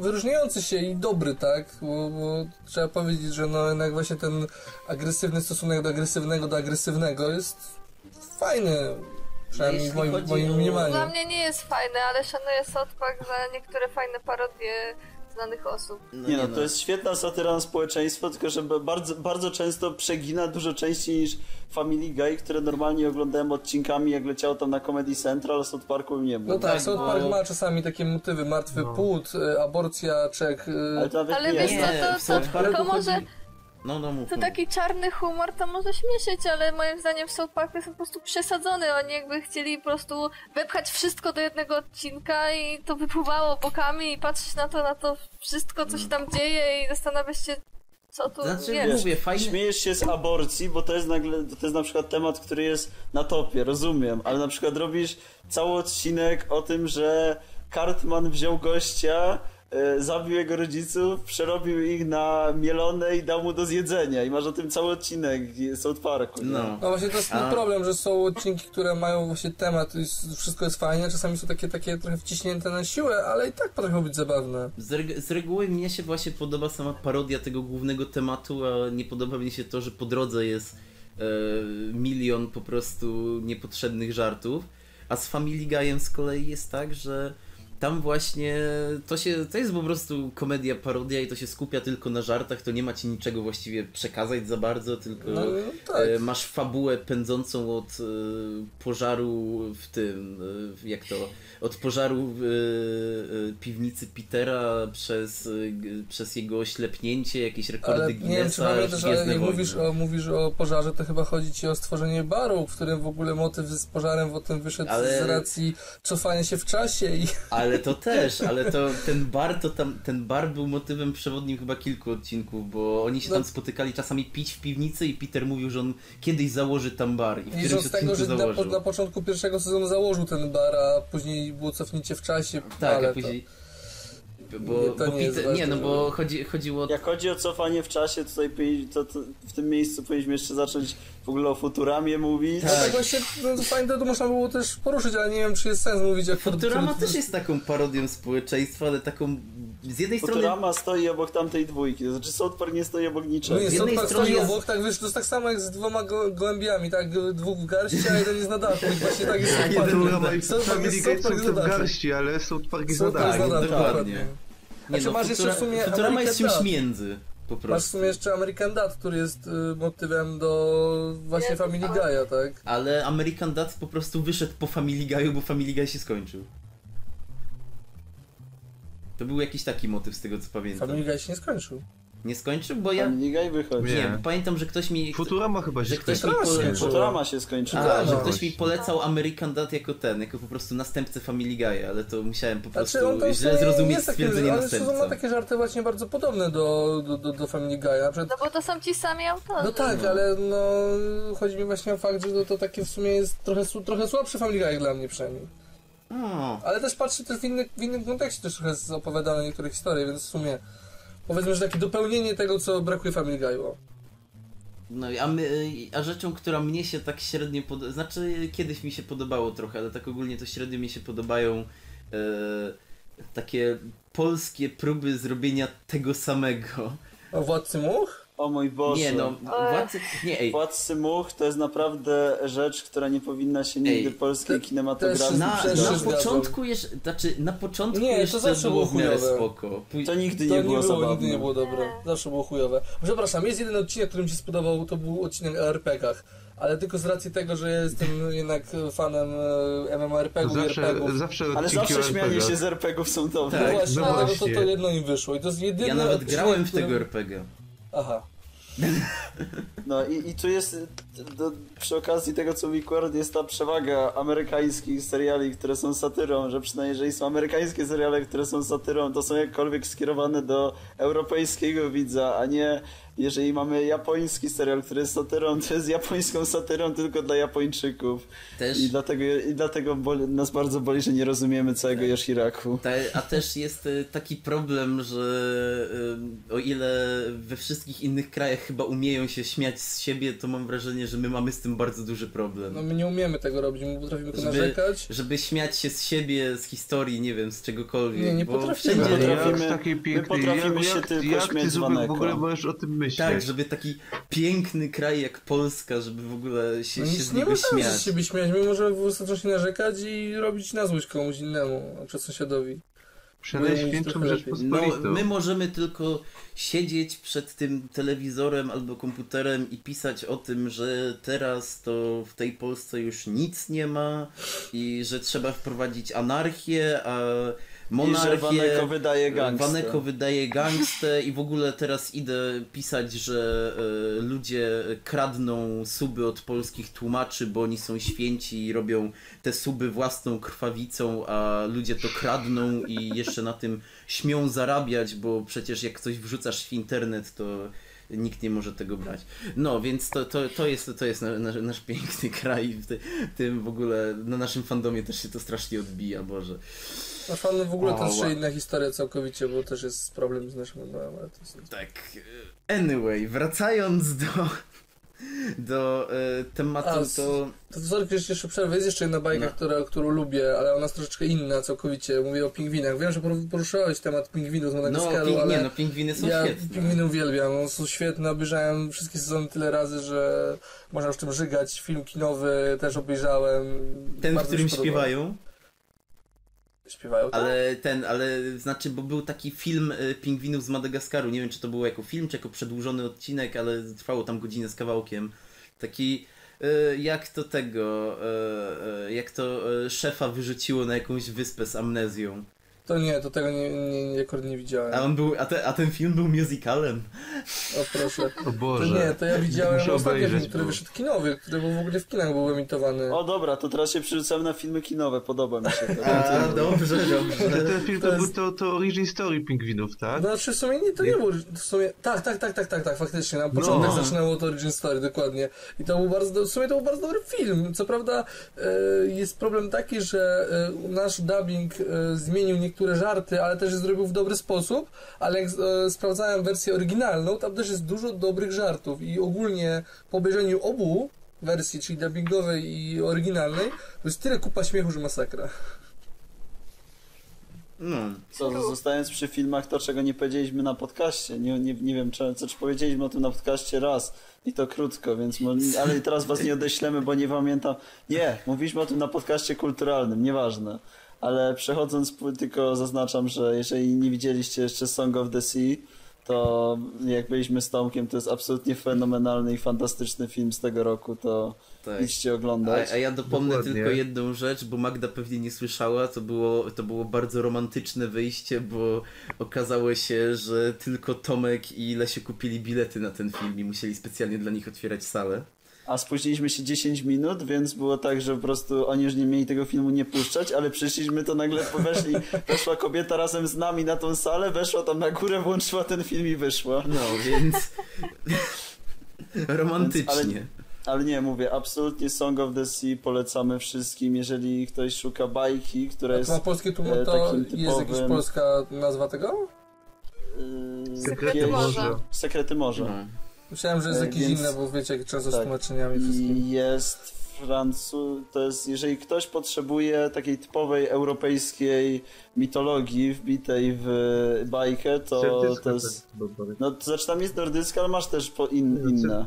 wyróżniający się i dobry, tak? Bo, bo trzeba powiedzieć, że no jednak właśnie ten agresywny stosunek do agresywnego do agresywnego jest fajny. Przynajmniej w moim, moim mniemaniu. Dla mnie nie jest fajne, ale szanuję South Park za niektóre fajne parodie znanych osób. Nie no, to jest świetna satyra na społeczeństwo, tylko że bardzo, bardzo często przegina dużo częściej niż Family Guy, które normalnie oglądałem odcinkami, jak leciało tam na Comedy Central, South Parku nie No było. tak, tak, South bo- Park ma czasami takie motywy, martwy No. płód, e, aborcja, czek. e, Ale to nawet Ale nie wiesz jest. co, to, to, South Parku to może... chodzi- No, no mów, To mów. taki czarny humor to może śmieszyć, ale moim zdaniem w South Park jest po prostu przesadzony. Oni jakby chcieli po prostu wepchać wszystko do jednego odcinka i to wypływało bokami i patrzeć na to, na to wszystko, co się tam dzieje i zastanawiać się, co tu Znaczy, jest. mówię, fajnie... Śmiejesz się z aborcji, bo to jest nagle, to jest na przykład temat, który jest na topie, rozumiem, ale na przykład robisz cały odcinek o tym, że Cartman wziął gościa, zabił jego rodziców, przerobił ich na mielone i dał mu do zjedzenia i masz o tym cały odcinek South Parku. No. No właśnie to jest ten A- problem, że są odcinki, które mają właśnie temat, i s- wszystko jest fajnie, a czasami są takie, takie trochę wciśnięte na siłę, ale i tak potrafią być zabawne. Z, reg- z reguły mnie się właśnie podoba sama parodia tego głównego tematu, a nie podoba mi się to, że po drodze jest e, milion po prostu niepotrzebnych żartów. A z Family Guy'em z kolei jest tak, że tam właśnie to się, to jest po prostu komedia, parodia i to się skupia tylko na żartach, to nie ma ci niczego właściwie przekazać za bardzo, tylko No, tak. e, masz fabułę pędzącą od e, pożaru w tym, e, jak to, od pożaru piwnicy Petera przez, przez jego oślepnięcie, jakieś rekordy Ale nie wiem, czy Guinnessa, ale jak mówisz o, mówisz o pożarze, to chyba chodzi ci o stworzenie baru, w którym w ogóle motyw z pożarem potem wyszedł Ale- z racji cofania się w czasie i Ale to też, ale to ten bar to tam, ten bar był motywem przewodnim chyba kilku odcinków, bo oni się No. tam spotykali czasami pić w piwnicy i Peter mówił, że on kiedyś założy tam bar i w którymś z tego, że na, założył. na początku pierwszego sezonu założył ten bar, a później było cofnięcie w czasie, Tak, ale a później... Bo, Nie, to bo nie jest Peter, nie, no ważne. bo chodzi, chodziło... Jak chodzi o cofanie w czasie, tutaj to, to w tym miejscu powinniśmy jeszcze zacząć w ogóle o Futuramie mówić. No tak właśnie, no, fajnie to można było też poruszyć, ale nie wiem, czy jest sens mówić jak Futurama też jest taką parodią społeczeństwa, ale taką z jednej strony... Futurama stoi obok tamtej dwójki, to znaczy South Park nie stoi obok No niczego. nie, Z jednej South Park strony stoi jest- obok, tak wiesz, to jest tak samo jak z dwoma go, gołębiami, tak, dwóch w garści, a jeden jest na dachu i właśnie tak jest South Park. Futurama South Park jest- South Park jest w na dachu. garści, ale South Park jest na Tak, dachu, dokładnie. Nie, Znaczy, no, masz jeszcze w sumie Futurama jest czymś między, po Masz w prostu. sumie jeszcze American Dad, który jest y, motywem do właśnie Jezu, Family tak. Guy'a, tak? Ale American Dad po prostu wyszedł po Family Guy'u, bo Family Guy się skończył. To był jakiś taki motyw z tego co pamiętam. Family Guy się nie skończył. Nie skończył, bo ja... Family Guy wychodzi. Nie, Nie. bo pamiętam, że ktoś mi... Futurama chyba się Że ktoś mi skończył. Futurama się. Futurama skończyła. A, że no ktoś mi polecał American Dad jako ten, jako po prostu następcę Family Guy'a, ale to musiałem po prostu Znaczy tam w źle zrozumieć jest stwierdzenie ale Susan ma następca. takie żarty właśnie bardzo podobne do, do, do, do Family Guy'a. Na przykład No bo to są ci sami autorzy. No tak, ale no chodzi mi właśnie o fakt, że to, to takie w sumie jest trochę, trochę słabszy Family Guy dla mnie przynajmniej. Ale też patrzę też w, inny, w innym kontekście też trochę opowiadane niektóre historie, więc w sumie powiedzmy, że takie dopełnienie tego, co brakuje Family Guy'u. no a, my, a rzeczą, która mnie się tak średnio podoba, znaczy kiedyś mi się podobało trochę, ale tak ogólnie to średnio mi się podobają e, takie polskie próby zrobienia tego samego. O Władcy Much? O mój Boże. Nie no, władcy, nie ej, Władcy Much to jest naprawdę rzecz, która nie powinna się nigdy Ej, polskiej te- kinematografii na, na początku jeszcze, znaczy na początku Nie, to jeszcze zawsze było było chujowe. spoko. To nigdy To nie było zabawne. nigdy nie było dobre. Zawsze było chujowe. Przepraszam, jest jeden odcinek, który mi się spodobał, to był odcinek o RPG-ach. ale tylko z racji tego, że ja jestem jednak fanem e, MMORPG-ów i Zawsze, RPGów. zawsze Ale zawsze śmianie się z RPGów są dobre. No Tak, właśnie, no to, właśnie. to jedno im wyszło i to jest jedyny Ja nawet odcinek, grałem w tego którym- RPG. Aha. (laughs) No i, i tu jest, do, przy okazji tego co mówi Querd, jest ta przewaga amerykańskich seriali, które są satyrą, że przynajmniej jeżeli są amerykańskie seriale, które są satyrą, to są jakkolwiek skierowane do europejskiego widza, a nie jeżeli mamy japoński serial, który jest satyrą, to jest japońską satyrą tylko dla Japończyków. Też, I dlatego, i dlatego boli, nas bardzo boli, że nie rozumiemy całego Yoshiraku. ta, a też jest e, taki problem, że e, o ile we wszystkich innych krajach chyba umieją się śmiać z siebie, to mam wrażenie, że my mamy z tym bardzo duży problem. No my nie umiemy tego robić, my potrafimy tylko Żeby- narzekać. Żeby śmiać się z siebie, z historii, nie wiem, z czegokolwiek. Nie, nie bo potrafimy. wszędzie My potrafimy- my potrafimy jak, się jak, tylko jak śmiać ty z w ogóle możesz o tym myśleć? Tak, żeby taki piękny kraj jak Polska, żeby w ogóle się, No się z nie niego możemy śmiać. z siebie śmiać, my możemy ostatecznie narzekać i robić na złość komuś innemu, czy sąsiadowi. Trochę lepiej. No, my możemy tylko siedzieć przed tym telewizorem albo komputerem i pisać o tym, że teraz to w tej Polsce już nic nie ma i że trzeba wprowadzić anarchię, a I że monarchię. Waneko wydaje gangstę. Waneko wydaje gangstę i w ogóle teraz idę pisać, że e, ludzie kradną suby od polskich tłumaczy, bo oni są święci i robią te suby własną krwawicą, a ludzie to kradną i jeszcze na tym śmią zarabiać, bo przecież jak coś wrzucasz w internet, to nikt nie może tego brać. No, więc to, to, to jest, to jest na- nasz, nasz piękny kraj w ty, tym w ogóle na naszym fandomie też się to strasznie odbija, Boże. Nasz fan w ogóle to jest inna historia całkowicie, bo też jest problem z naszym MMO, ale to jest... Tak. e, Anyway, wracając do, do e, tematu, A, to. To sorry, jeszcze przerwę. Jest jeszcze jedna bajka, No. która, którą lubię, ale ona jest troszeczkę inna całkowicie. Mówię o pingwinach. Wiem, że poru- poruszałeś temat pingwinów z No, Madagaskaru, ping, ale nie, no, pingwiny są ja świetne. pingwiny uwielbiam. One są świetne, obejrzałem wszystkie sezony tyle razy, że można już tym żygać. Film kinowy też obejrzałem. Ten, w Bardzo którym mi się podoba. Śpiewają, tak? ale ten, ale znaczy, bo był taki film e, pingwinów z Madagaskaru. Nie wiem, czy to było jako film, czy jako przedłużony odcinek, ale trwało tam godzinę z kawałkiem. Taki. e, Jak to tego, e, jak to szefa wyrzuciło na jakąś wyspę z amnezją. To nie, to tego nie, nie, nie, akurat nie widziałem. A on był, a, te, a ten film był musicalem. O proszę. O To Boże. nie, to ja widziałem Muszę ostatni film, który wyszedł kinowy, który był w ogóle w kinach był emitowany. O dobra, to teraz się przerzucamy na filmy kinowe, podoba mi się to. A, dobrze, Ten, dobrze. ten film To to, był jest- to, to origin story pingwinów, tak? No, znaczy w sumie nie, to nie był, w sumie, tak, tak, tak, tak, tak, tak, faktycznie, na początek No. zaczynało to Origin Story, dokładnie. I to był bardzo, w sumie to był bardzo dobry film. Co prawda e, jest problem taki, że e, nasz dubbing e, zmienił niektóre żarty, ale też je zrobił w dobry sposób, ale jak e, sprawdzałem wersję oryginalną, tam też jest dużo dobrych żartów i ogólnie po obejrzeniu obu wersji, czyli dubbingowej i oryginalnej, to jest tyle kupa śmiechu, że masakra. No. Co, zostając przy filmach, to czego nie powiedzieliśmy na podcaście. Nie, nie, nie wiem, czy, co, czy powiedzieliśmy o tym na podcaście raz i to krótko, więc ale i teraz was nie odeślemy, bo nie pamiętam. Nie, mówiliśmy o tym na podcaście kulturalnym, nieważne. Ale przechodząc, tylko zaznaczam, że jeżeli nie widzieliście jeszcze Song of the Sea, to jak byliśmy z Tomkiem, to jest absolutnie fenomenalny i fantastyczny film z tego roku, to Tak. idźcie oglądać. A, a ja dopomnę Dokładnie. tylko jedną rzecz, bo Magda pewnie nie słyszała, to było, to było bardzo romantyczne wyjście, bo okazało się, że tylko Tomek i Lesie kupili bilety na ten film i musieli specjalnie dla nich otwierać salę. A spóźniliśmy się 10 minut, więc było tak, że po prostu oni już nie mieli tego filmu nie puszczać, ale przyszliśmy, to nagle weszli, weszła kobieta razem z nami na tą salę, weszła tam na górę, włączyła ten film i wyszła. No, więc romantycznie. Więc, Ale nie, mówię, absolutnie Song of the Sea polecamy wszystkim, jeżeli ktoś szuka bajki, która jest na polskie tłum e, to takim jest jakaś typowym- polska nazwa tego? yy, Sekrety jakieś- Morza. Sekrety Morza. No. Myślałem, że jest E, jakieś więc- inne, bo wiecie, jak często z tak. tłumaczeniami wszystkim. I jest Francu... To jest, jeżeli ktoś potrzebuje takiej typowej europejskiej mitologii wbitej w bajkę, to, to jest... No to znaczy tam jest nordycka, ale masz też po in, inne.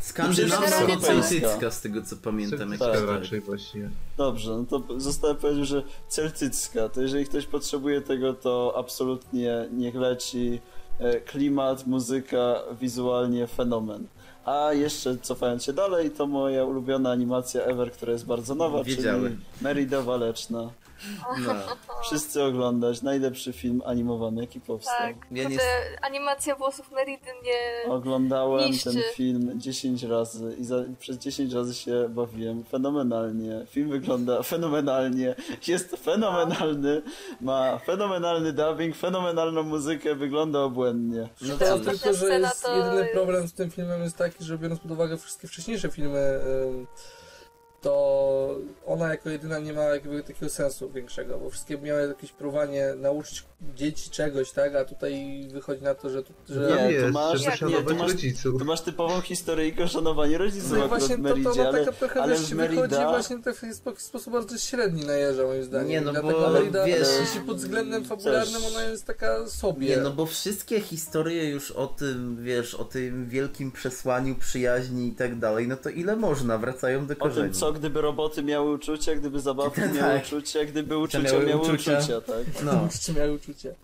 Skandynawska Generalnie celtycka z tego co pamiętam. Celtycka jakoś tak. tak. raczej właśnie. Dobrze, no to zostało powiedział, że celtycka. To jeżeli ktoś potrzebuje tego, to absolutnie niech leci. E, Klimat, muzyka, wizualnie fenomen. A jeszcze cofając się dalej, to moja ulubiona animacja ever, która jest bardzo nowa, Wiedziałem. czyli Merida Waleczna. (laughs) No. Wszyscy oglądać, najlepszy film animowany, jaki powstał. Tak, Ja nie- animacja włosów Meridy nie... Oglądałem Niszczy. ten film 10 razy i za, przez 10 razy się bawiłem fenomenalnie. Film wygląda (laughs) fenomenalnie, jest fenomenalny, ma fenomenalny dubbing, fenomenalną muzykę, wygląda obłędnie. No cóż. tylko, że jest to jedyny problem z tym filmem jest taki, że biorąc pod uwagę wszystkie wcześniejsze filmy, ym, to ona jako jedyna nie ma jakby takiego sensu większego, bo wszystkie miały jakieś próbowanie nauczyć dzieci czegoś, tak? A tutaj wychodzi na to, że... że Nie, tu jest, masz- nie, tu szanować masz- rodziców. Tu masz typową historyjkę o szanowaniu rodziców No i akurat właśnie w to, to Meridzie, ma ale, taka trochę ale wychodzi Merida... właśnie tak w spo- sposób bardzo średni na jeża moim zdaniem. Nie, no dlatego bo, Merida, wiesz- jeśli pod względem fabularnym Też- ona jest taka sobie. Nie, no bo wszystkie historie już o tym, wiesz, o tym wielkim przesłaniu przyjaźni i tak dalej, no to ile można, wracają do O korzeni. tym, co gdyby roboty miały uczucia, gdyby zabawki (laughs) Tak. miały uczucia, gdyby uczucia miały miały uczucia. uczucia, tak? No, (laughs) Czy miały uczucie?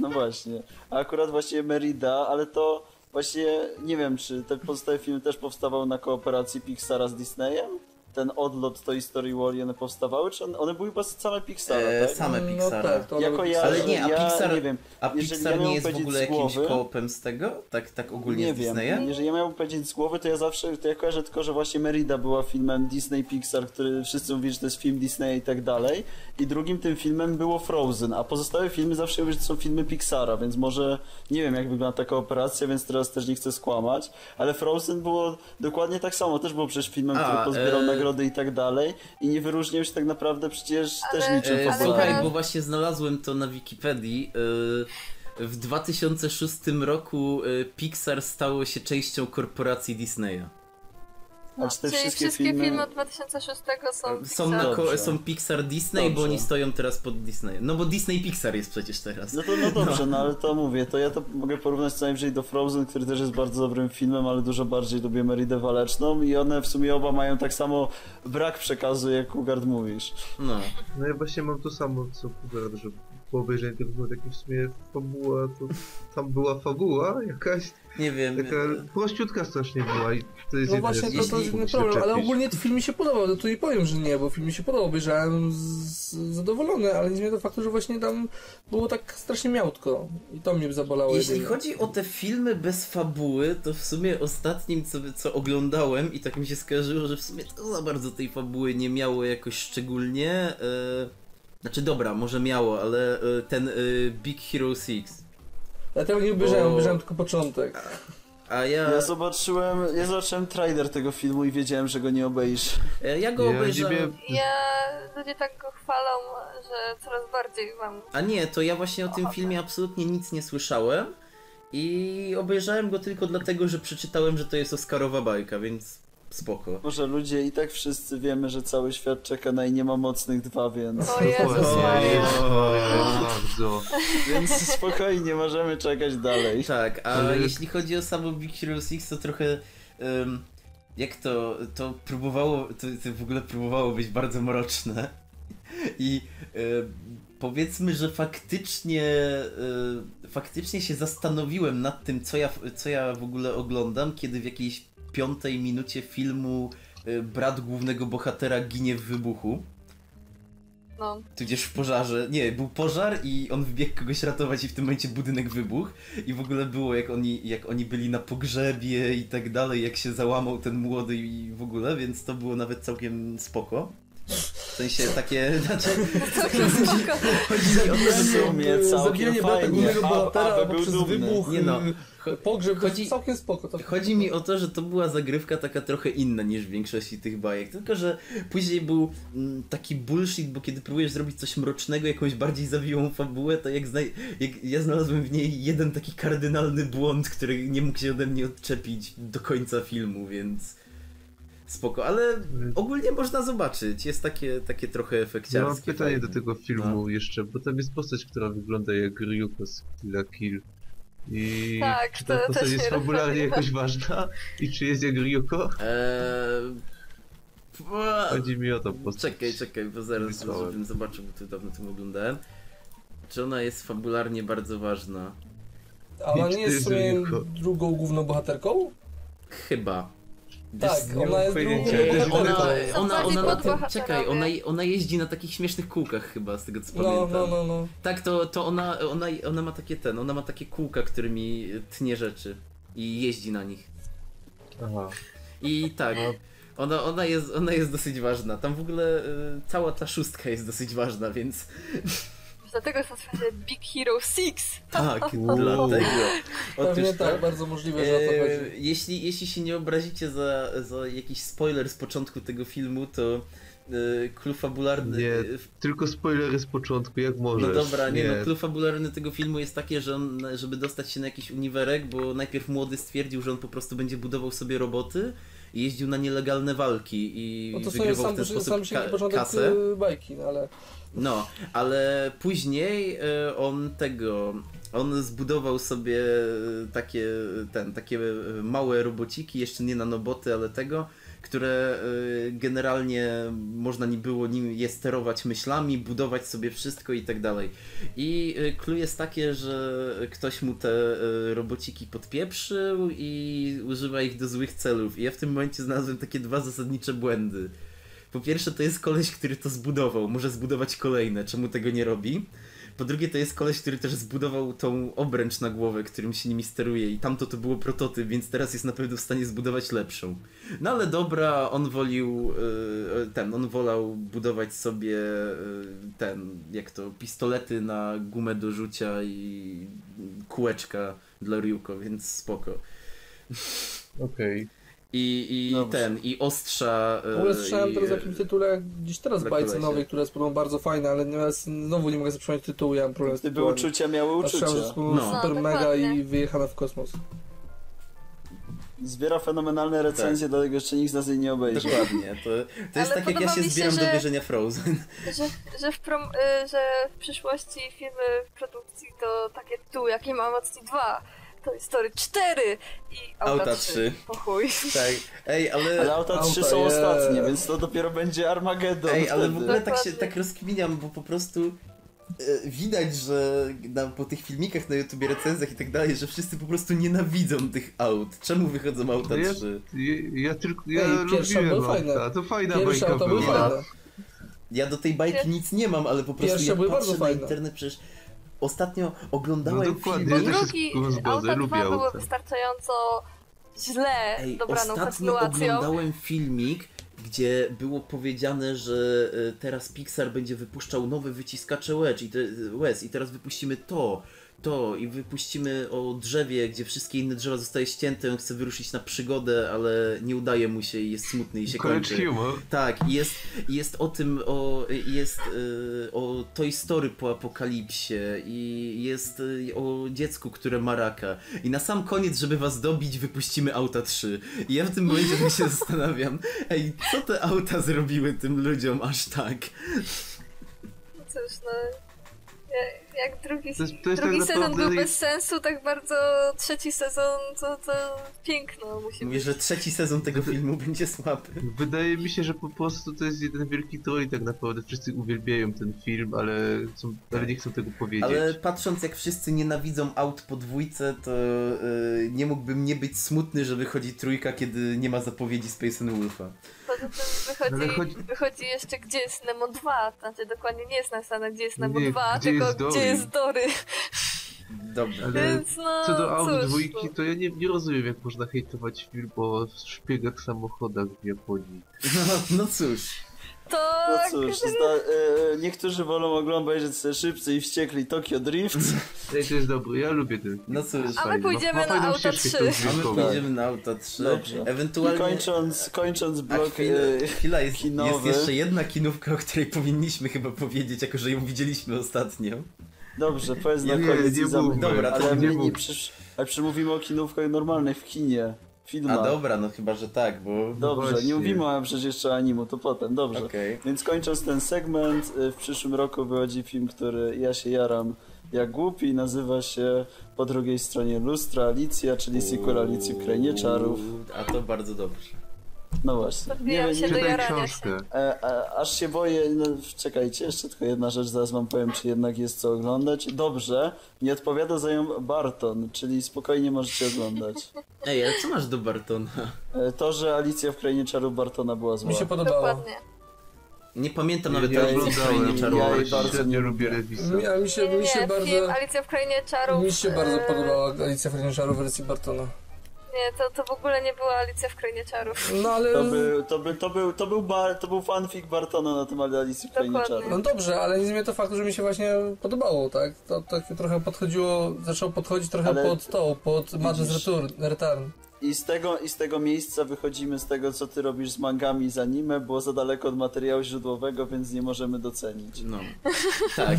No właśnie. A akurat właśnie Merida, ale to właśnie nie wiem, czy ten pozostały film też powstawał na kooperacji Pixara z Disneyem? Ten odlot Toy Story Wall one powstawały, czy one, one były chyba same Pixara, e, tak? same No Pixara. tak, to one Jako ja, Ale nie, a ja Pixar- nie wiem. A Pixar ja nie miałem jest w ogóle z jakimś głowy- koopem z tego? Tak, tak ogólnie Nie z wiem. Disneya? Jeżeli ja miałbym powiedzieć z głowy, to ja zawsze, to ja kojarzę tylko, że właśnie Merida była filmem Disney Pixar, który wszyscy mówili, że to jest film Disneya i tak dalej. I drugim tym filmem było Frozen, a pozostałe filmy zawsze mówię, że to są filmy Pixara, więc może nie wiem jak wygląda taka operacja, więc teraz też nie chcę skłamać, ale Frozen było dokładnie tak samo, też było przecież filmem, A, który pozbierał e- nagrody i tak dalej i nie wyróżniał się tak naprawdę przecież Ale- też niczym E, Ale słuchaj, bo właśnie znalazłem to na Wikipedii. E, w 2006 roku e, Pixar stało się częścią korporacji Disneya. Czy te Czyli wszystkie wszystkie filmy- filmy od 2006 są Są, na ko- Dobrze. są Pixar Disney, bo Dobrze. oni stoją teraz pod Disneyem. No bo Disney Pixar jest przecież teraz. No to no dobrze, no. ale to mówię, to ja to mogę porównać co najwyżej do Frozen, który też jest bardzo dobrym filmem, ale dużo bardziej lubię Meridę Waleczną i one w sumie oba mają tak samo brak przekazu, jak Ugard mówisz. No. No ja właśnie mam to samo, co Kuber, że po obejrzeniu tego filmu taki w sumie fabuła, to tam była fabuła jakaś, Nie wiem. taka prościutka strasznie była i to jest No jedyne, właśnie, to, to jest inny problem, ale ogólnie film mi się podobał, no to nie powiem, że nie, bo film mi się podobał, obejrzałem z, zadowolony, ale nie zmienia to faktu, że właśnie tam było tak strasznie miałtko i to mnie zabolało Jeśli jedynie. chodzi o te filmy bez fabuły, to w sumie ostatnim, co, co oglądałem i tak mi się skojarzyło, że w sumie to za bardzo tej fabuły nie miało jakoś szczególnie. E, znaczy dobra, może miało, ale e, ten e, Big Hero 6. Ja tego nie obejrzałem, Bo- obejrzałem tylko początek. A ja, Ja zobaczyłem, ja zobaczyłem trailer tego filmu i wiedziałem, że go nie obejrzysz. e, ja go Ja obejrzałem. niebie- Ja... Ludzie tak go chwalą, że coraz bardziej wam... A nie, to ja właśnie o tym filmie absolutnie nic nie słyszałem. I obejrzałem go tylko dlatego, że przeczytałem, że to jest Oscarowa bajka, więc spoko. Może ludzie i tak wszyscy wiemy, że cały świat czeka na i nie ma mocnych dwa, więc, O Jezus Maria. bardzo. więc spokojnie możemy czekać dalej. Tak, a Ale- jeśli chodzi o samo Big Hero 6, to trochę. em, jak to. To próbowało. To, to w ogóle próbowało być bardzo mroczne. I powiedzmy, że faktycznie. e, faktycznie się zastanowiłem nad tym, co ja, co ja w ogóle oglądam, kiedy w jakiejś piątej minucie filmu e, brat głównego bohatera ginie w wybuchu. No. Tudzież w pożarze. Nie, był pożar i on wbiegł kogoś ratować i w tym momencie budynek wybuchł. I w ogóle było jak oni, jak oni byli na pogrzebie i tak dalej, jak się załamał ten młody i w ogóle, więc to było nawet całkiem spoko. W sensie takie, (laughs) znaczy, (laughs) Całkiem spoko. chodzi mi o to, że Zabijanie brata głównego bohatera aby albo był przez dumny. wybuch, Nie no, y, pogrzeb, chodzi- całkiem spoko. To... Chodzi mi o to, że to była zagrywka taka trochę inna niż w większości tych bajek, tylko że później był mm, taki bullshit, bo kiedy próbujesz zrobić coś mrocznego, jakąś bardziej zawiłą fabułę, to jak, zna- jak ja znalazłem w niej jeden taki kardynalny błąd, który nie mógł się ode mnie odczepić do końca filmu, więc spoko, ale ogólnie można zobaczyć, jest takie, takie trochę Ja mam efekciarskie. pytanie fajne. do tego filmu jeszcze, bo tam jest postać, która wygląda jak Ryuko z Kill la Kill. I Tak, czy to ta też postać jest fabularnie jakoś ważna? I czy jest jak Ryuko? Eee... Chodzi mi o to postać. Czekaj, czekaj, bo zaraz Wysłałem. żebym zobaczył, bo tu dawno tym oglądałem. Czy ona jest fabularnie bardzo ważna? A ona nie jest w ty, sumie drugą główną bohaterką? Chyba. Tak, ona jest drugą Ona, ona, ona, na tym, czekaj, ona, ona jeździ na takich śmiesznych kółkach chyba, z tego co No, pamiętam. no, no, no. Tak, to, to ona, ona, ona ma takie ten, ona ma takie kółka, którymi tnie rzeczy i jeździ na nich. Aha. I tak, No. ona, ona, jest, ona jest dosyć ważna. Tam w ogóle y, cała ta szóstka jest dosyć ważna, więc Dlatego jest nazwane Big Hero 6. tak, (laughs) dlatego. Pewnie Otóż tak, tak. bardzo możliwe, że o to E, chodzi. jeśli, jeśli się nie obrazicie za, za jakiś spoiler z początku tego filmu, to e, clue fabularny... Nie, Tylko spoilery z początku, jak możesz. No dobra, nie, no clue fabularny tego filmu jest takie, że on, żeby dostać się na jakiś uniwerek, bo najpierw młody stwierdził, że on po prostu będzie budował sobie roboty i jeździł na nielegalne walki i No to sobie wygrywał sam, w ten sposób sam się ka- kasę. y, bajki, no ale... No, ale później e, on tego. On zbudował sobie takie, ten, takie małe robociki, jeszcze nie nanoboty, ale tego, które e, generalnie można nie było nim je sterować myślami, budować sobie wszystko i tak dalej. I e, clue jest takie, że ktoś mu te robociki podpieprzył i używa ich do złych celów. I ja w tym momencie znalazłem takie dwa zasadnicze błędy. Po pierwsze, to jest koleś, który to zbudował. Może zbudować kolejne. Czemu tego nie robi? Po drugie, to jest koleś, który też zbudował tą obręcz na głowę, którym się nimi steruje. I tamto to było prototyp, więc teraz jest na pewno w stanie zbudować lepszą. No ale dobra, on wolił yy, ten, on wolał budować sobie yy, ten, jak to, pistolety na gumę do rzucia i kółeczka dla Ryuko, więc spoko. Okej. I, i Dobrze. ten, i ostrza. W ogóle yy, słyszałem i- teraz o jakimś tytule gdzieś teraz bajce nowej, która jest podobno bardzo fajna, ale nie, znowu nie mogę sobie przypomnieć tytułu, ja mam problem z Gdyby tytułami. uczucia miały uczucia. Słyszałem, że No. super No, mega i wyjechana w kosmos. Zbiera fenomenalne recenzje, dlatego jeszcze nikt z nas jej nie obejrzy. Dokładnie, to, to jest tak jak ja się mi się, zbieram do że- wierzenia Frozen. Że, że, w prom, y, że w przyszłości filmy w produkcji to takie tytuły, jakie mam Mocni 2, Toy Story 4 i Auta, Auta 3. 3. Po chuj. Tak, ej, ale... Ale auta 3 Auta, są yeah. ostatnie, więc to dopiero będzie Armageddon Ej, ale w wtedy. ogóle tak się tak rozkminiam, bo po prostu e, widać, że na, po tych filmikach na YouTubie, recenzjach i tak dalej, że wszyscy po prostu nienawidzą tych aut. Czemu wychodzą auta No ja- 3? Ja, ja tylko. Ja Ej, lubiłem auta, To fajna Pierwsze bajka była. fajne. Ja do tej bajki nic nie mam, ale po prostu Pierwsze jak były patrzę na fajne. internet, przecież ostatnio oglądałem No dokładnie, filmik... ja drugi, zgodzę, Auta lubię 2 były auta. wystarczająco źle Ej, dobraną ostatnio oglądałem filmik, gdzie było powiedziane, że e, teraz Pixar będzie wypuszczał nowe wyciskacze łez i, te, łez i teraz wypuścimy to, to i wypuścimy o drzewie, gdzie wszystkie inne drzewa zostaje ścięte, on chce wyruszyć na przygodę, ale nie udaje mu się i jest smutny i się College kończy. humor. Tak, i jest, jest o tym, o, jest y, o Toy Story po apokalipsie i jest y, o dziecku, które ma raka. I na sam koniec, żeby was dobić, wypuścimy auta 3. I ja w tym momencie (laughs) się zastanawiam, ej, co te auta zrobiły tym ludziom aż tak? No Cóż, no... ja- Jak drugi, To to drugi tak sezon był bez sensu, tak bardzo trzeci sezon to, to piękno musi Mówię, być. że trzeci sezon tego filmu będzie słaby. Wydaje mi się, że po prostu to jest jeden wielki troll i tak naprawdę wszyscy uwielbiają ten film, ale, są, ale nie chcą tego powiedzieć. Ale patrząc jak wszyscy nienawidzą aut po dwójce, to y, nie mógłbym nie być smutny, że wychodzi trójka, kiedy nie ma zapowiedzi Space and Wolfa. Poza tym wychodzi, chodzi- wychodzi jeszcze gdzie jest Nemo 2, znaczy dokładnie nie jest napisane gdzie jest Nemo Nie, 2, gdzie tylko jest gdzie jest Dory. Dobrze. Ale Więc no Co do aut dwójki, no. to ja nie, nie rozumiem jak można hejtować film o szpiegach samochodach w Japonii. No, no cóż. To No cóż, zda, e, niektórzy wolą oglądać sobie szybcy i wściekli Tokyo Drift. Ej, to jest dobry, ja lubię ten film. No cóż. A my pójdziemy ma, ma na auta ścieżkę 3. A my pójdziemy na auta 3. Dobrze. I Ewentualnie. kończąc, kończąc A blok chwila, e, chwila jest, jest kinowy. jeszcze jedna kinówka, o której powinniśmy chyba powiedzieć, jako że ją widzieliśmy ostatnio. Dobrze, powiedz na Nie, koniec nie zamknij. mówmy. Dobra, to ale nie my nie mów. przysz... Ale przemówimy o kinówkach normalnych w kinie. Filmach. A dobra, no chyba, że tak, bo... Dobrze, właśnie. nie mówimy o przecież jeszcze o animu, to potem, dobrze. Okej. Więc kończąc ten segment, y, w przyszłym roku wychodzi film, który ja się jaram jak głupi, nazywa się Po drugiej stronie lustra Alicja, czyli sequel Alicji w Krainie Czarów. A to bardzo dobrze. No właśnie. Nie nie wiem. Czytaj książkę. E, e, aż się boję, no czekajcie, jeszcze tylko jedna rzecz, zaraz wam powiem, czy jednak jest co oglądać. Dobrze, nie odpowiada za ją Barton, czyli spokojnie możecie oglądać. Ej, ale co masz do Bartona? E, to, że Alicja w Krainie Czarów Bartona była zła. Mi się podobało. Dokładnie. Nie pamiętam nawet Ja Alicji w Krainie Czarów. Ja jej bardzo nie lubię. Lewisa. Mi, a mi się, Nie, nie, mi się nie, bardzo... film Alicja w Krainie Czarów. Mi się bardzo e, podobała Alicja w Krainie Czarów w wersji Bartona. Nie, to, to w ogóle nie była Alicja w Krainie Czarów. No ale... To był, to był, to był, to był, bar, to był fanfic Bartona na temat Alicji w Krainie. Czarów. No dobrze, ale nie zmienia to faktu, że mi się właśnie podobało, tak? To tak trochę podchodziło, zaczęło podchodzić trochę Ale pod to, pod Madness Return. Return. I z tego, I z tego miejsca wychodzimy z tego, co ty robisz z mangami i z anime, było za daleko od materiału źródłowego, więc nie możemy docenić. No. (laughs) Tak.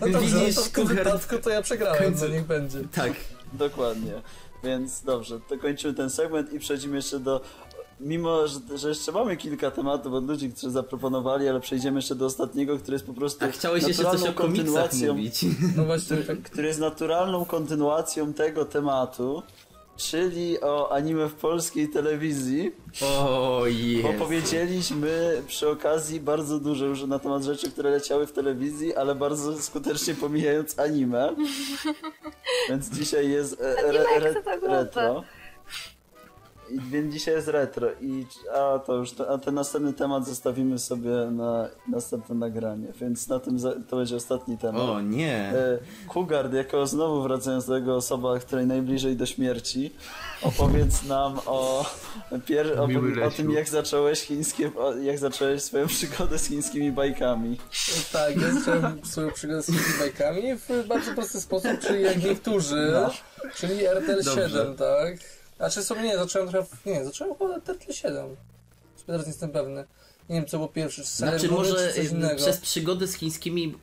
No dobrze, Widzisz, no to w tym Kuchar- wypadku to ja przegrałem, końcu- no niech będzie. Tak. Dokładnie. Więc dobrze, to kończymy ten segment i przechodzimy jeszcze do. Mimo, że, że jeszcze mamy kilka tematów od ludzi, którzy zaproponowali, ale przejdziemy jeszcze do ostatniego, który jest po prostu A chciałeś jeszcze coś naturalną o kontynuacją, mówić. No właśnie, tak. który jest naturalną kontynuacją tego tematu, czyli o anime w polskiej telewizji. O Bo jest. powiedzieliśmy przy okazji bardzo dużo już na temat rzeczy, które leciały w telewizji, ale bardzo skutecznie pomijając anime. (laughs) Więc dzisiaj jest e, re, re, wygląda? retro. I, więc dzisiaj jest retro. I, a to już, a ten następny temat zostawimy sobie na następne nagranie. Więc na tym za, to będzie ostatni temat. O nie. E, Kugard, jako znowu wracając do tego osoba, której najbliżej do śmierci, opowiedz nam o, pier, o, Miły o tym, jak zacząłeś chińskie, o- jak zacząłeś swoją przygodę z chińskimi bajkami. Tak, ja zacząłem swoją przygodę z tymi bajkami w bardzo prosty sposób, czyli jak niektórzy, czyli RTL 7, Dobrze. tak? Znaczy sobie nie, zacząłem trochę, nie, zacząłem chyba od RTL 7. Sobie teraz nie jestem pewny. Nie wiem, co było pierwsze, czy Znaczy Sailor Moon, może czy coś innego. przez przygodę z chińskimi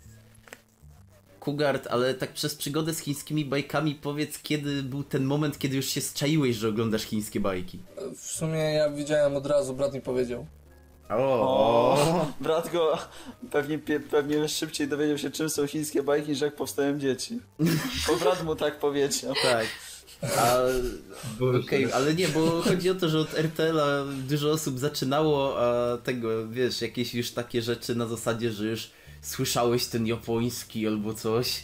Kugard, ale tak przez przygodę z chińskimi bajkami powiedz, kiedy był ten moment, kiedy już się zczaiłeś, że oglądasz chińskie bajki. W sumie ja widziałem od razu, brat mi powiedział. O. Brat go pewnie, pewnie szybciej dowiedział się, czym są chińskie bajki, niż jak powstają dzieci. Bo brat mu tak powiedział. Tak. A. Okej, ale nie, bo chodzi o to, że od RTL-a dużo osób zaczynało, a tego, wiesz, jakieś już takie rzeczy na zasadzie, że już słyszałeś ten japoński albo coś.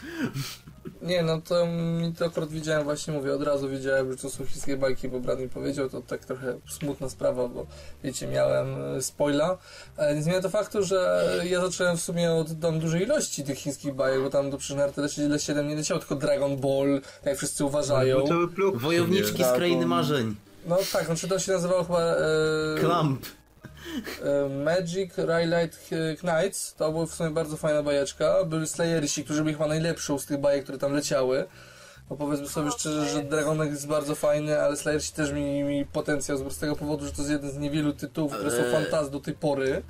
Nie, no to mi to akurat widziałem, właśnie mówię, od razu wiedziałem, że to są chińskie bajki, bo brat mi powiedział, to tak trochę smutna sprawa, bo wiecie, miałem e, spoila. Ale nie zmienia to faktu, że ja zacząłem w sumie od tam dużej ilości tych chińskich bajek, bo tam do przyczyn RTL 7 nie leciało tylko Dragon Ball, tak jak wszyscy uważają. W Wojowniczki z krainy marzeń. No tak, no czy to się nazywało chyba e, Clamp. E, Magic Raylight Knights, to była w sumie bardzo fajna bajeczka. Byli Slayersi, którzy byli chyba najlepszą z tych bajek, które tam leciały. Bo powiedzmy sobie szczerze, że Dragonek jest bardzo fajny, ale Slayersi też mi, mi potencjał z tego powodu, że to jest jeden z niewielu tytułów, które są Ale- fantaz do tej pory.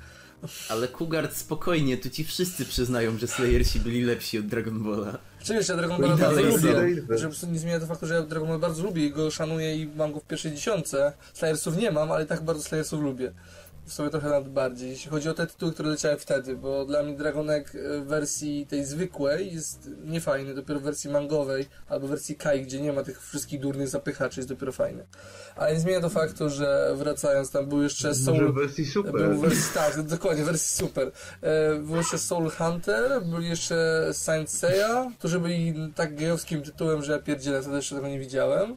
Ale Kugard spokojnie, tu ci wszyscy przyznają, że Slayersi byli lepsi od Dragon Balla. Oczywiście ja Dragon No Ball bardzo lubię. Że po prostu nie zmienia to faktu, że ja Dragon Ball bardzo lubię i go szanuję i mam go w pierwszej dziesiątce. Slayersów nie mam, ale i tak bardzo Slayersów lubię. Sobie trochę nawet bardziej, jeśli chodzi o te tytuły, które leciały wtedy, bo dla mnie Dragonek e, w wersji tej zwykłej jest niefajny, dopiero w wersji mangowej albo w wersji Kai, gdzie nie ma tych wszystkich durnych zapychaczy, jest dopiero fajny. Ale nie zmienia to faktu, że wracając, tam był jeszcze Może Soul... w wersji super. Był wersji, tak, (laughs) dokładnie, w wersji super. E, Był jeszcze Soul Hunter, był jeszcze Saint Seiya, którzy byli tak gejowskim tytułem, że ja pierdzielę, wtedy jeszcze tego nie widziałem.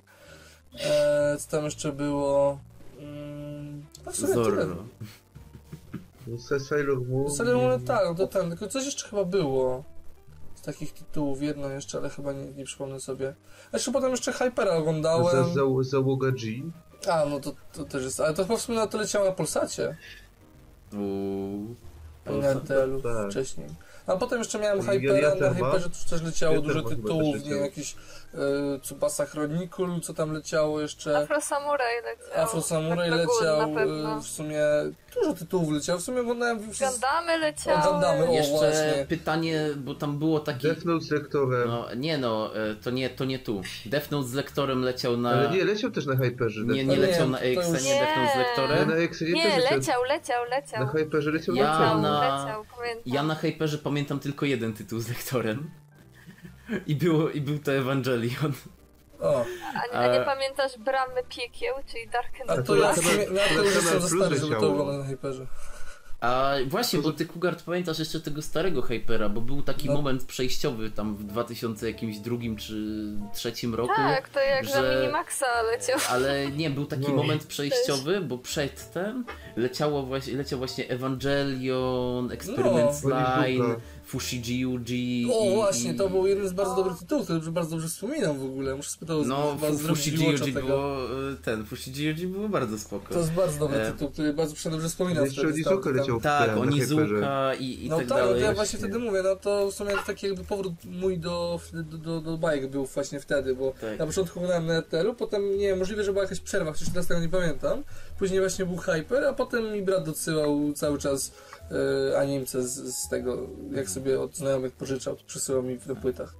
E, co tam jeszcze było? No w sumie tyle. Zorro. No, Se- Sailor Moon. Sailor Moon, tak, no to ten, tylko coś jeszcze chyba było. Z takich tytułów, jedno jeszcze, ale chyba nie, nie przypomnę sobie. A jeszcze potem jeszcze Hypera Za, oglądałem. za, załoga G. A, no to, to też jest, ale to chyba w sumie na to leciało na Polsacie. Uuu. na RTL-u Tak. wcześniej. A potem jeszcze miałem Hypera, na. Hyperze też leciało dużo tytułów, nie e, Tsubasa Chronicle, co tam leciało jeszcze. Afro Samurai leciał. Afro Samurai Tak na leciał, na pewno. e, w sumie dużo tytułów leciało, w sumie oglądałem już... Gandamy leciały. O, Gundamy, o. Jeszcze właśnie. pytanie, bo tam było takie... Death Note z lektorem. No, nie no, e, to nie, to nie tu. Death Note z lektorem leciał na... Ale nie, leciał też na Hyperze. nie, nie leciał nie, na EX, już- nie Death Note z Nie. Lektorem. na X nie, Nie, leciał, leciał, leciał. Na Hyperze leciał Ja leciał. na- leciał, pamiętam. Ja na Hyperze pamiętam tylko jeden tytuł z lektorem. I, było, I był to Evangelion. O, A, a nie A- pamiętasz Bramy Piekieł, czyli Dark and a the to ja ja to już jestem za stary, żeby to oglądać na Hyperze. A właśnie, bo ty Kugart pamiętasz jeszcze tego starego Hypera, bo był taki No. moment przejściowy tam w 2000 jakimś drugim czy trzecim roku. Tak, to jak za że- Minimaxa leciał. Ale nie, był taki No. moment przejściowy, bo przedtem leciało właśnie, leciał właśnie Evangelion, Experiment No. Line, Onizuka. Fushigi Yuji O, i, właśnie, i... to był jeden z bardzo dobrych tytułów, który bardzo dobrze wspominam w ogóle. Muszę spytać No, was Fu- zrobić Fushigi watcha Yuji tego. było, e, ten, Fushigi Yuji było bardzo spoko. To jest bardzo dobry E, tytuł, który bardzo dobrze wspominam. Jeszcze wtedy Onizuka leciał Tak. Onizuka i, i No tak tak, no to dalej. ja Właśnie. wtedy mówię, no to w sumie taki jakby powrót mój do, do, do, do bajek był właśnie wtedy, bo Tak. na początku oglądałem na RTL-u, potem nie wiem, możliwe, że była jakaś przerwa, chociaż teraz tego nie pamiętam. Później właśnie był Hyper, a potem mi brat dosyłał cały czas animce z, z tego, jak sobie od znajomych pożyczał, to przysyłał mi na płytach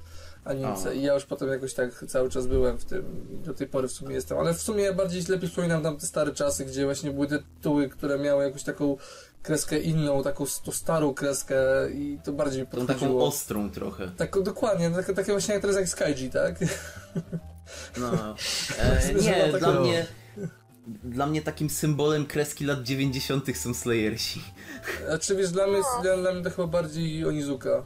animce i ja już potem jakoś tak cały czas byłem w tym, do tej pory w sumie jestem, ale w sumie ja bardziej lepiej wspominam tam te stare czasy, gdzie właśnie były tytuły, które miały jakąś taką kreskę inną, taką tą starą kreskę i to bardziej mi Tą taką podchodziło. ostrą trochę. Tak, dokładnie, takie, takie właśnie jak teraz jak Skyg, tak? No. (laughs) E, nie, dla mnie... Dla mnie takim symbolem kreski lat 90. są Slayersi. A czy wiesz, dla mnie, dla, dla mnie to chyba bardziej Onizuka.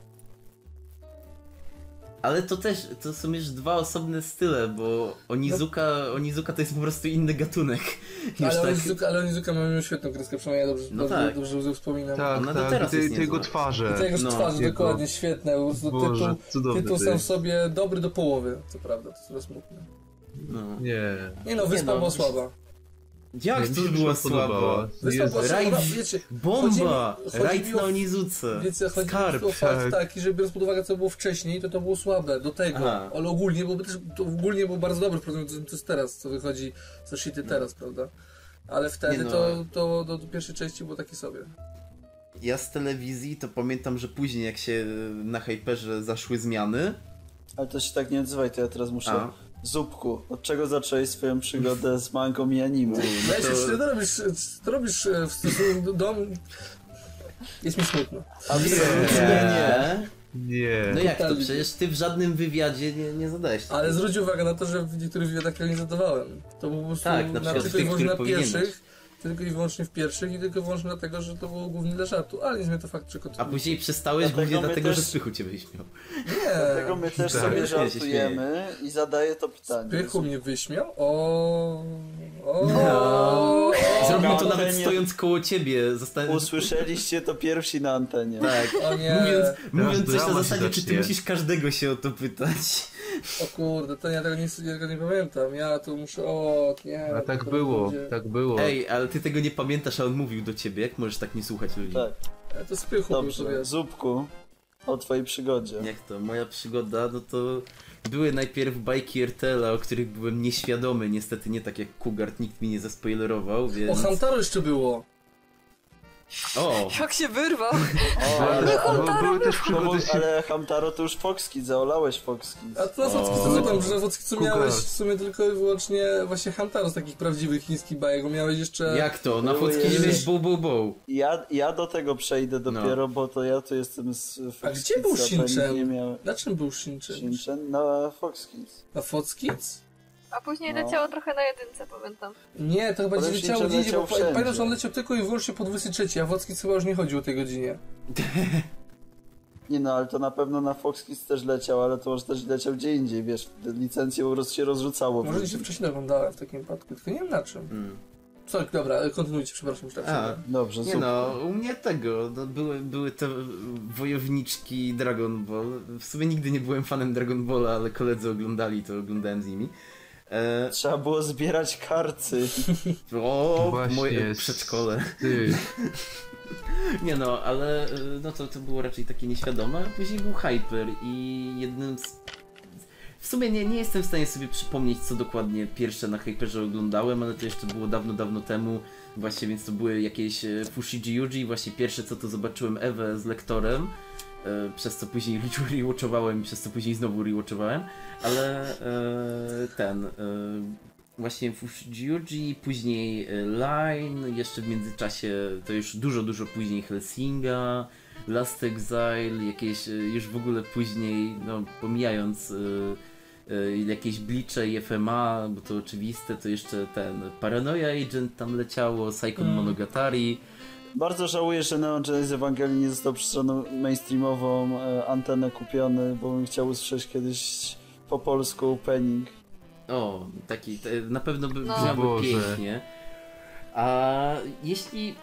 Ale to też, to są już dwa osobne style, bo Onizuka, Onizuka to jest po prostu inny gatunek. Ale tak, Onizuka, ale Onizuka ma miał świetną kreskę, przynajmniej ja dobrze, No dobrze, tak. dobrze, dobrze wspominam. Tak, Ona tak, teraz i te, jest te jego twarze. I tego No, twarzy, jego- dokładnie, świetne. Po prostu Boże, tytuł, tytuł sam w sobie dobry do połowy, co prawda, to jest trochę smutne. no. Nie. Nie no, Wyspa no, była słaba. Jak to Jezu. była Rajd- Bomba! Rajd na Onizuce. Więc ja chodzi Skarb. o fakt tak. taki, że biorąc pod uwagę co było wcześniej, to to było słabe do tego. Aha. Ale ogólnie, bo też to ogólnie był bardzo dobry produkt, to jest teraz, co wychodzi ze shity teraz, prawda? Ale wtedy no. to, to do, do pierwszej części było takie sobie. Ja z telewizji to pamiętam, że później jak się na Hyperze zaszły zmiany, Ale to się tak nie odzywaj, to ja teraz muszę... A. Zupku, od czego zacząłeś swoją przygodę z mangą i anime? no to- to... ty robisz, co ty robisz e, w stosunku do... Jest mi smutno. nie, nie. Nie. No jak to? Przecież ty w żadnym wywiadzie nie, nie zadałeś. Ale zwróć uwagę na to, że w niektórych wywiadach tego nie zadawałem. To było po prostu Tak, na na, przykład tych, na pierwszych, tylko i wyłącznie w pierwszych i tylko i wyłącznie dlatego, że to było głównie dla żartu. Ale nie zmienia to fakt, że A później przestałeś Dlatego głównie dlatego, też- że spychu cię wyśmiał. Dlatego Nie, my też Tak. sobie żartujemy i zadaję to pytanie. Pychu mnie wyśmiał. O, o, No. Zrobił to Na nawet stojąc koło ciebie. Zosta... Usłyszeliście to pierwsi na antenie. Tak. o nie. Mówiąc, mówiąc coś na zasadzie, czy ty musisz każdego się o to pytać. O kurde, to ja tego nie, ja tego nie pamiętam. Ja tu muszę, o nie. A tak było, będzie- tak było. Ej, ale ty tego nie pamiętasz, a on mówił do ciebie. Jak możesz tak nie słuchać ludzi? Tak, A to spychu był dobrze. sobie. Zupku, o twojej przygodzie. Jak to? Moja przygoda, no to były najpierw bajki RTL-a, o których byłem nieświadomy. Niestety nie tak jak Kugart, nikt mi nie zaspoilerował, O, więc... Hamtaro jeszcze było. O! Jak się wyrwał. O, ale, Bo, były też no, przygody z ale Hamtaro to już Fox Kids, zaolałeś Fox Kids. A to O. co tam, że co Kuka. miałeś w sumie tylko i wyłącznie właśnie Hamtaro z takich prawdziwych chińskich bajek, bo miałeś jeszcze... Jak to? Na nie jeszcze- miałeś bow bow bow. Ja, ja do tego przejdę dopiero, No. bo to ja tu jestem z Fox A gdzie Kids, był? Nie miałem... Na czym był Shinchan? Shinchan na Fox Kids. Na Fockids? A później No. leciało trochę na jedynce, pamiętam. Nie, to chyba gdzieś leciało gdzieś, bo pamiętam, że on leciał tylko i wyłącznie po 23, a Fockids chyba już nie chodził o tej godzinie. (laughs) Nie no, ale to na pewno na Fox Kids też leciał, ale to może też leciał gdzie indziej, wiesz, licencje po prostu się rozrzucało. Może się wcześniej oglądałem w takim wypadku, tylko nie wiem na czym. Mm. Co, dobra, kontynuujcie, przepraszam, już tak A. Dobrze, Nie no, u mnie tego, no, były, były te wojowniczki Dragon Ball. W sumie nigdy nie byłem fanem Dragon Balla, ale koledzy oglądali, to oglądałem z nimi. E, Trzeba było zbierać karty. (laughs) o, Właśnie moje przedszkole. Ty. (laughs) Nie no, ale e, no to, to było raczej takie nieświadome, a później był Hyper i jednym z... W sumie nie, nie jestem w stanie sobie przypomnieć, co dokładnie pierwsze na Hyperze oglądałem, ale to jeszcze było dawno, dawno temu. Właśnie, więc to były jakieś e, Fushigi Yuji, właśnie pierwsze co to zobaczyłem Ewę z lektorem, e, przez co później (laughs) rewatchowałem i przez co później znowu rewatchowałem, ale e, ten... E, właśnie Fushigi Yuji, później e, Line, jeszcze w międzyczasie to już dużo, dużo później Helsinga, Last Exile, jakieś e, już w ogóle później, no pomijając jakieś Blicze i FMA, bo to oczywiste, to jeszcze ten Paranoia Agent tam leciało, Psycho Mm. Monogatari. Bardzo żałuję, że Neon Genesis Evangelion nie został przez żadną mainstreamową e, antenę kupiony, bo bym chciał usłyszeć kiedyś po polsku opening. O, taki, te, na pewno by No. brzmiałby Boże. pięknie. A jeśli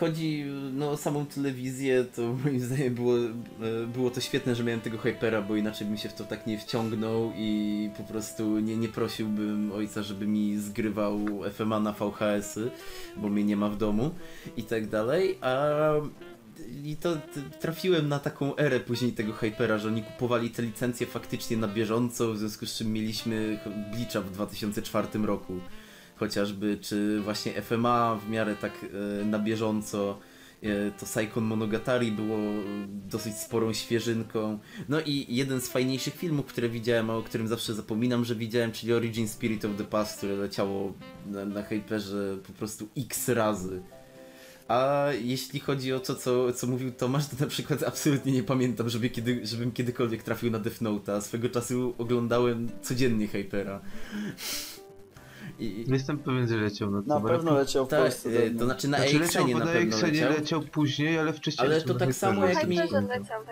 chodzi no, o samą telewizję, to moim zdaniem było, e, było to świetne, że miałem tego hypera, bo inaczej bym się w to tak nie wciągnął i po prostu nie, nie prosiłbym ojca, żeby mi zgrywał FMA na VHS-y, bo mnie nie ma w domu i tak dalej. A i to trafiłem na taką erę później tego hypera, że oni kupowali te licencje faktycznie na bieżąco, w związku z czym mieliśmy Bleacha w 2004 roku chociażby, czy właśnie FMA w miarę tak e, na bieżąco. E, To Saikon Monogatari było dosyć sporą świeżynką. No i jeden z fajniejszych filmów, które widziałem, a o którym zawsze zapominam, że widziałem, czyli Origin Spirit of the Past, które leciało na, na Hyperze po prostu x razy. A jeśli chodzi o to, co, co mówił Tomasz, to na przykład absolutnie nie pamiętam, żeby kiedy, żebym kiedykolwiek trafił na Death Note'a. Swego czasu oglądałem codziennie Hypera. I, Jestem pewien, że leciał na Na pewno leciał w tak, Polsce. e, dawno. to znaczy na Znaczy bo na na pewno leciał. leciał później, ale wcześniej Ale leciał to tak samo jak mi- leciał, leciał.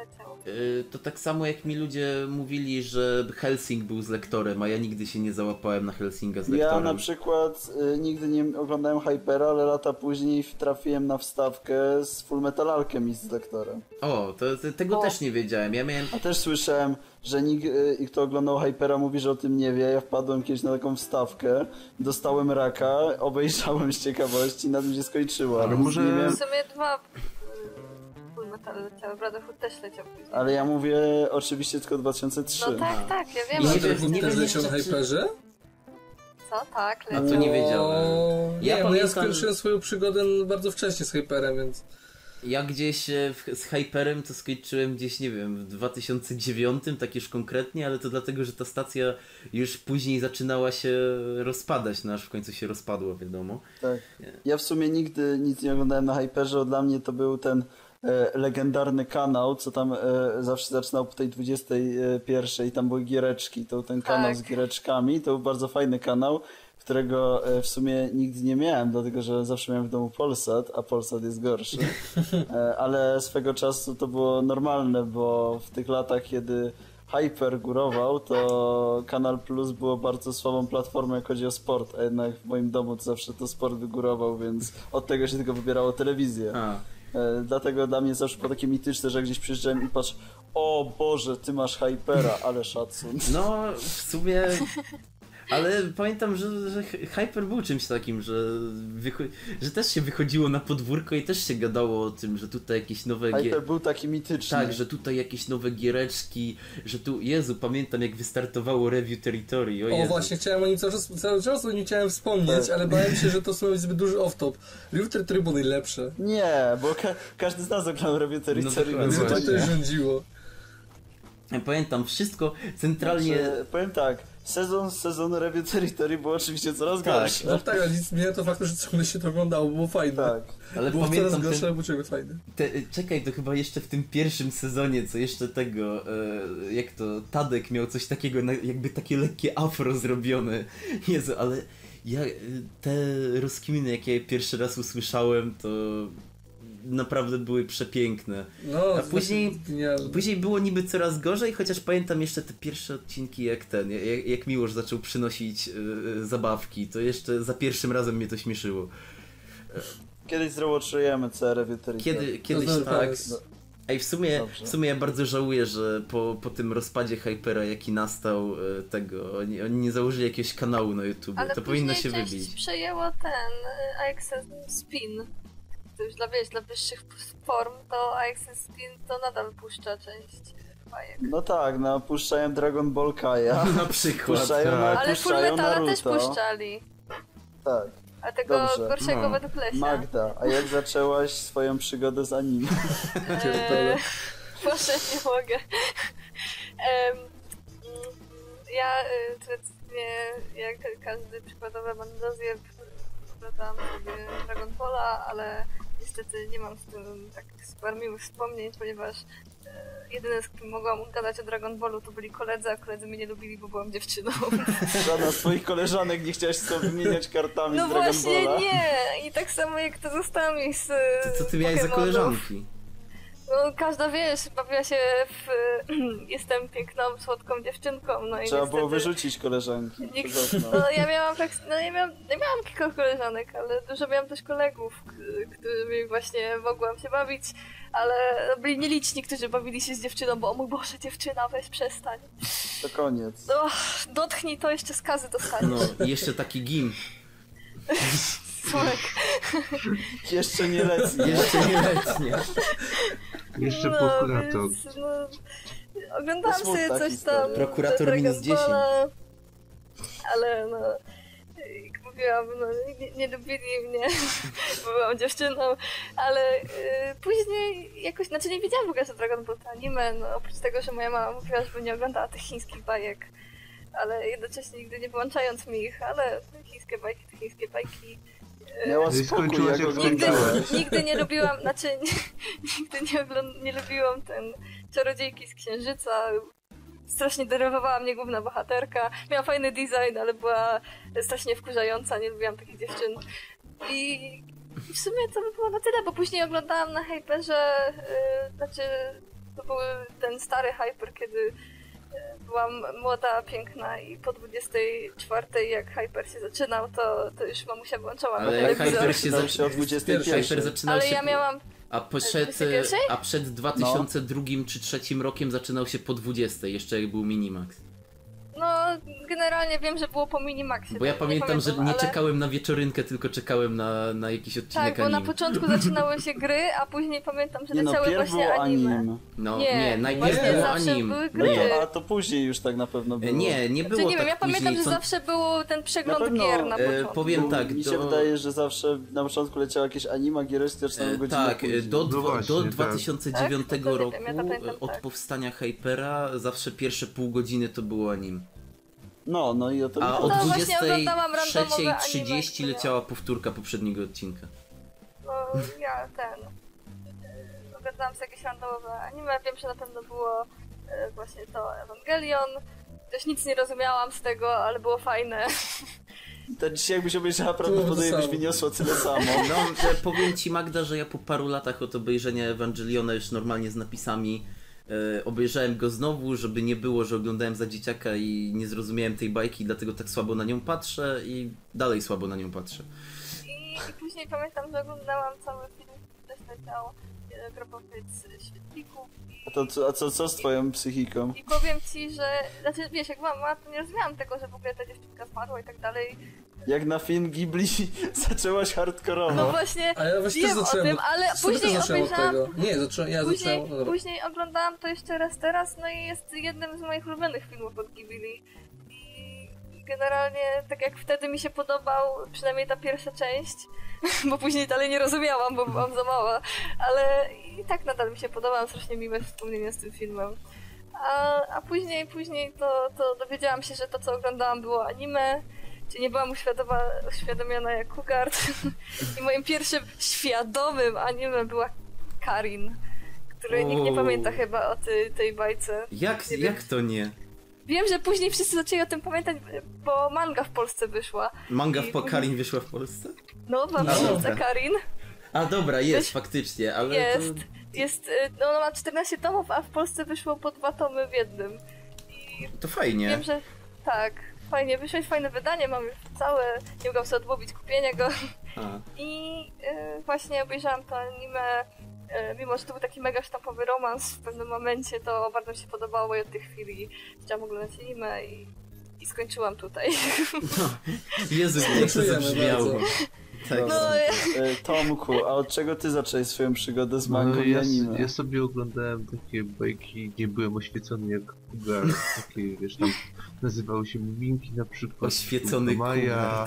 Y, To tak samo jak mi ludzie mówili, że Helsing był z lektorem, a ja nigdy się nie załapałem na Helsinga z Ja lektorem. na przykład y, nigdy nie oglądałem Hypera, ale lata później trafiłem na wstawkę z Full Metal Alchemist z lektorem. O, to, to, tego O. też nie wiedziałem. Ja miałem. A też słyszałem, że nikt, y, i kto oglądał Hypera mówi, że o tym nie wie. Ja wpadłem kiedyś na taką wstawkę, dostałem raka, (laughs) obejrzałem z ciekawości i na tym się skończyło. Ale może- nie W wiem, sumie dwa Full Metal leciały, Brotherhood też leciał później. ale ja mówię oczywiście tylko 2003. No tak, tak, ja wiem. Brotherhood nie też wiem leciał na Hyperze? Co? Tak, A leciał. to nie wiedziałem. Ja Nie, no ja pamiętam- skończyłem swoją przygodę bardzo wcześnie z Hyperem, więc... Ja gdzieś e, w, z Hyperem to skończyłem gdzieś, nie wiem, w 2009, tak już konkretnie, ale to dlatego, że ta stacja już później zaczynała się rozpadać, no aż w końcu się rozpadła, wiadomo. Tak. Ja w sumie nigdy nic nie oglądałem na Hyperze. Dla mnie to był ten e, legendarny kanał, co tam e, zawsze zaczynał po tej 21 i tam były giereczki. To ten kanał Tak. z giereczkami. To był bardzo fajny kanał, którego e, w sumie nigdy nie miałem, dlatego że zawsze miałem w domu Polsat, a Polsat jest gorszy. (laughs) E, ale swego czasu to było normalne, bo w tych latach, kiedy Hyper górował, to Kanal Plus było bardzo słabą platformą, jak chodzi o sport, a jednak w moim domu to zawsze to sport wygórował, więc od tego się tylko wybierało telewizję. A, E, Dlatego dla mnie zawsze było takie mityczne, że gdzieś przyjeżdżałem i patrz, o Boże, ty masz Hypera, ale szacun. no w sumie. Ale pamiętam, że, że Hyper był czymś takim, że, wycho- że też się wychodziło na podwórko i też się gadało o tym, że tutaj jakieś nowe gie- Hyper był taki mityczny. Tak, że tutaj jakieś nowe giereczki, że tu, Jezu, pamiętam jak wystartowało Review Territory, o, O, właśnie, chciałem o nim cały czas, cały czas o nim chciałem wspomnieć, Tak. ale bałem się, że to są zbyt duży off-top. Luther Tryb był najlepsze. Nie, bo ka- każdy z nas oglądał Review Territory, dokładnie. więc Luther właśnie- też rządziło. Pamiętam wszystko centralnie... Znaczy, powiem tak, sezon z sezonu Review Territory było oczywiście coraz Tak, gorszy. No tak, ale nic zmienia to faktu, że ciągle się to oglądało, było fajne. Tak. Ale Było coraz gorsze, ten, ale było ciągle fajne. te, Czekaj, to chyba jeszcze w tym pierwszym sezonie, co jeszcze tego, e, jak to, Tadek miał coś takiego, jakby takie lekkie afro zrobione. (laughs) Jezu, ale ja, e, te rozkminy, jakie ja pierwszy raz usłyszałem, to naprawdę były przepiękne. No, A później-. Później było niby coraz gorzej, chociaż pamiętam jeszcze te pierwsze odcinki jak ten, jak, jak Miłosz zaczął przynosić e, zabawki, to jeszcze za pierwszym razem mnie to śmieszyło. Kiedyś Review Territory. Kiedy, kiedyś dobry tak. pomysł. Ej, w sumie, Dobrze. w sumie ja bardzo żałuję, że po, po tym rozpadzie Hypera, jaki nastał e, tego, oni, oni nie założyli jakiegoś kanału na YouTube. Ale to powinno później się wybić. przejęło ten AXS Spin. To już dla, wiesz, dla wyższych form to AXS Spin to nadal puszcza część bajek. No tak, no puszczają Dragon Ball Kaja. Na (laughs) przykład. Puszczają, tak. Ale puszczają Metala też Naruto. puszczali. Tak, A tego Dobrze. gorszego No. według Lesia. Magda, a jak zaczęłaś swoją przygodę z anime? (laughs) (laughs) Eee, Boże, nie mogę. Em, mm, ja y, tradycyjnie, jak każdy przykładowy mandozję, oglądałam sobie Dragon Balla, ale niestety nie mam z tym tak super miłych wspomnień, ponieważ e, jedyne z kim mogłam gadać o Dragon Ballu to byli koledzy, a koledzy mnie nie lubili, bo byłam dziewczyną. (laughs) Żadna z twoich koleżanek nie chciałaś tobą wymieniać kartami No z Dragon właśnie Balla. nie! I tak samo jak to zostało z To co ty miałeś za koleżanki? No każda wiesz, bawiła się w... (clears throat) Jestem piękną, słodką dziewczynką, no i Trzeba niestety... było wyrzucić koleżanki. Nikt, no ja miałam tak, no ja miałam, ja miałam kilka koleżanek, ale dużo miałam też kolegów, którymi właśnie mogłam się bawić, ale byli nieliczni, którzy bawili się z dziewczyną, bo o mój Boże, dziewczyna, weź przestań. To koniec. No, dotknij to, jeszcze skazy dostaniesz. No, i jeszcze taki gim. (laughs) Słek. Jeszcze nie lecnie. Jeszcze nieletnie. Jeszcze No, prokurator. więc, no, oglądałam sobie coś historia. tam. Prokurator Dragon minus 10. Balla, Ale no, jak mówiłam, no, nie, nie lubili mnie, (laughs) bo byłam dziewczyną, ale y, później jakoś, znaczy nie wiedziałam w ogóle, że Dragon Ball to anime, no, oprócz tego, że moja mama mówiła, żeby nie oglądała tych chińskich bajek, ale jednocześnie nigdy nie wyłączając mi ich, ale chińskie bajki to chińskie bajki. Miała No i spokój, jak Nigdy, (laughs) nigdy nie lubiłam, znaczy (laughs) nigdy nie, ogląd- nie lubiłam ten czarodziejki z księżyca. Strasznie denerwowała mnie główna bohaterka. Miała fajny design, ale była strasznie wkurzająca, nie lubiłam takich dziewczyn. I w sumie to by było na tyle, bo później oglądałam na Hyperze, yy, znaczy to był ten stary Hyper, kiedy byłam młoda, piękna i po 24 jak Hyper się zaczynał, to, to już mamusia włączała Ale jak. Hyper się Zaczynał o 21. Hyper zaczynał Ale się... ja miałam A przed, 21? a przed 2002 czy 2003 rokiem zaczynał się po 20, jeszcze jak był Minimax. No, generalnie wiem, że było po Minimaxie. Bo ja tak, pamiętam, że nie ale... czekałem na wieczorynkę, tylko czekałem na, na jakiś odcinek Tak, bo na anime. początku (laughs) zaczynały się gry, a później pamiętam, że Nie no, leciały pierw właśnie anime. anime. No Nie, nie, najpierw było zawsze anim. były No gry. Nie, to, a to później już tak na pewno było. nie, nie było Znaczy, nie tak wiem, ja pamiętam, później. że co- zawsze był ten przegląd Na pewno, gier na e, początku. powiem tak, Mi się do- wydaje, że zawsze na początku leciała jakieś anima, gier zaczynały E, godzinę Tak, później. e, do, No dwa, właśnie, do tak. 2009 Tak? Nie roku, ja pamiętam, e, od tak. powstania Hypera, zawsze pierwsze pół godziny to było anim. No, no i o to A o No, chodzi. właśnie oglądałam randomowe anime, 23.30 które- leciała powtórka poprzedniego odcinka. No, ja ten... Oglądałam sobie jakieś randomowe anime, wiem, że na pewno było e, właśnie to Evangelion. Też nic nie rozumiałam z tego, ale było fajne. To dzisiaj jakbyś obejrzała, prawdopodobnie byś wyniosła tyle samo. No, powiem ci Magda, że ja po paru latach od obejrzenia Ewangeliona już normalnie z napisami obejrzałem go znowu, żeby nie było, że oglądałem za dzieciaka i nie zrozumiałem tej bajki, dlatego tak słabo na nią patrzę i dalej słabo na nią patrzę. I, I później pamiętam, że oglądałam cały film, też leciał e, Grobowiec Świetlików A, to, co- a co, co z twoją psychiką? i powiem ci, że, znaczy wiesz, jak mała, to nie rozumiałam tego, że w ogóle ta dziewczynka zmarła i tak dalej. Jak na film Ghibli (laughs) zaczęłaś hardkorowo. No właśnie, A ja właśnie wiem o tym, ale później obejrzałam, tego. Nie, zacząłem, ja później, zacząłem... no później oglądałam to jeszcze raz teraz, no i jest jednym z moich ulubionych filmów od Ghibli. I generalnie, tak jak wtedy mi się podobał, przynajmniej ta pierwsza część, (laughs) bo później dalej nie rozumiałam, bo byłam za mała, ale i tak nadal mi się podoba, mam strasznie miłe wspomnienie z tym filmem. A, a później, później to, to dowiedziałam się, że to, co oglądałam, było anime, czy nie byłam uświadomiona jak Kugart. (laughs) I moim pierwszym świadomym anime była Karin, której nikt nie pamięta chyba o tej, tej bajce. Jak, Nie wiem. jak to nie? Wiem, że później wszyscy zaczęli o tym pamiętać, bo manga w Polsce wyszła. Manga w później- Pokarin wyszła w Polsce? No, mam No. Karin. A dobra, jest Wiesz, faktycznie, ale Jest, to... jest, y, no ona ma 14 tomów, a w Polsce wyszło po dwa tomy w jednym. I To fajnie. wiem, że tak, fajnie, wyszło jest fajne wydanie, mam już całe, nie mogłam sobie odmówić kupienia go. A. I y, właśnie obejrzałam to anime, y, mimo że to był taki mega sztampowy romans w pewnym momencie, to bardzo mi się podobało i od tej chwili chciałam oglądać anime i, i skończyłam tutaj. Jezu, jak to zabrzmiało. bardzo. Tak. No, E, Tomku, a od czego ty zacząłeś swoją przygodę z mangą No, i ja, anime? ja sobie oglądałem takie bajki, nie byłem oświecony jak Kugar, takie wiesz tam nazywały się Minki na przykład, Oświecony Maja,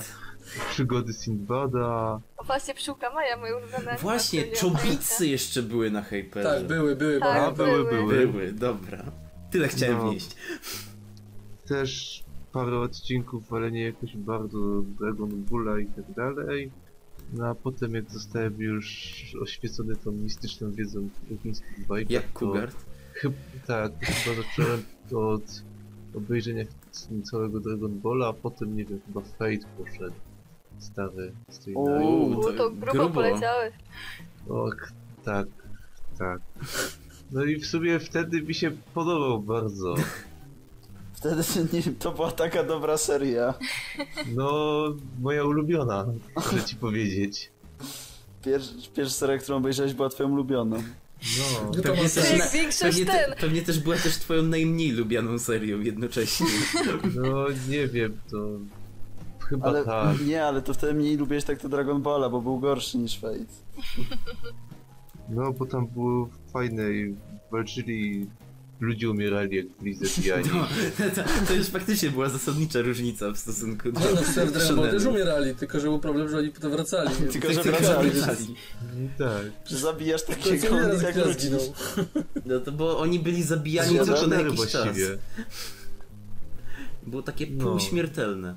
przygody Sindbada, o właśnie Pszczółka Maja, moje ulubione Właśnie, czobicy jeszcze były na Hyperze. Tak, były, były. Tak, a były. były. Były, dobra. Tyle chciałem No. wnieść. też parę odcinków, ale nie jakoś bardzo Dragon Balla i tak dalej. No a potem jak zostałem już oświecony tą mistyczną wiedzą chińskich bajkach, Jak. Chyba, tak, chyba zacząłem od obejrzenia całego Dragon Balla, a potem, nie wiem, chyba Fate poszedł. Stary, stoi na... Uuu, to to grubo grubo. poleciałeś. Och, tak, tak. No i w sumie wtedy mi się podobał bardzo. Wtedy nie, to była taka dobra seria. No, moja ulubiona, muszę ci powiedzieć. Pierwsza, pierwsza seria, którą obejrzałeś była twoją ulubioną. No, To Pewnie też, na, pewnie, te, ten. pewnie też była też twoją najmniej lubianą serią jednocześnie. (laughs) no nie wiem, to chyba Ale tak. nie, ale to wtedy mniej lubiłeś tak to Dragon Balla, bo był gorszy niż Fate. No, bo tam było fajne i walczyli, ludzie umierali jak byli zabijani. (laughs) No, to, to już faktycznie była zasadnicza różnica w stosunku do No, no w Dragon Ball też umierali, tylko że był problem, że oni potem wracali. (laughs) Tylko, że wracali. wracali. tak. Że zabijasz To takiego raz jak ludzi. zginął. No to bo oni byli zabijani tylko na jakiś czas. właściwie. Było takie No. półśmiertelne.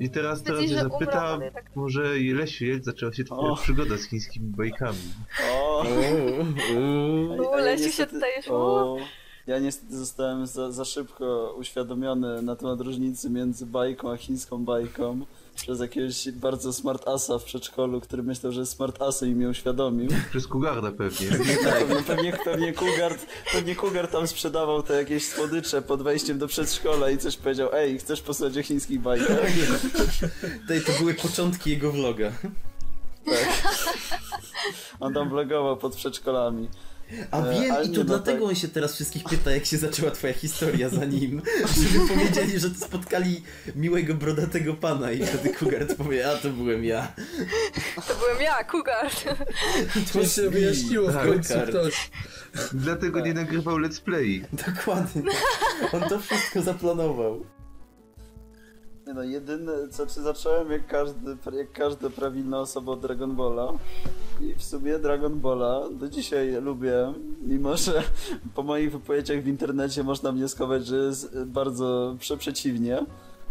I teraz, teraz zapytam, ale tak- może Lesiu, jak zaczęła się twoja O. przygoda z chińskimi bajkami? O. U, a ja Lesiu się tutaj już- o, Ja niestety zostałem za, za szybko uświadomiony na temat różnicy między bajką a chińską bajką przez jakiegoś bardzo smart asa w przedszkolu, który myślał, że jest smart asem i mnie uświadomił. Przez Kugarda pewnie. No (laughs) pewnie, pewnie, Kugard, pewnie Kugard tam sprzedawał te jakieś słodycze pod wejściem do przedszkola i coś powiedział, ej, chcesz posłuchać o chińskich bajkach? Tutaj to były początki jego vloga. On tam vlogował pod przedszkolami. A E, wiem, i to no dlatego tak. on się teraz wszystkich pyta, jak się zaczęła twoja historia za nim. Żeby powiedzieli, że to spotkali miłego, brodatego pana i wtedy Kugard powie, a to byłem ja. To byłem ja, Cougar. To się wyjaśniło w końcu ktoś. Dlatego nie nagrywał let's play. Dokładnie. On to wszystko zaplanował. Nie no, jedyne, co czy zacząłem jak każdy, jak każda prawilna osoba od Dragon Balla. I w sumie Dragon Balla do dzisiaj lubię, mimo że po moich wypowiedziach w internecie można wnioskować, że jest bardzo przeprzeciwnie,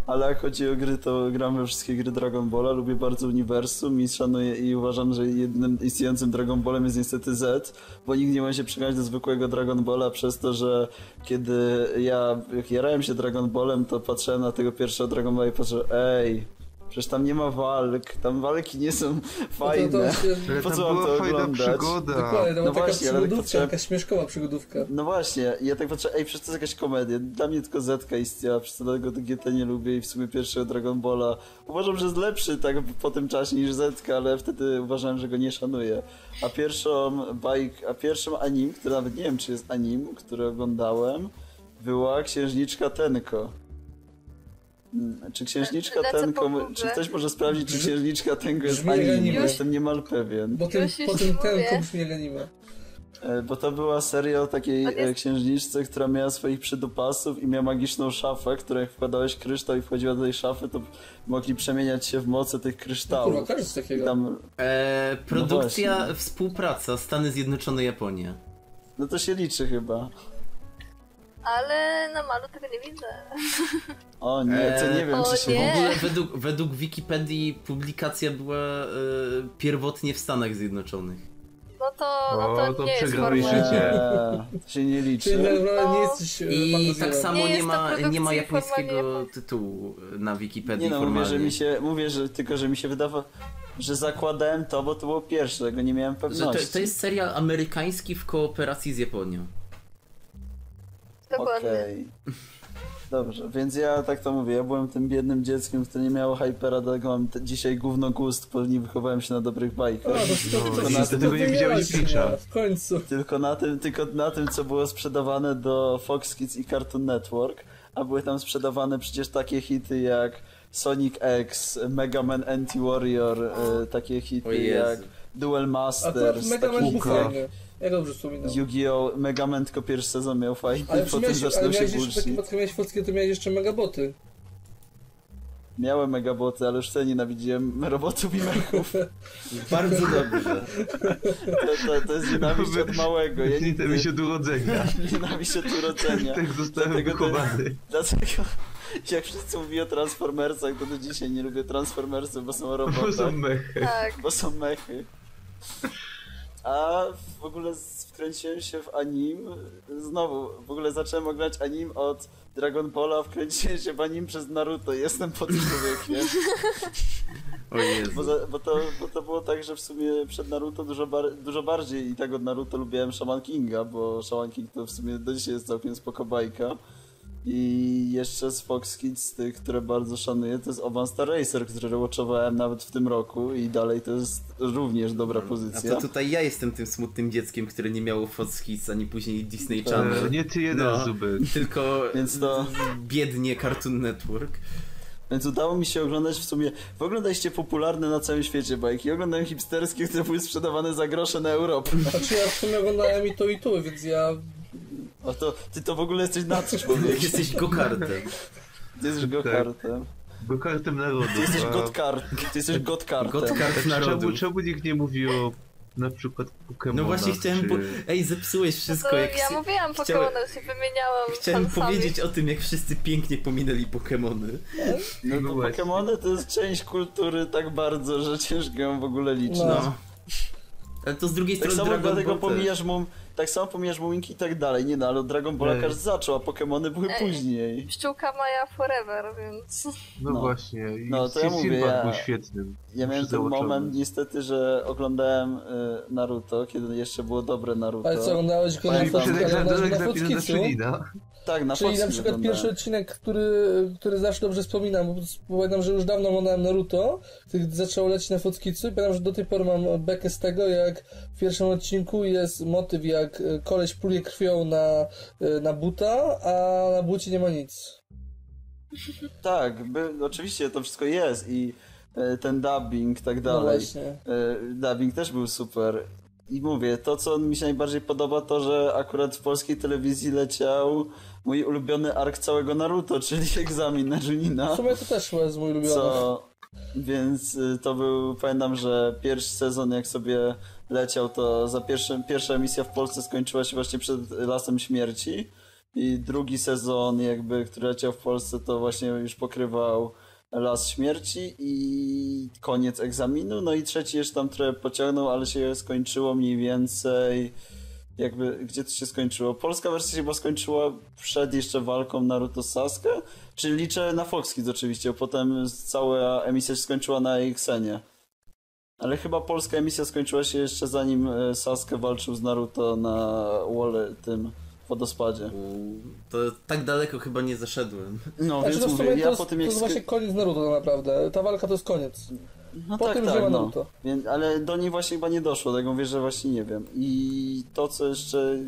ale jak chodzi o gry, to gram we wszystkie gry Dragon Balla, lubię bardzo uniwersum i szanuję i uważam, że jednym istniejącym Dragon Ballem jest niestety Z, bo nikt nie może się przekonać do zwykłego Dragon Balla przez to, że kiedy ja jak jarałem się Dragon Ballem, to patrzyłem na tego pierwszego Dragon Balla i patrzyłem, ej, przecież tam nie ma walk, tam walki nie są No to, fajne. to się... Ale Po co mam to fajna oglądać? przygoda. Dokładnie, to No taka właśnie, ale tak przygodówka, potrzeba- taka śmieszkowa przygodówka. No właśnie, i ja tak patrzę, ej, przecież to jest jakaś komedia. Dla mnie tylko Zetka istniała, przez to dlatego to GT nie lubię i w sumie pierwszego Dragon Balla uważam, że jest lepszy tak po tym czasie niż Zetka, ale wtedy uważałem, że go nie szanuję. A pierwszą bajk, a pierwszym anim, który nawet nie wiem, czy jest anim, który oglądałem, była Księżniczka Tenko. Czy Księżniczka Lecę Tenko, Google. czy ktoś może sprawdzić, czy Księżniczka Tenko jest Brzmi anime. Jestem niemal pewien. Bo ten, Już, już po tym tenko brzmi anime. E, Bo to była seria o takiej Tak jest. e, księżniczce, która miała swoich przydupasów i miała magiczną szafę, która jak wkładałeś kryształ i wchodziła do tej szafy, to mogli przemieniać się w moce tych Kurwa, kryształów. to jest I takiego. tam, E, produkcja, właśnie. współpraca Stany Zjednoczone, Japonia. no to się liczy chyba. Ale na malu tego nie widzę. O nie, to nie wiem o czy się... nie. W ogóle według, według Wikipedii publikacja była e, pierwotnie w Stanach Zjednoczonych. No to, no to, O, to nie jest przegrałeś forma. życie. Nie, to się nie Czyli liczy. naprawdę nie No. jesteś e, I tak samo Nie nie, ma, nie ma japońskiego formalnie. tytułu na Wikipedii Nie no, mówię, formalnie. że mi się, mówię, że tylko, że mi się wydawało, że zakładałem to, bo to było pierwsze, tego nie miałem Że pewności. to, to jest serial amerykański w kooperacji z Japonią. Dokładnie. Okej. Dobrze, więc ja tak to mówię, ja byłem tym biednym dzieckiem, które nie miało hypera, dlatego mam te, dzisiaj gówno gust, bo nie wychowałem się na dobrych A, bajkach. to, to, to, No, to, niestety go nie widziałeś Peacha. W końcu. Tylko na tym, tylko na tym, co było sprzedawane do Fox Kids i Cartoon Network, a były tam sprzedawane przecież takie hity jak Sonic X, Mega Man Anti-Warrior, e, takie hity jak Duel Masters, Man Ja dobrze wspominam. Yu-Gi-Oh! Mega Man tylko pierwszy sezon miał fajny, Ale, potem miałeś, ale zaczął się miałeś jeszcze bullshit. pod miałeś polskie, to miałeś jeszcze megaboty. Miałem megaboty, ale już wtedy nienawidziłem robotów i mechów. (laughs) Bardzo dobrze. To, to, to jest nienawiść od małego. Ja Nie nigdy mi się od urodzenia. (laughs) nienawiść od urodzenia. Tak zostałem wychowany. Dlatego, Jak wszyscy mówią o Transformersach, to do dzisiaj nie lubię Transformersów, bo są Bo roboty. są mechy. Tak. Bo są mechy. A w ogóle wkręciłem się w anim. Znowu, w ogóle zacząłem oglądać anim od Dragon Balla, wkręciłem się w anim przez Naruto. Jestem po tym człowiekiem. O Jezu. Bo, za, bo, to, bo to było tak, że w sumie przed Naruto dużo, bar, dużo bardziej i tak od Naruto lubiłem Shaman Kinga, bo Shaman King to w sumie do dzisiaj jest całkiem spoko bajka. I jeszcze z Fox Kids, z tych, które bardzo szanuję, to jest Oban Star Racer, który watchowałem nawet w tym roku i dalej to jest również dobra A pozycja. to tutaj ja jestem tym smutnym dzieckiem, które nie miało Fox Kids, ani później Disney Tak. Channel. nie ty jeden No. zubek. Tylko Więc to- biednie Cartoon Network. Więc udało mi się oglądać w sumie. Wy oglądaliście popularne na całym świecie bajki. Oglądałem hipsterskie, które były sprzedawane za grosze na Europę. Znaczy ja w sumie oglądałem i to i tu, więc ja... O to, ty to w ogóle jesteś nad człowiek. Jesteś go-kartem. Ty jesteś gokartem. Bo kartem narodu. Ty jesteś gotkart. Ty jesteś gotkartem. Gotkart Czemu, narodu. czemu nikt nie mówi o na przykład Pokémonach? No właśnie chciałem... czy... Po... Ej, zepsułeś No wszystko. to jak ja się- mówiłam chciałem- Pokémon, się wymieniałam Chciałem fansami. powiedzieć o tym, jak wszyscy pięknie pominęli Pokemony. No No. Pokémony to jest część kultury tak bardzo, że ciężko ją w ogóle liczyć. No. No. Ale to z drugiej Tak strony samo Dragon dlatego Ball pomijasz mu, tak samo pomijasz Muminki i tak dalej. Nie no, ale od Dragon Balla Ej. każdy zaczął, a Pokémony były Ej. później. Pszczółka Maja Forever, więc... No, No. właśnie. I No, to ja mówię, ja- był świetnym. Ja miałem ten moment niestety, że oglądałem y, Naruto, kiedy jeszcze było dobre Naruto. Ale co, oglądałeś go na. Fox- Przemek oglądałeś go na napisał do Foxkidsu? Tak, na Czyli na przykład oglądałem. pierwszy odcinek, który, który zawsze dobrze wspominam, bo pamiętam, że już dawno oglądałem Naruto, zaczął lecieć na Foxkicu i pamiętam, że do tej pory mam bekę z tego, jak w pierwszym odcinku jest motyw, jak e, koleś pluje krwią na, e, na buta, a na bucie nie ma nic. (laughs) Tak, by, oczywiście to wszystko jest i e, ten dubbing i tak No dalej. właśnie. E, dubbing też był super. I mówię, to co mi się najbardziej podoba, to że akurat w polskiej telewizji leciał mój ulubiony ark całego Naruto, (laughs) czyli egzamin na Junina. W sumie to też jest mój ulubiony. Co, więc y, to był, pamiętam, że pierwszy sezon jak sobie leciał, to za pierwszym, pierwsza emisja w Polsce skończyła się właśnie przed Lasem Śmierci i drugi sezon jakby, który leciał w Polsce, to właśnie już pokrywał Las Śmierci i koniec egzaminu, no i trzeci jeszcze tam trochę pociągnął, ale się skończyło mniej więcej jakby, gdzie to się skończyło? Polska wersja się chyba skończyła przed jeszcze walką Naruto Sasuke, czyli liczę na Fox Kids oczywiście, bo potem cała emisja się skończyła na Xenie. Ale chyba polska emisja skończyła się jeszcze zanim e, Sasuke walczył z Naruto na Wall tym wodospadzie. U, To tak daleko chyba nie zaszedłem. No Znaczy, więc to w mówię, ja to, po tym to jak... jest właśnie koniec Naruto tak naprawdę. Ta walka to jest koniec. No Po tak, tak, no. Więc, ale do niej właśnie chyba nie doszło, tego mówię, że właśnie nie wiem. I to, co jeszcze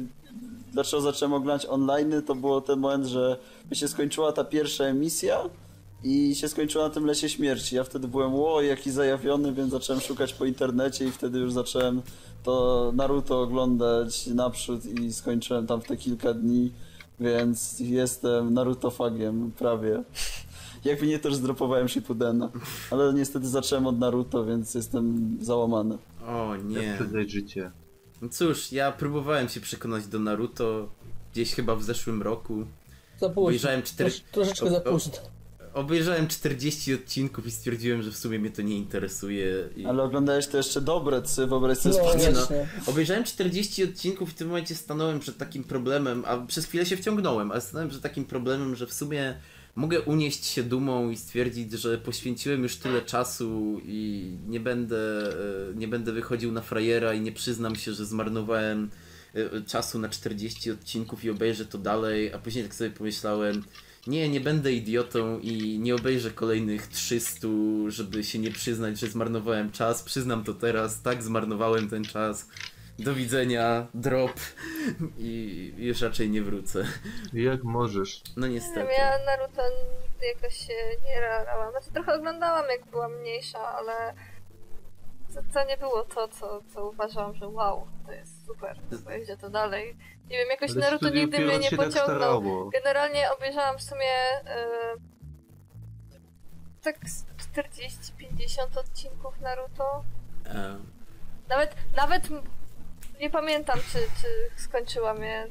dlaczego zacząłem oglądać online, to było ten moment, że się skończyła ta pierwsza emisja i się skończyła na tym Lesie Śmierci. Ja wtedy byłem, ło, jaki zajawiony, więc zacząłem szukać po internecie i wtedy już zacząłem to Naruto oglądać naprzód i skończyłem tam w te kilka dni, więc jestem Narutofagiem prawie. (laughs) Jakby nie też zdropowałem Shippudena. Ale niestety zacząłem od Naruto, więc jestem załamany. O Jak nie. sprzedać życie. No cóż, ja próbowałem się przekonać do Naruto gdzieś chyba w zeszłym roku. Za późno. Obejrzałem troszeczkę za późno. Obejrzałem 40 odcinków i stwierdziłem, że w sumie mnie to nie interesuje. I... Ale oglądałeś to jeszcze dobre, cy, wyobraź sobie No no. Obejrzałem 40 odcinków i w tym momencie stanąłem przed takim problemem, a przez chwilę się wciągnąłem, ale stanąłem przed takim problemem, że w sumie mogę unieść się dumą i stwierdzić, że poświęciłem już tyle czasu i nie będę, e, nie będę wychodził na frajera i nie przyznam się, że zmarnowałem e, czasu na 40 odcinków i obejrzę to dalej, a później tak sobie pomyślałem, nie, nie będę idiotą i nie obejrzę kolejnych 300, żeby się nie przyznać, że zmarnowałem czas. Przyznam to teraz, tak, zmarnowałem ten czas. Do widzenia, drop i już raczej nie wrócę. Jak możesz? No Nie niestety. wiem, ja Naruto nigdy jakoś się nie rarałam. Znaczy trochę oglądałam jak byłam mniejsza, ale to, to nie było to, co, co uważałam, że wow, to jest super, pojedzie to dalej. Nie wiem, jakoś Ale Naruto nigdy mnie nie tak pociągnął. starało. Generalnie obejrzałam w sumie e, tak z 40-50 odcinków Naruto. E, Nawet, nawet nie pamiętam, czy, czy skończyłam je.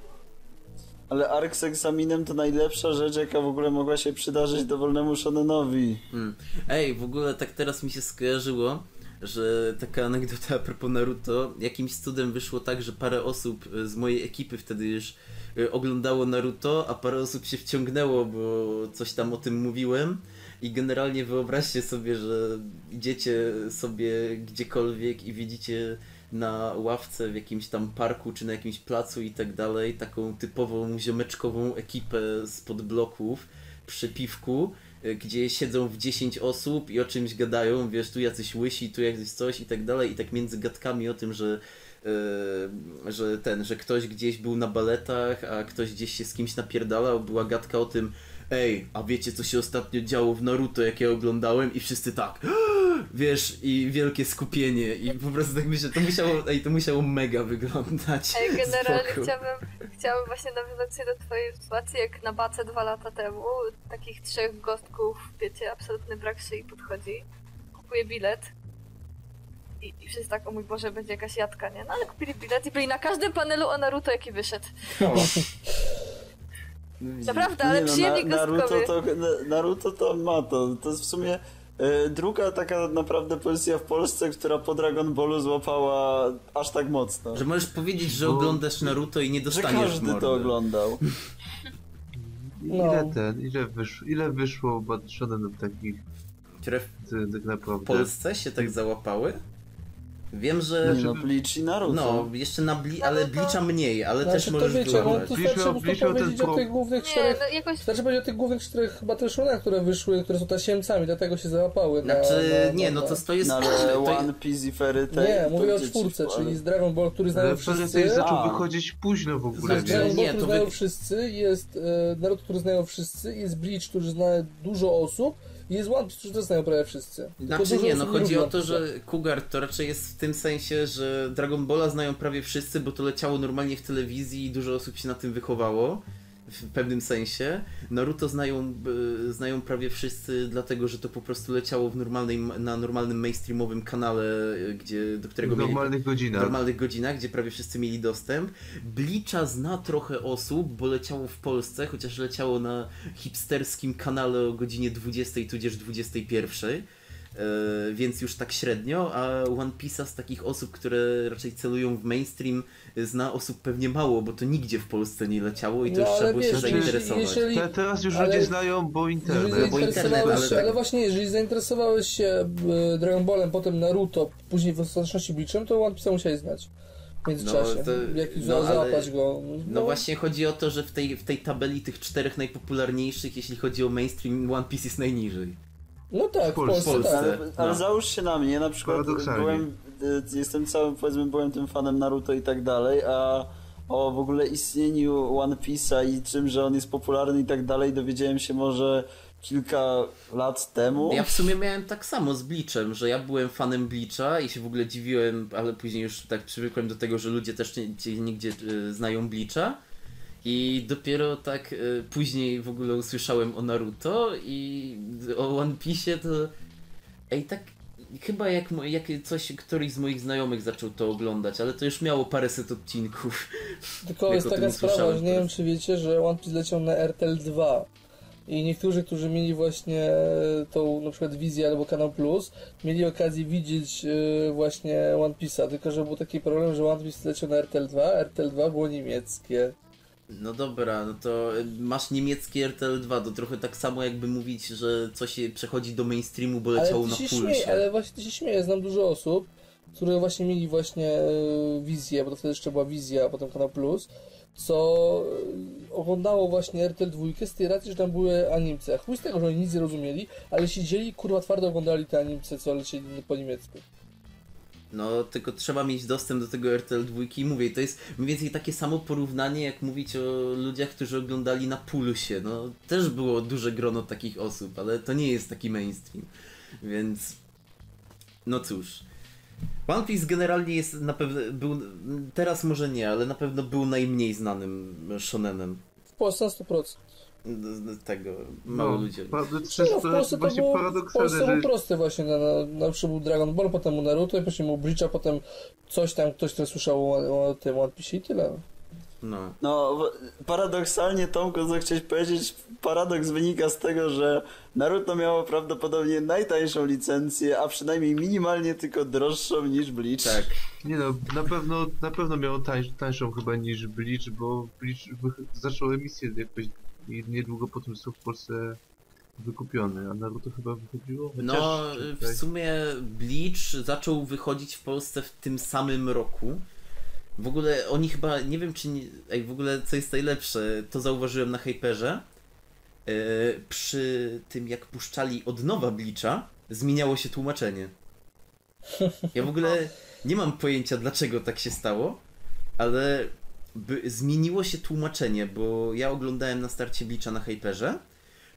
Ale ark z egzaminem to najlepsza rzecz, jaka w ogóle mogła się przydarzyć dowolnemu shonenowi. Hmm. Ej, w ogóle tak teraz mi się skojarzyło, że taka anegdota a propos Naruto, jakimś cudem wyszło tak, że parę osób e, z mojej ekipy wtedy już e, oglądało Naruto, a parę osób się wciągnęło, bo coś tam o tym mówiłem. I generalnie wyobraźcie sobie, że idziecie sobie gdziekolwiek i widzicie na ławce w jakimś tam parku czy na jakimś placu i tak dalej taką typową ziomeczkową ekipę spod bloków przy piwku, y, gdzie siedzą w 10 osób i o czymś gadają, wiesz, tu jacyś łysi, tu jacyś coś i tak dalej. I tak między gadkami o tym, że Yy, że ten, że ktoś gdzieś był na baletach, a ktoś gdzieś się z kimś napierdalał, była gadka o tym, ej, a wiecie co się ostatnio działo w Naruto, jak ja oglądałem i wszyscy tak, (gasps) wiesz, i wielkie skupienie i po prostu tak myślę, to musiało, ej, to musiało mega wyglądać. Ej, (laughs) generalnie Spoko. chciałabym, chciałabym właśnie nawiązać się do twojej sytuacji, jak na bace dwa lata temu, takich trzech gostków, wiecie, absolutny brak szyi podchodzi, kupuje bilet i, i wszyscy tak, o mój Boże, będzie jakaś jadka, nie? No ale kupili bilet i byli na każdym panelu o Naruto, jaki wyszedł. (laughs) Naprawdę, ale Nie no, przyjemni na, Naruto, to, na- Naruto to ma to. To jest w sumie e, druga taka naprawdę pozycja w Polsce, która po Dragon Ballu złapała aż tak mocno. Że możesz powiedzieć, że Bo- oglądasz Naruto i nie Że dostaniesz w każdy mordę. to oglądał. No. Ile ten, ile wyszło, ile wyszło Batshonenów takich Które w tak naprawdę? Polsce się tak załapały? Wiem, że... Nie no, Bleach i Naruto. No, jeszcze na Bli, ale Naruto. Blicza mniej, ale Znaczy, też to możesz wiecie, no wyłapać. to znaczy, po prostu bliżej o ten powiedzieć o tych głównych Nie, czterech... no jakoś... Znaczy powiedzieć o tych głównych czterech Battleshonach, które wyszły, które są tasiemcami, dlatego się załapały na... Znaczy, na, nie, na, no to, to jest... No, ale to, One Piece i Fairy Tail Nie, mówię o czwórce, czyli z Dragon Ball, który znają Ale Fairy wszyscy. Tail zaczął wychodzić późno w ogóle, Znaczy, Dragon. Ball, nie, który to znają wszyscy, jest e, Naruto, który znają wszyscy, jest Bleach, który zna dużo osób i jest Piece, który też znają prawie wszyscy. Tylko Znaczy nie, no chodzi o to, że Cougar to raczej jest w tym sensie, że Dragon Balla znają prawie wszyscy, bo to leciało normalnie w telewizji i dużo osób się na tym wychowało. W pewnym sensie. Naruto znają, e, znają prawie wszyscy, dlatego że to po prostu leciało w normalnej, na normalnym mainstreamowym kanale, e, gdzie, do którego W mieli normalnych w godzinach. normalnych godzinach, gdzie prawie wszyscy mieli dostęp. Blicza zna trochę osób, bo leciało w Polsce, chociaż leciało na hipsterskim kanale o godzinie 20 tudzież 21. e, Więc już tak średnio, a One Piece'a z takich osób, które raczej celują w mainstream, e, zna osób pewnie mało, bo to nigdzie w Polsce nie leciało i to No, już trzeba było się wiesz, zainteresować. jeżeli- Te, teraz już ale- ludzie znają, bo internet. bo internet, ale tak. ale właśnie, jeżeli zainteresowałeś się e, Dragon Ballem, potem Naruto, później w ostateczności Bleachem, to One Piece'a musiałeś znać w międzyczasie. No, to- Jak no, załapać go. No właśnie chodzi o to, że w tej, w tej tabeli tych czterech najpopularniejszych, jeśli chodzi o mainstream, One Piece jest najniżej. No tak, w W Polsce. Polsce, tak. Ale, ale No. załóż się na mnie, na przykład byłem, y, jestem całym, powiedzmy, byłem tym fanem Naruto i tak dalej, a o w ogóle istnieniu One Piece'a i czym, że on jest popularny i tak dalej, dowiedziałem się może kilka lat temu. Ja w sumie miałem tak samo z Bleachem, że ja byłem fanem Bleacha i się w ogóle dziwiłem, ale później już tak przywykłem do tego, że ludzie też nie, gdzie- nigdzie y, znają Bleacha. I dopiero tak y, później w ogóle usłyszałem o Naruto i o One Piece to... Ej, tak chyba jak, jak coś, któryś z moich znajomych zaczął to oglądać, ale to już miało paręset odcinków. Tylko jest taka sprawa, że nie wiem czy wiecie, że One Piece leciał na RTL 2 i niektórzy, którzy mieli właśnie tą na przykład wizję albo Kanał Plus, mieli okazję widzieć e, właśnie One Piece'a, tylko że był taki problem, że One Piece leciał na RTL 2, RTL 2 było niemieckie. No dobra, no to y, masz niemiecki RTL 2, to trochę tak samo jakby mówić, że coś przechodzi do mainstreamu, bo leciało na pulsie. śmieje, ale właśnie ty się śmieję, znam dużo osób, które właśnie mieli właśnie e, wizję, bo to wtedy jeszcze była wizja, a potem Kanał Plus, co e, oglądało właśnie RTL 2 z tej racji, że tam były animce. Chuj z tego, że oni nic nie rozumieli, ale siedzieli kurwa twardo oglądali te animce, co lecieli po niemiecku. No, tylko trzeba mieć dostęp do tego RTL 2 i mówię, to jest mniej więcej takie samo porównanie, jak mówić o ludziach, którzy oglądali na pulsie. No, też było duże grono takich osób, ale to nie jest taki mainstream. Więc, no cóż. One Piece generalnie jest na pewno, był, teraz może nie, ale na pewno był najmniej znanym shonenem. W Polsce na 100%. Tego, mało pa- to No, w Polsce to to właśnie było, w Polsce że był prosty właśnie, na, na, na przykład był Dragon Ball, potem był Naruto, i później był Bleach, a potem coś tam, ktoś, kto słyszał o, o tym One Piece i tyle. No. No, paradoksalnie, Tomku, co chciałeś powiedzieć, paradoks wynika z tego, że Naruto miało prawdopodobnie najtańszą licencję, a przynajmniej minimalnie tylko droższą niż Bleach. Tak. Nie no, na pewno, na pewno miało tań, tańszą chyba niż Bleach, bo Bleach zaczął emisję jakoś i niedługo potem został w Polsce wykupiony, a Naruto chyba wychodziło? No, czekaj. w sumie Bleach zaczął wychodzić w Polsce w tym samym roku. W ogóle oni chyba, nie wiem czy nie, ej, w ogóle co jest najlepsze, to zauważyłem na Hyperze. E, przy tym jak puszczali od nowa Bleacha, zmieniało się tłumaczenie. Ja w ogóle nie mam pojęcia dlaczego tak się stało, ale by, zmieniło się tłumaczenie, bo ja oglądałem na starcie Bleacha na Hyperze,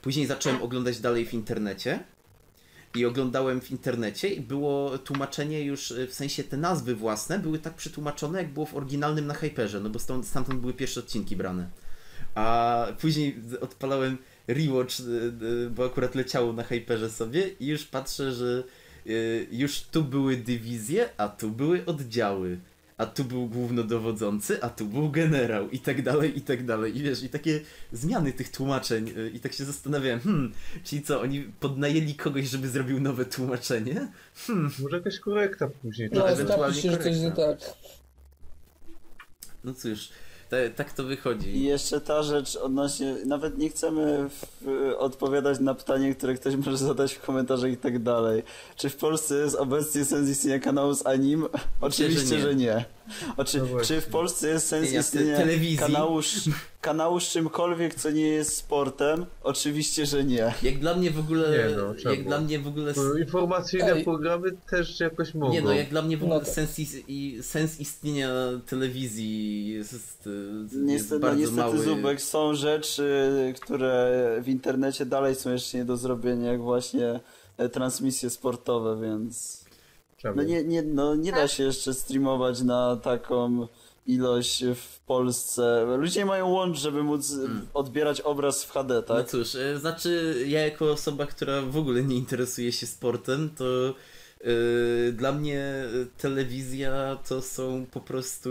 później zacząłem oglądać dalej w internecie i oglądałem w internecie i było tłumaczenie już, y, w sensie te nazwy własne były tak przetłumaczone, jak było w oryginalnym na Hyperze, no bo stąd, stamtąd były pierwsze odcinki brane. A później odpalałem rewatch, y, y, bo akurat leciało na Hyperze sobie i już patrzę, że już tu były dywizje, a tu były oddziały. A tu był głównodowodzący, a tu był generał i tak dalej, i tak dalej. I wiesz, i takie zmiany tych tłumaczeń. y, I tak się zastanawiałem, hmm, czyli co, oni podnajęli kogoś, żeby zrobił nowe tłumaczenie? Może jakaś korekta później. No, ewentualnie się, że coś nie korekta. tak. No cóż, ta, tak to I wychodzi. jeszcze ta rzecz odnośnie, nawet nie chcemy w, odpowiadać na pytanie, które ktoś może zadać w komentarzach i tak dalej. Czy w Polsce jest obecnie sens istnienia kanału z anim? Oczywiście, że nie. że nie. Oczy, No właśnie. czy w Polsce jest sens Istnienia te- istnienia telewizji? kanału, z- kanału z czymkolwiek, co nie jest sportem? Oczywiście, że nie. Jak dla mnie w ogóle, Nie no, czemu? jak dla mnie w ogóle Bo Informacyjne Ej. programy też jakoś mogą. Nie no, jak dla mnie w No ogóle tak. sens, is, i, sens istnienia telewizji jest, jest, jest Niestety, no, bardzo niestety mały. Zubek, są rzeczy, które w internecie dalej są jeszcze nie do zrobienia, jak właśnie e, transmisje sportowe, więc... Czemu? No nie, nie, no nie da się jeszcze streamować na taką ilość w Polsce. Ludzie nie mają łącz, żeby móc odbierać obraz w HD, No tak? cóż, e, znaczy ja jako osoba, która w ogóle nie interesuje się sportem, to dla mnie e, telewizja to są po prostu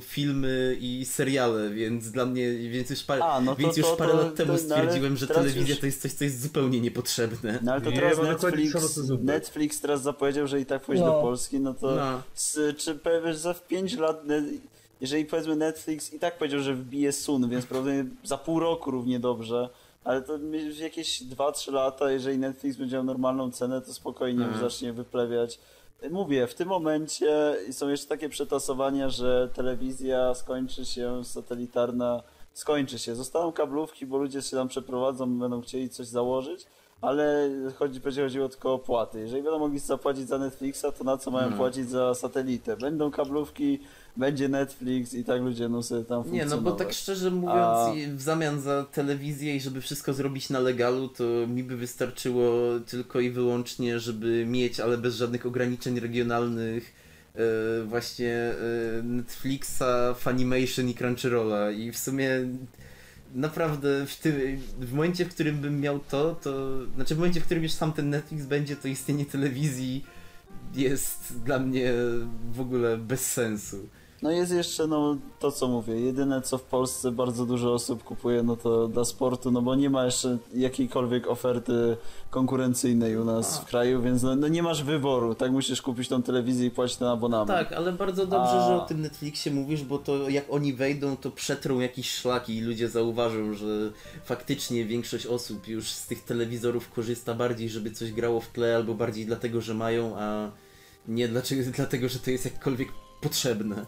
filmy i seriale, więc dla mnie, więc już parę, A, no to- więc już to- parę to- lat temu to- no stwierdziłem, że telewizja już- to jest coś, co jest zupełnie niepotrzebne. No ale to Nie, teraz Netflix. Netflix teraz zapowiedział, że i tak pójdzie No. do Polski, no to No. z, czy powiesz, za w 5 lat, jeżeli powiedzmy Netflix i tak powiedział, że wbije Sun, więc prawdopodobnie za pół roku równie dobrze, ale to w jakieś 2-3 lata, jeżeli Netflix będzie miał normalną cenę, to spokojnie Mhm. zacznie wyplewiać. Mówię, w tym momencie są jeszcze takie przetasowania, że telewizja skończy się satelitarna, skończy się. Zostaną kablówki, bo ludzie się tam przeprowadzą, będą chcieli coś założyć, ale chodzi, będzie chodziło tylko o płaty. Jeżeli będą mogli zapłacić za Netflixa, to na co mają Mhm. płacić za satelitę? Będą kablówki, będzie Netflix i tak ludzie no sobie tam Nie, funkcjonować. no bo tak szczerze mówiąc, A- w zamian za telewizję i żeby wszystko zrobić na legalu, to mi by wystarczyło tylko i wyłącznie, żeby mieć, ale bez żadnych ograniczeń regionalnych, e, właśnie e, Netflixa, Funimation i Crunchyrolla i w sumie naprawdę w, tym, w momencie, w którym bym miał to, to znaczy w momencie, w którym już sam ten Netflix będzie, to istnienie telewizji jest dla mnie w ogóle bez sensu. No jest jeszcze no to co mówię, jedyne co w Polsce bardzo dużo osób kupuje no to dla sportu, no bo nie ma jeszcze jakiejkolwiek oferty konkurencyjnej u nas A. w kraju, więc no, no nie masz wyboru, tak musisz kupić tą telewizję i płacić ten abonament. Tak, ale bardzo dobrze, A- że o tym Netflixie mówisz, bo to jak oni wejdą, to przetrą jakieś szlaki i ludzie zauważą, że faktycznie większość osób już z tych telewizorów korzysta bardziej, żeby coś grało w tle, albo bardziej dlatego, że mają, a nie dlaczego, (laughs) dlatego, że to jest jakkolwiek potrzebne.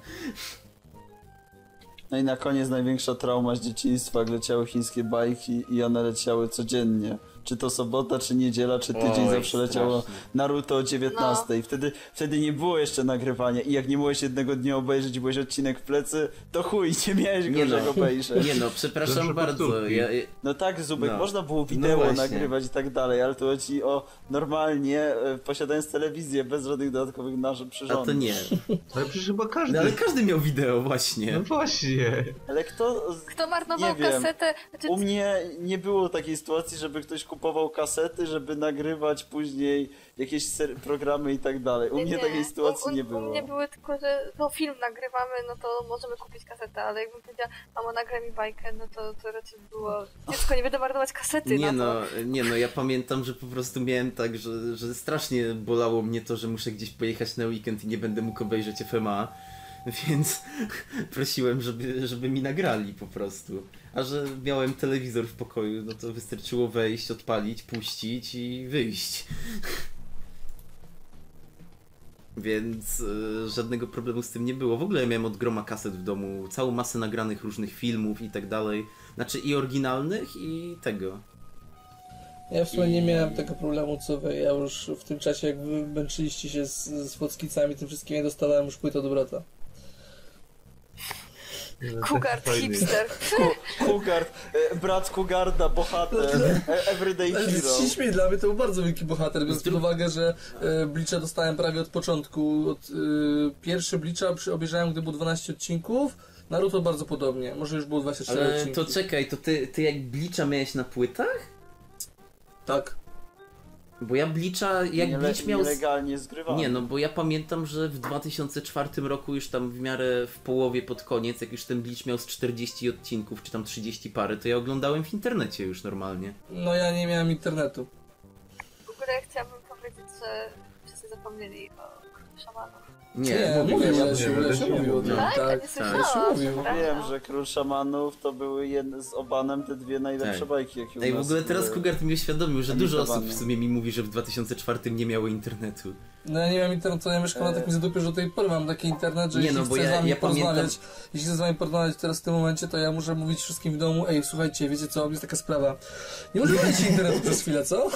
No i na koniec największa trauma z dzieciństwa, jak leciały chińskie bajki i one leciały codziennie. Czy to sobota, czy niedziela, czy tydzień Oj, zawsze leciało strasznie. Naruto o 19. I wtedy, wtedy nie było jeszcze nagrywania i jak nie mogłeś jednego dnia obejrzeć i byłeś odcinek w plecy, to chuj, nie miałeś go Nie no. obejrzeć. Nie no, przepraszam bardzo. Ja, No tak, Zubek, No. można było No wideo właśnie. nagrywać i tak dalej, ale to chodzi o normalnie e, posiadając telewizję bez żadnych dodatkowych a przyrządów. to nie. Ale przecież chyba każdy. No ale każdy miał wideo właśnie. No właśnie. Ale kto... Kto marnował Nie wiem. kasetę? Znaczy, U mnie nie było takiej sytuacji, żeby ktoś kupił kupował kasety, żeby nagrywać później jakieś programy i tak dalej. U Nie, mnie nie. takiej sytuacji u, nie U było. mnie były tylko, że no film nagrywamy, no to możemy kupić kasetę, ale jakbym powiedziała, mamo nagraj mi bajkę, no to, to raczej było, dziecko nie będę marnować kasety Nie na to. no, nie no, ja pamiętam, że po prostu miałem tak, że, że strasznie bolało mnie to, że muszę gdzieś pojechać na weekend i nie będę mógł obejrzeć FMA, (laughs) więc prosiłem, żeby, żeby mi nagrali po prostu. A że miałem telewizor w pokoju, no to wystarczyło wejść, odpalić, puścić i wyjść. (laughs) Więc e, żadnego problemu z tym nie było. W ogóle ja miałem od groma kaset w domu, całą masę nagranych różnych filmów i tak dalej. Znaczy i oryginalnych i tego. Ja w sumie nie I- miałem tego problemu co wy. Ja już w tym czasie, jak wy męczyliście się z, z tym wszystkim, ja dostawałem już płytę od brata. Fajny. hipster. Kugard, e, brat Kugarda, bohater, e, everyday hero. się śmieję, dla mnie to był bardzo wielki bohater, biorąc pod uwagę, że e, Blicza dostałem prawie od początku. Od, e, pierwszy Blicza obejrzałem, gdy było 12 odcinków, Naruto bardzo podobnie, może już było 24 Ale odcinki. to czekaj, to ty, ty jak Blicza miałeś na płytach? Tak. Bo ja Blicza, jak Niele- Blicz miał... Nielegalnie zgrywany. Nie no, bo ja pamiętam, że w 2004 roku już tam w miarę w połowie pod koniec, jak już ten Blicz miał z 40 odcinków, czy tam 30 parę, to ja oglądałem w internecie już normalnie. No ja nie miałem internetu. W ogóle chciałabym powiedzieć, że wszyscy zapomnieli o szamanów. Nie, mówił, mówię, ja mówił o tym. Tak? Tak, nie tak, mówił. Dobra. Wiem, że Król Szamanów to były jedne z Obanem te dwie najlepsze Tak. bajki, jakie Ej, w ogóle teraz były. Kugart mi uświadomił, że dużo osób w sumie mi mówi, że w 2004 nie miało internetu. No ja nie miałem internetu, ja mieszkam na takim zadupie, że do tej pory mam taki internet, że Nie jeśli no, chcę ja- z wami ja pamiętam- porozmawiać, jeśli chcę z wami porozmawiać teraz w tym momencie, to ja muszę mówić wszystkim w domu, ej, słuchajcie, wiecie co, jest taka sprawa. Nie używajcie internetu przez chwilę, co?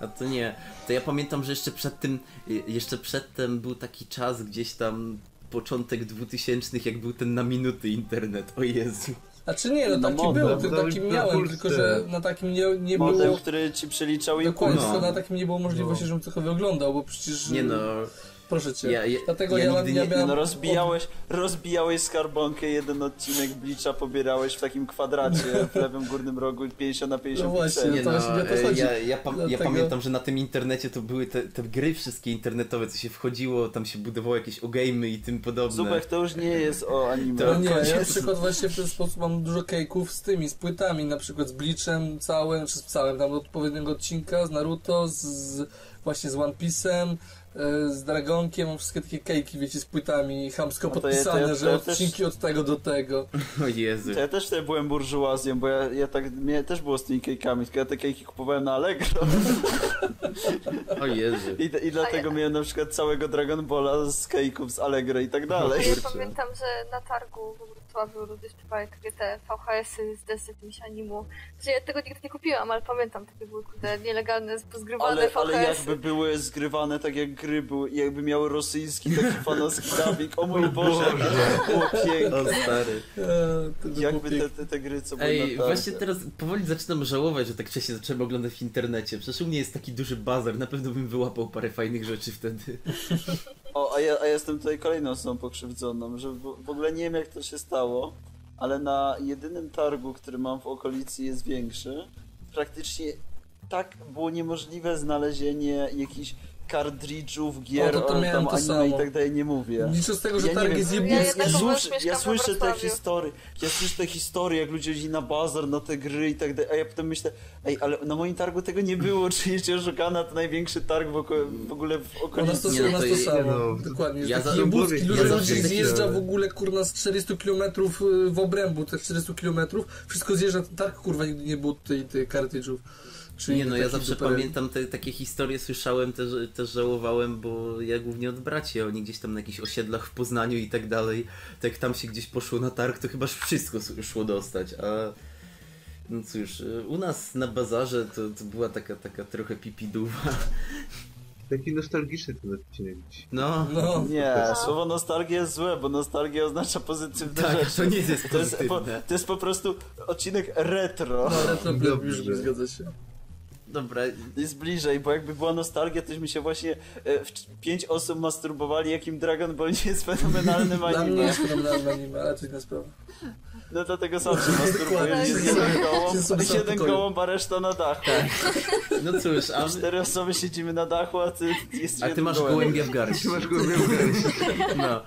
A to nie. To ja pamiętam, że jeszcze przed tym, y, jeszcze przedtem był taki czas gdzieś tam początek 2000 jak był ten na minuty internet. O Jezu. A czy nie, no No taki modem, był, ty no taki i na miałem, tylko że na takim nie, nie Modem, było... który ci przeliczał Dokładnie, impulsy. No. na takim nie było możliwości, żebym cokolwiek oglądał, bo przecież... Nie no. Proszę cię. Ja, ja, Dlatego ja ja, nigdy ja nie, miałem... No rozbijałeś, rozbijałeś skarbonkę, jeden odcinek Blicza pobierałeś w takim kwadracie w lewym górnym rogu 50 na 50 No właśnie. Nie to no, właśnie o to e, chodzi. ja, ja, ja Dlatego- pamiętam, że na tym internecie to były te, te gry wszystkie internetowe, co się wchodziło, tam się budowało jakieś ogamy i tym podobne. Zubek to już nie jest o anime. To- No nie, ja na przykład właśnie w ten sposób mam dużo cake'ów z tymi, z płytami, na przykład z Bleachem całym, czy z całym, tam odpowiedniego odcinka, z Naruto, z, właśnie z One Piece'em, z Dragonkiem, wszystkie takie cake'i, wiecie, z płytami, chamsko No ja- podpisane, ja- to że ja też- odcinki od tego do tego. (laughs) O Jezu. To ja też wtedy byłem burżuazją, bo ja, ja tak, mnie też było z tymi kejkami, tylko ja te kejki kupowałem na Allegro (laughs) O Jezu. i, i dlatego miałem na przykład całego Dragon Balla z kejków z Allegro i tak dalej. Ja pamiętam, że na targu w Wrocławiu ludzie śpiewali takie te VHS-y z jakimś animu. Że ja tego nigdy nie kupiłam, ale pamiętam, takie były kurde nielegalne, pozgrywane Ale, VHS-y. ale jakby były zgrywane tak jak gry były, i jakby miały rosyjski taki (laughs) fanowski dubbing, o mój Boże, to było piękne. O stary. E, Jakby te, te, te gry, co były Ej, na właśnie teraz powoli zaczynam żałować, że tak wcześnie zacząłem oglądać w internecie. Przecież u mnie jest taki duży bazar, na pewno bym wyłapał parę fajnych rzeczy wtedy. O, a ja, a ja jestem tutaj kolejną osobą pokrzywdzoną, że w, w ogóle nie wiem jak to się stało, ale na jedynym targu, który mam w okolicy jest większy, praktycznie tak było niemożliwe znalezienie jakichś kartridżów, gier, O, to to tam to anime i tak dalej, nie mówię. Liczę z tego, że Ja nie targ jest Ja Ja, ja, u słyszę, ja słyszę te historie, ja słyszę te historie, jak ludzie jeździli na bazar, na te gry i tak dalej, a ja potem myślę, ej, ale na moim targu tego nie było, (laughs) oczywiście oszukana, to największy targ w, oko- w ogóle w U nas to, okolicy. Nie, no u to to samo, no, dokładnie. ja Ja za- taki ja ludzie zawsze ludzie taki- zjeżdża w ogóle kurna z 400 km w obrębu, tych 400 km, wszystko zjeżdża, targ kurwa nigdy nie było tutaj tych kartridżów. Czy Nie no, ja zawsze super- pamiętam te, takie historie, słyszałem, też, też żałowałem, bo ja głównie od braci, oni gdzieś tam na jakichś osiedlach w Poznaniu i tak dalej, to jak tam się gdzieś poszło na targ, to chyba wszystko szło dostać, a no cóż, y, u nas na bazarze to, to była taka, taka trochę pipiduwa, Taki nostalgiczny ten odcinek no, No, Nie, słowo nostalgia jest złe, bo nostalgia oznacza pozytywne tak, rzeczy. to nie jest To jest, po, pozytywne. to jest po prostu odcinek retro. no ale to Dobrze. już zgadza się. Dobra, Jest bliżej, bo jakby była nostalgia, tośmy się właśnie e, w pięć osób masturbowali, jakim Dragon Ball nie jest fenomenalnym (laughs) Dla mnie anime. jest fenomenalne anime, ale to inna sprawa. No dlatego sam się masturbujesz. Jest jeden w jeden gołąb, a reszta na dachu. no cóż, a, Cztery osoby siedzimy na dachu, a ty jesteś a ty masz gołębia w garści. Ty masz go w garści. No.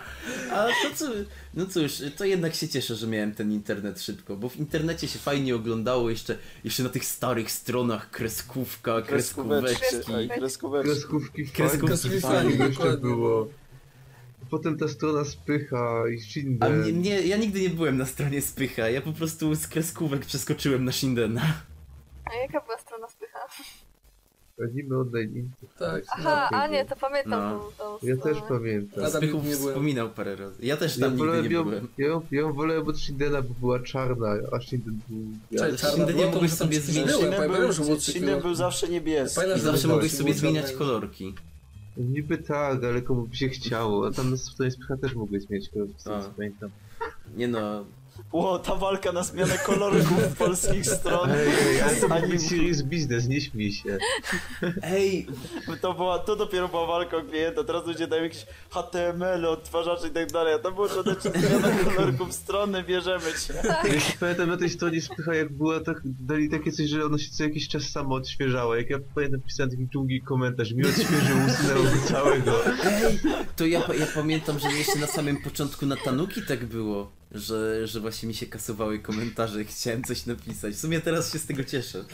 A to co, no cóż, to jednak się cieszę, że miałem ten internet szybko, bo w internecie się fajnie oglądało jeszcze, jeszcze na tych starych stronach kreskówka, Kreskóweczki. kreskóweczki. Kreskówki Kreskówki jeszcze dokładnie. było. Potem ta strona spycha i A Shinden. mnie, mnie, ja nigdy nie byłem na stronie Spycha, ja po prostu z kreskówek przeskoczyłem na Shindena. A jaka była strona spycha? Anime online. Tak. Aha, no, a nie, to pamiętam No. tą, tą Ja też pamiętam. A tam Spychu nigdy nie byłem. wspominał parę razy. Ja też Ja tam nigdy wolałem nie ją, byłem. ja, ją- ja ją wolałem od Shindena, bo była czarna, a Shinden był... Czarna Shinden nie mogłeś sobie zmienić. było był, zawsze niebieski. Pamiętam, I zawsze mogłeś sobie zmieniać kolorki. Niby tak, ale komu by się chciało. A tam stronie spycha też z tego A. co pamiętam. Nie no, Ło, ta walka na zmianę kolorków w polskich stron. Ej, ej, ale to Anim- serious business, nie śmiej się. ej, To, była, to dopiero była walka o klienta, teraz ludzie dają jakieś HTML, odtwarzacze i tak dalej, a to było żadne zmiana kolorków strony, bierzemy cię. Wiesz, pamiętam na tej stronie spycha jak była, tak, dali takie coś, że ono się co jakiś czas samo odświeżało. Jak ja pamiętam pisałem taki długi komentarz, mi odświeżył, usunęło go całego. ej, to ja, ja pamiętam, że jeszcze na samym początku na Tanuki tak było, że, że właśnie mi się kasowały komentarze i (laughs) chciałem coś napisać. W sumie teraz się z tego cieszę.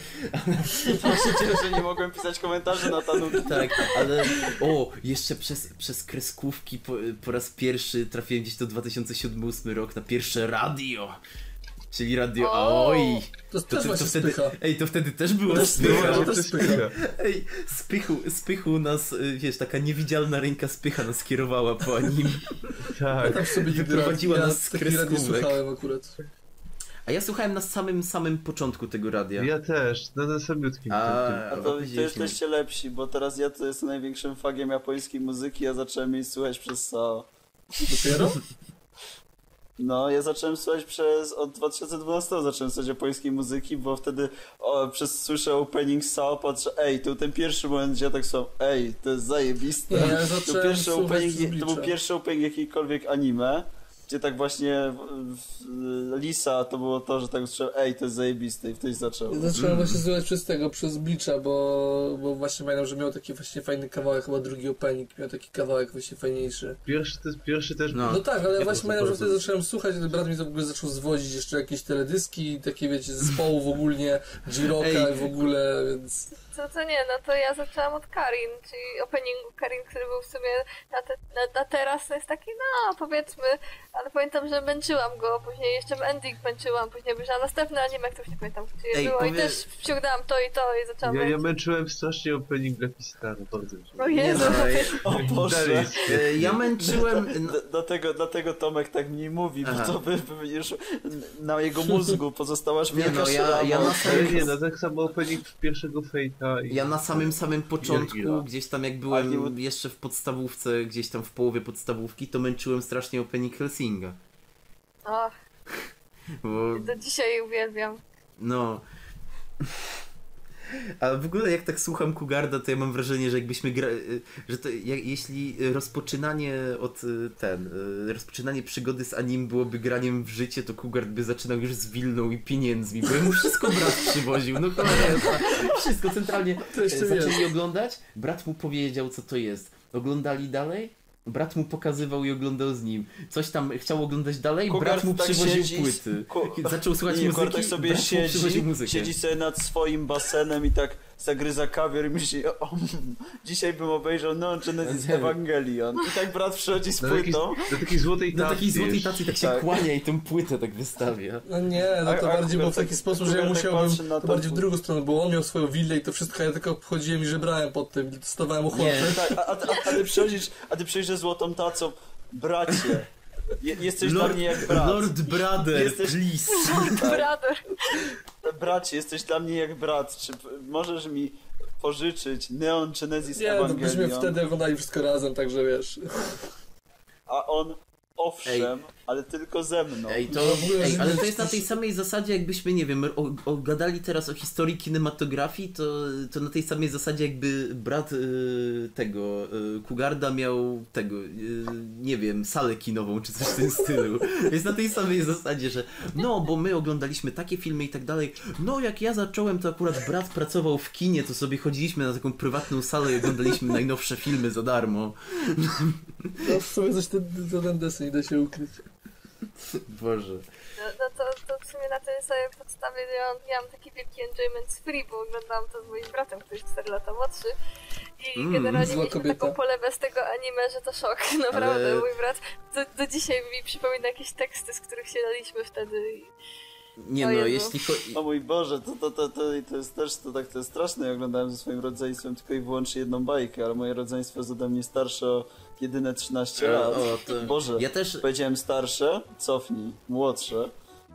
(laughs) Właśnie cieszę, że nie mogłem pisać komentarzy na Tanuki. (laughs) Tak, ale o, jeszcze przez, przez kreskówki po, po raz pierwszy trafiłem gdzieś do 2007-2008 rok na pierwsze radio. Czyli radio O! Aoi. To To, też to, właśnie to wtedy, spycha. ej, to wtedy też było To spycha. to to spycha. Ej, spychu, spychu nas, y, wiesz, taka niewidzialna ręka spycha nas kierowała po nim. (laughs) Tak. Tam sobie Wyprowadziła ja nas z kreskówek. słuchałem akurat. A ja słuchałem na samym, samym początku tego radia. Ja też, na, na samiutkim. A, A to, to jesteście lepsi, bo teraz ja to jestem największym fagiem japońskiej muzyki, ja zacząłem jej słuchać przez SAO. Dopiero? (laughs) No, ja zacząłem słuchać przez, od 2012 zacząłem słuchać japońskiej muzyki, bo wtedy o, przez słyszę opening SAO, patrzę, ej, to ten pierwszy moment, gdzie ja tak są, ej, to jest zajebiste. Ja to, pierwszy opening, to był pierwszy opening jakiejkolwiek anime, gdzie tak właśnie w, w, Lisa to było to, że tak usłyszałem, ej, to jest zajebiste i wtedy zacząłem. Ja zacząłem właśnie słuchać przez tego, przez Bleacha, bo, bo właśnie pamiętam, że miał taki właśnie fajny kawałek, chyba drugi opening, miał taki kawałek właśnie fajniejszy. Pierwszy, też, pierwszy też No. No tak, ale Ja właśnie pamiętam, że wtedy zacząłem słuchać, ale brat mi to w ogóle zaczął zwodzić jeszcze jakieś teledyski, takie wiecie, zespołów ogólnie, Jiroka Ej. i w ogóle, więc... Co, co nie, no to ja zaczęłam od Karin, czyli openingu Karin, który był w sumie na, te, na, na teraz to jest taki, no powiedzmy, ale pamiętam, że męczyłam go, później jeszcze ending męczyłam, później obejrzałam następny anime, jak to już nie pamiętam, gdzie Ej, było powie- i też wciągnęłam to i to i zaczęłam Ja, ja męczyć. męczyłem strasznie opening Lucky Star, bardzo O Nie Jezu, no, ej, (laughs) O Dalej Boże. e, ja męczyłem... (laughs) no, Dlatego, dlatego Tomek tak mniej mówi, Aha. bo to by, by już na jego mózgu pozostała Nie wielka no, ja- ja na nie, no tak samo opening pierwszego Fate'a i... Ja na samym samym początku, Wielki gdzieś tam jak byłem jeszcze w podstawówce, gdzieś tam w połowie podstawówki, to męczyłem strasznie opening Helsinga. o, (laughs) Bo, do dzisiaj uwielbiam. no... Ale w ogóle jak tak słucham Kugarda, to ja mam wrażenie, że jakbyśmy gra... y, że to jak, jeśli rozpoczynanie od y, ten, y, rozpoczynanie przygody z anim byłoby graniem w życie, to Kugard by zaczynał już z Wilną i pieniędzmi, bo mu wszystko brat przywoził, no cholera, wszystko centralnie To jeszcze Zaczęli jest. oglądać, brat mu powiedział, co to jest. Oglądali dalej, brat mu pokazywał i oglądał z nim. Coś tam chciał oglądać dalej, Kugard brat mu tak przywoził siedzi- płyty. Ku- Zaczął słuchać Nie, muzyki, Kortek sobie brat mu przywoził siedzi, muzykę. siedzi sobie nad swoim basenem i tak zagryza kawior i myśli, o, dzisiaj bym obejrzał Genesis Nie. Evangelion. I tak brat przychodzi z Na takiej, płytą. na takiej złotej tacy takiej złotej tacy tak się Tak. kłania i tą płytę tak wystawia. No nie, no to A- bardziej było w Kugar taki tak- sposób, że ja tak musiałbym, na to bardziej w drugą stronę, bo on miał swoją willę i to wszystko, ja tylko chodziłem i żebrałem pod tym, i dostawałem ochotę. Nie. Tak, a, a, a, ty przychodzisz, a ty przychodzisz złotą tacą, bracie, je, jesteś dla mnie jak brat. Lord Brother, Jesteś- please. (laughs) Tak. Brother. Bracie, jesteś dla mnie jak brat, czy możesz mi pożyczyć Neon Genesis Nie, to byśmy Evangelion? wtedy oglądali wszystko razem, także wiesz. A on, owszem, ale tylko ze mną. Ej, to, w ogóle, ej, ale to jest na tej samej zasadzie, jakbyśmy, nie wiem, o, o, gadali teraz o historii kinematografii, to, to na tej samej zasadzie, jakby brat y, tego y, Kugarda miał tego, y, nie wiem, salę kinową, czy coś w tym stylu. (laughs) Jest na tej samej zasadzie, że no, bo my oglądaliśmy takie filmy i tak dalej. No, jak ja zacząłem, to akurat brat pracował w kinie, to sobie chodziliśmy na taką prywatną salę i oglądaliśmy najnowsze filmy za darmo. No w sumie coś ten, ten da się ukryć. (laughs) Boże. No, no to, to w sumie na tej samej podstawie ja miałam taki wielki enjoyment z Free, bo oglądałam to z moim bratem, który jest 4 lata młodszy. I Mm, generalnie mieliśmy kobieta. taką polewę z tego anime, że to szok. (laughs) Naprawdę, Ale- mój brat do, do dzisiaj mi przypomina jakieś teksty, z których się daliśmy wtedy. I... Nie O no, Jezu. jeśli chodzi... O mój Boże, to, to, to, to, to jest też to, tak, to jest straszne. Ja oglądałem ze swoim rodzeństwem tylko i wyłącznie jedną bajkę, ale moje rodzeństwo jest ode mnie starsze o jedyne 13 lat. O, to... Boże, Ja też... powiedziałem starsze, cofnij, młodsze,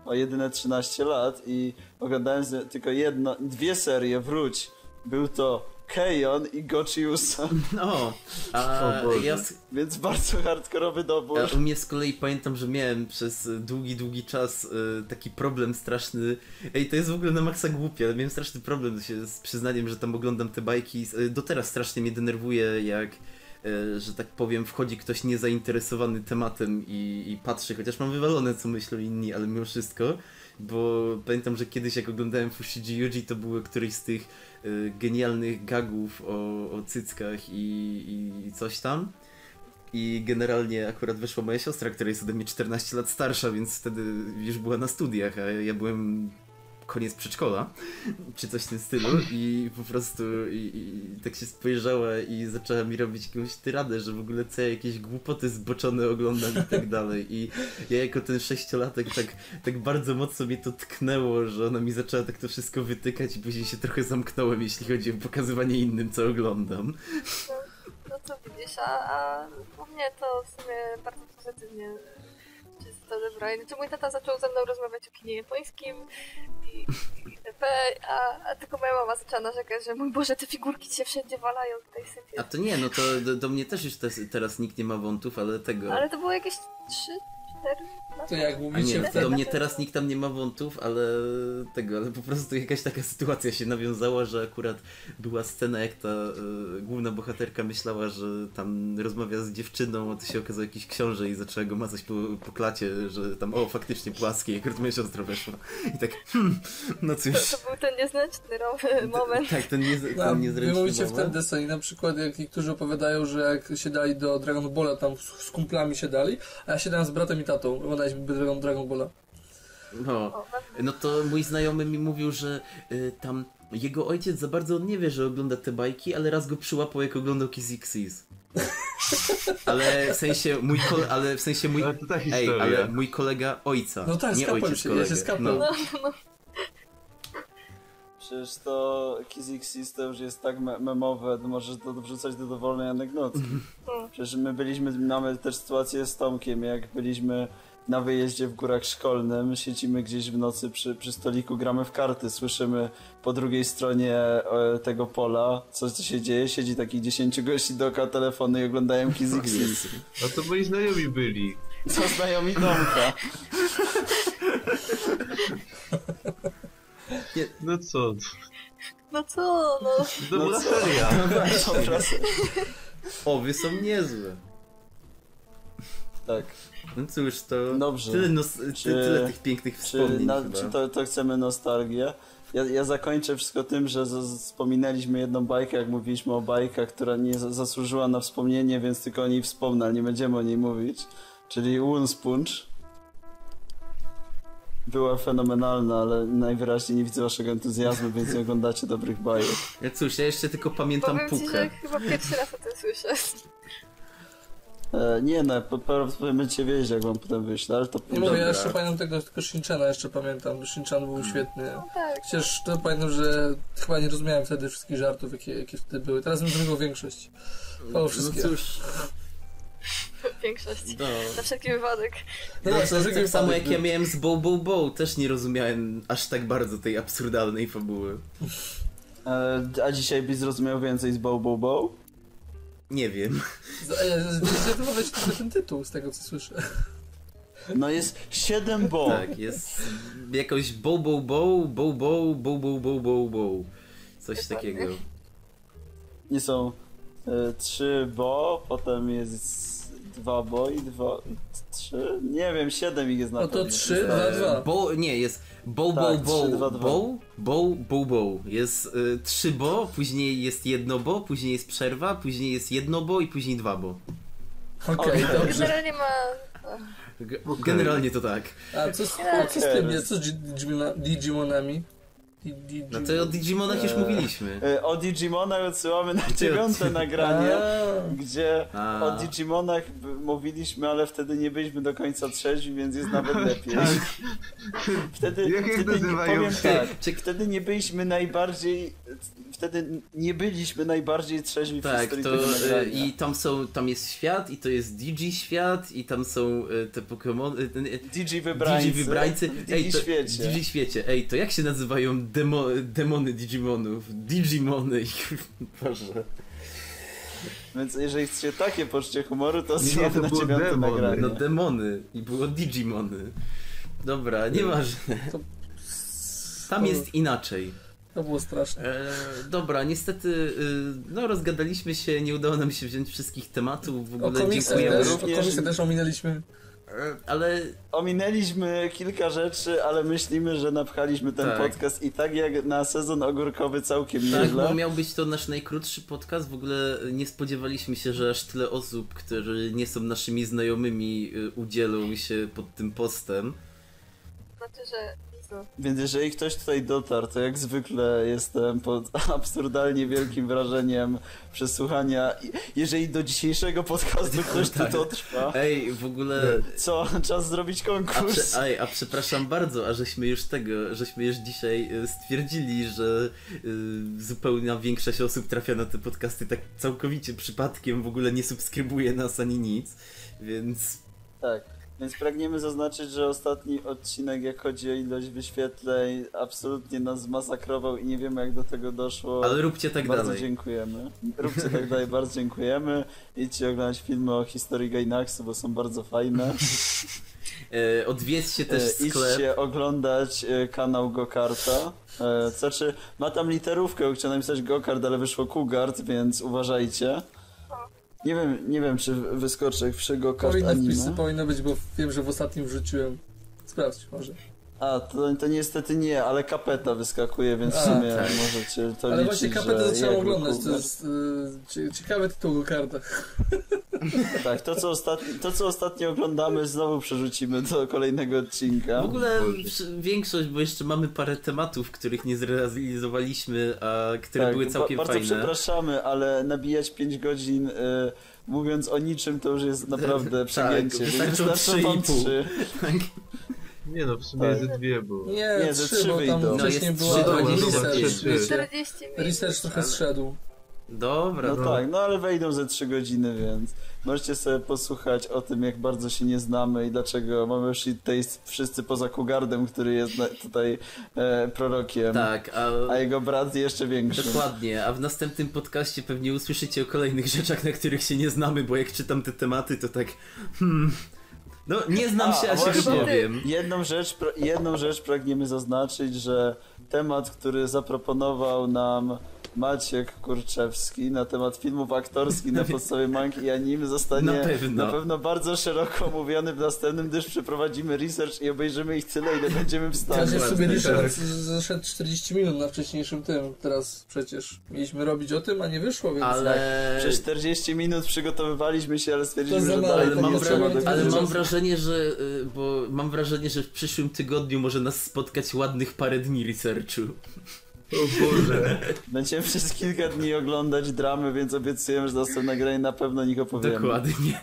o jedyne 13 lat i oglądałem z, tylko jedno, dwie serie, wróć. Był to Keion i Gochiusa, No, (laughs) a ja, więc bardzo hardkorowy dobór. a u mnie z kolei pamiętam, że miałem przez długi, długi czas e, taki problem straszny. Ej, to jest w ogóle na maksa głupie, ale miałem straszny problem się z przyznaniem, że tam oglądam te bajki. E, Do teraz strasznie mnie denerwuje, jak, e, że tak powiem, wchodzi ktoś niezainteresowany tematem i, i patrzy, chociaż mam wywalone, co myślą inni, ale mimo wszystko. Bo pamiętam, że kiedyś jak oglądałem Fushigi Yuji, to było któryś z tych e, genialnych gagów o, o cyckach i, i coś tam. I generalnie akurat wyszła moja siostra, która jest ode mnie 14 lat starsza, więc wtedy już była na studiach, a ja byłem koniec przedszkola, czy coś w tym stylu i po prostu i, i tak się spojrzała i zaczęła mi robić jakąś tyradę, że w ogóle co ja jakieś głupoty zboczone oglądam i tak dalej i ja jako ten sześciolatek tak, tak bardzo mocno mnie to tknęło, że ona mi zaczęła tak to wszystko wytykać i później się trochę zamknąłem, jeśli chodzi o pokazywanie innym, co oglądam. No co widzisz, a, a u mnie to w sumie bardzo pozytywnie to odebrali. Znaczy mój tata zaczął ze mną rozmawiać o kinie japońskim i, i itp., a, a tylko moja mama zaczęła narzekać, że mój Boże, te figurki ci się wszędzie walają tutaj sypie. A to nie, no to do, do mnie też już te, teraz nikt nie ma wątów, ale tego. Ale to było jakieś 3, 4 To jak A mówicie nie, do mnie teraz nikt tam nie ma wątów, ale tego, ale po prostu jakaś taka sytuacja się nawiązała, że akurat była scena, jak ta e, główna bohaterka myślała, że tam rozmawia z dziewczyną, a to się okazał jakiś książę i zaczęła go macać po, po klacie, że tam, o, faktycznie płaskie, jak moja siostra weszła. I tak, hmm, no cóż. To, to był ten niezręczny ro- (laughs) moment. Tak, ten, nie, No, ten wy niezręczny mówicie w ten moment. deseń, na przykład jak niektórzy opowiadają, że jak się dali do Dragon Balla, tam z, z kumplami się dali, a ja siadałem z bratem i tatą, oglądaliśmy Dragon, Dragon Balla. No. No to mój znajomy mi mówił, że y, tam jego ojciec za bardzo on nie wie, że ogląda te bajki, ale raz go przyłapał, jak oglądał Kiss X's. (laughs) Ale w sensie mój kole, ale w sensie mój. Ale to ta Ej, ale mój kolega ojca. No tak, nie ojciec się, ja kolegi. się skapłem. No. Przecież to Kizixis to już jest tak me memowe, to możesz to wrzucać do dowolnej anegdotki. Przecież my byliśmy, mamy też sytuację z Tomkiem, jak byliśmy na wyjeździe w górach szkolnym, siedzimy gdzieś w nocy przy, przy stoliku, gramy w karty, słyszymy po drugiej stronie e, tego pola, co, co się dzieje, siedzi takich 10 gości dookoła telefonu i oglądają Kizixis. No to moi znajomi byli. Co znajomi Tomka. No co? No co, no. Dobra No co? seria. Dobra, O, wy są niezłe. tak. No cóż, to Dobrze. tyle, nos, Czy- tyle tych pięknych Czy, wspomnień na, chyba. czy to, to chcemy nostalgię? Ja, ja zakończę wszystko tym, że z, wspominaliśmy jedną bajkę, jak mówiliśmy o bajkach, która nie za, zasłużyła na wspomnienie, więc tylko o niej wspomnę, ale nie będziemy o niej mówić. Czyli Wounspunge. Była fenomenalna, ale najwyraźniej nie widzę waszego entuzjazmu, więc nie oglądacie dobrych bajek. Ja cóż, ja jeszcze tylko pamiętam Powiem ci, że Pukę. chyba pierwszy raz o tym słyszę. E, nie no, po- prawdopodobnie będziecie wiedzieć, jak wam potem wyślę, ale to... Nie mówię, ja jeszcze pamiętam tego, tylko Shinchana jeszcze pamiętam, Shinchan był świetny. No tak. Chociaż to pamiętam, że chyba nie rozumiałem wtedy wszystkich żartów, jakie, jakie wtedy były. Teraz bym zrozumiał większość. O, No wszystkie. cóż, (laughs) Większość. no. Na wszelki wypadek. No No, to tak samo jak ja miałem z Bow Bow Bow, też nie rozumiałem aż tak bardzo tej absurdalnej fabuły. E, a dzisiaj byś zrozumiał więcej z Bow Bow Bow? Nie wiem. Zdecydować tylko ten tytuł, z tego co słyszę. No jest 7 bo. Tak, jest jakoś bow bow bow, bow bow, bow bow bow bow bow. Coś takiego. Nie są e, 3 bo, potem jest 2 bo i 2, 3? Nie wiem, 7 ich jest na No to pewno. trzy, Tak. dwa, dwa. Bo, nie, jest bow Tak, bow bow trzy, dwa, dwa. bow, bow bow bow. Jest y, trzy bo, później jest jedno bo, później jest przerwa, później jest jedno bo i później dwa bo. Okej, Okej. dobrze. Generalnie ma... G-. Generalnie to tak. A co z, co z tym jest? Co z Digimona- Digimonami? Di- Digi- No to o Digimonach już mówiliśmy. E, O Digimonach odsyłamy na dziewiąte nagranie, gdzie o Digimonach mówiliśmy, ale wtedy nie byliśmy do końca trzeźwi, więc jest nawet (laughs) lepiej. Wtedy, Jak ich wtedy nazywają? powiem tak, Czy- wtedy nie byliśmy najbardziej, wtedy nie byliśmy najbardziej trzeźwi w Tak, historii to tego nagrania. i tam są, tam jest świat i to jest Digi świat i tam są y, te Pokémon, y, y, Digi wybrańcy. Digi wybrańcy. w Ej, to, świecie. Digi świecie. Ej, to jak się nazywają demo, demony Digimonów? Digimony. (laughs) Boże. Więc jeżeli chcecie takie poczucie humoru, to Nie, to na było demony. nagranie. No demony. I było Digimony. Dobra, nieważne. Tam jest inaczej. To było straszne. E, dobra, niestety, y, no rozgadaliśmy się, nie udało nam się wziąć wszystkich tematów, w O ogóle komiksach dziękujemy. też, o również. też ominęliśmy. E, Ale Ominęliśmy kilka rzeczy, ale myślimy, że napchaliśmy ten Tak. podcast i tak jak na sezon ogórkowy całkiem tak, nieźle. bo miał być to nasz najkrótszy podcast, w ogóle nie spodziewaliśmy się, że aż tyle osób, które nie są naszymi znajomymi, y, udzielą się pod tym postem. Znaczy, że... Więc jeżeli ktoś tutaj dotarł, to jak zwykle jestem pod (laughs) absurdalnie wielkim wrażeniem przesłuchania. Jeżeli do dzisiejszego podcastu ktoś tu (laughs) Tak. dotrwa, Ej, w ogóle... co? Czas zrobić A, konkurs. prze, ej, a przepraszam bardzo, a żeśmy już tego, żeśmy już dzisiaj y, stwierdzili, że y, zupełna większość osób trafia na te podcasty tak całkowicie przypadkiem, w ogóle nie subskrybuje nas ani nic, więc Tak. Więc pragniemy zaznaczyć, że ostatni odcinek, jak chodzi o ilość wyświetleń, absolutnie nas zmasakrował i nie wiemy, jak do tego doszło. ale róbcie tak bardzo dalej. dziękujemy. (laughs) Róbcie tak dalej, bardzo dziękujemy. Idźcie oglądać filmy o historii Gainaxu, bo są bardzo fajne. (laughs) E, odwiedźcie też E, sklep. Idźcie oglądać e, kanał Gokarta. E, Znaczy, ma tam literówkę, chciał napisać Gokart, ale wyszło Kugart, więc uważajcie. Nie wiem, nie wiem czy Gokart Powinny wpisy, anime. powinno być, bo wiem, że w ostatnim wrzuciłem. Sprawdź może. A, to, to niestety nie, ale kapeta wyskakuje, więc w sumie tak. możecie to Ale liczyć, właśnie kapetę jak oglądać, to jest y, cie- ciekawy tytuł karta. (laughs) Tak, to co, ostatni, to co ostatnio oglądamy znowu przerzucimy do kolejnego odcinka. W ogóle większość, bo jeszcze mamy parę tematów, których nie zrealizowaliśmy, a które tak, były całkiem ba- bardzo fajne. przepraszamy, ale nabijać 5 godzin y, mówiąc o niczym to już jest (laughs) naprawdę Tak, przegięcie. więc wystarczą wystarczą wam 3,5. Nie no, w sumie Tak. ze dwie, bo... Nie, Nie, ze trzy, trzy bo tam No, wcześniej jest była trzy, dobra, research, trzy. wiecie. 40 minut. Research trochę zszedł. Dobra, No no. tak, no ale wejdą ze 3 godziny, więc możecie sobie posłuchać o tym, jak bardzo się nie znamy i dlaczego mamy shit taste wszyscy poza Kugardem, który jest tutaj e, prorokiem, tak, a... a jego brat jeszcze większy. Dokładnie, a w następnym podcaście pewnie usłyszycie o kolejnych rzeczach, na których się nie znamy, bo jak czytam te tematy, to tak. Hmm. No, nie znam się, a, a się właśnie- wypowiem. Jedną rzecz, jedną rzecz pragniemy zaznaczyć, że temat, który zaproponował nam Maciek Kurczewski na temat filmów aktorskich na (laughs) podstawie mangi i anime zostanie Na pewno. na pewno bardzo szeroko omówiony w następnym, gdyż przeprowadzimy research i obejrzymy ich tyle, ile będziemy w stanie. razie sobie tak. research zeszedł 40 minut na wcześniejszym tym. Teraz przecież mieliśmy robić o tym, a nie wyszło, więc... Ale. Przez 40 minut przygotowywaliśmy się, ale stwierdziliśmy, To za że mało, dalej Ale mam, nie wra- trzeba wra- do ale końca. mam wrażenie, że. y, Bo mam wrażenie, że w przyszłym tygodniu może nas spotkać ładnych parę dni researchu. O Boże. Będziemy przez kilka dni oglądać dramy, więc obiecujemy, że następne nagranie na pewno nich opowiemy. Dokładnie.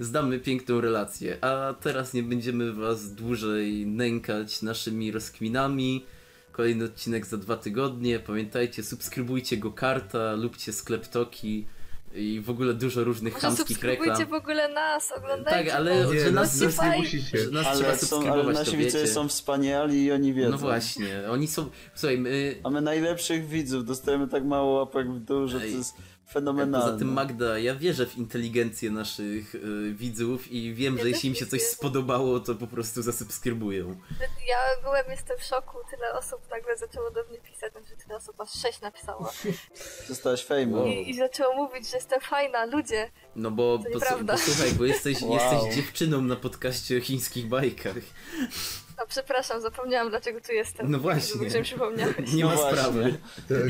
Zdamy piękną relację. A teraz nie będziemy was dłużej nękać naszymi rozkminami. Kolejny odcinek za dwa tygodnie. Pamiętajcie, subskrybujcie go karta, lubcie sklep Toki i w ogóle dużo różnych Może chamskich subskrybujcie reklam. w ogóle nas, oglądajcie Tak, ale nas. Nie, że nas, nas, nie musicie. że nas trzeba Ale, są, ale subskrybować, nasi to widzowie są wspaniali i oni wiedzą. No właśnie, oni są. Słuchaj, my. Mamy najlepszych widzów, dostajemy tak mało łapek w dół, że to jest fenomenalne. Poza tym Magda, ja wierzę w inteligencję naszych y, widzów i wiem, Ja że jeśli im się coś wierzę. spodobało, to po prostu zasubskrybują. Ja ogółem jestem w szoku, tyle osób nagle zaczęło do mnie pisać, znaczy tyle osób, aż sześć napisało. (laughs) Zostałaś famous. I, I zaczęło mówić, że jestem fajna, ludzie. No bo, To bo, bo słuchaj, bo jesteś, (laughs) Wow. jesteś dziewczyną na podcaście o chińskich bajkach. A przepraszam, zapomniałam dlaczego tu jestem. No właśnie. Że mi przypomniałeś. Nie No ma właśnie. sprawy.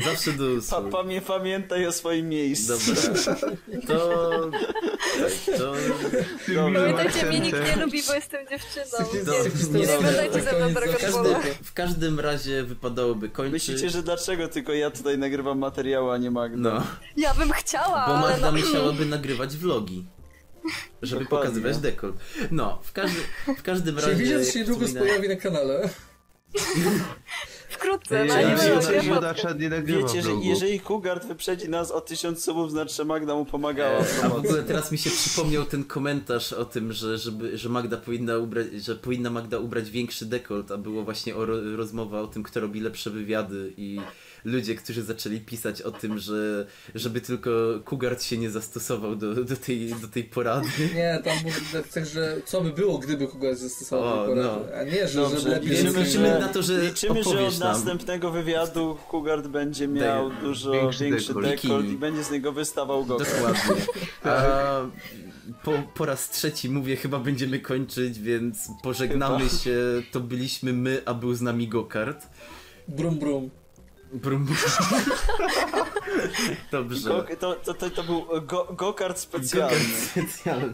Zawsze do Pa, pamię, pamiętaj o swoim miejscu. Dobra. To... tak, to... Miłym Pamiętajcie, mnie nikt nie lubi, bo jestem dziewczyną. Nie, nie Dobrze. oglądajcie ze mną Dragon W każdym, razie wypadałoby kończyć. Myślicie, że dlaczego tylko ja tutaj nagrywam materiały, a nie Magda? No, Ja bym chciała, bo ale Magda no... musiałaby nagrywać vlogi. Żeby Dokładnie. pokazywać dekolt. No, w, każdy, w każdym razie. Czyli widzisz, że się niedługo wspominałem- pojawi na kanale. Wkrótce, no nie wiem, Wiecie, że jeżeli Kugard wyprzedzi nas o 1000 subów, znaczy, Magda mu pomagała A w ogóle teraz mi się przypomniał ten komentarz o tym, że, żeby, że Magda powinna ubrać, że powinna Magda ubrać większy dekolt, a było właśnie o, ro- rozmowa o tym, kto robi lepsze wywiady i ludzie, którzy zaczęli pisać o tym, że żeby tylko Kugard się nie zastosował do, do, tej, do tej porady. Nie, tam był tak, że co by było, gdyby kogoś zastosował O, do no. porady. A nie, że, Dobrze, że lepiej liczymy, liczymy że- na to, że Liczymy, że od nam. następnego wywiadu Kugard będzie miał dużo większy większy dekolt. i będzie z niego wystawał go. Dokładnie. (laughs) A po, po raz trzeci mówię, chyba będziemy kończyć, więc pożegnamy Chyba. się. To byliśmy my, a był z nami Gokart. Brum brum. Brum. Dobrze. Go, to, to, to, to był go, go-kart specjalny. Gokart specjalny.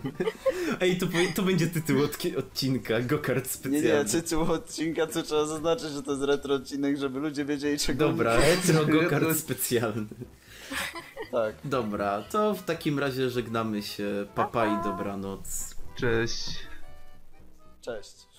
Ej, to, to będzie tytuł odki- odcinka. Gokart Nie, specjalny. nie, tytuł odcinka, co trzeba zaznaczyć, że to jest retro odcinek, żeby ludzie wiedzieli czego... Dobra, retro (laughs) Gokart specjalny. Tak. Dobra, to w takim razie żegnamy się. Papa i dobranoc. Cześć. Cześć.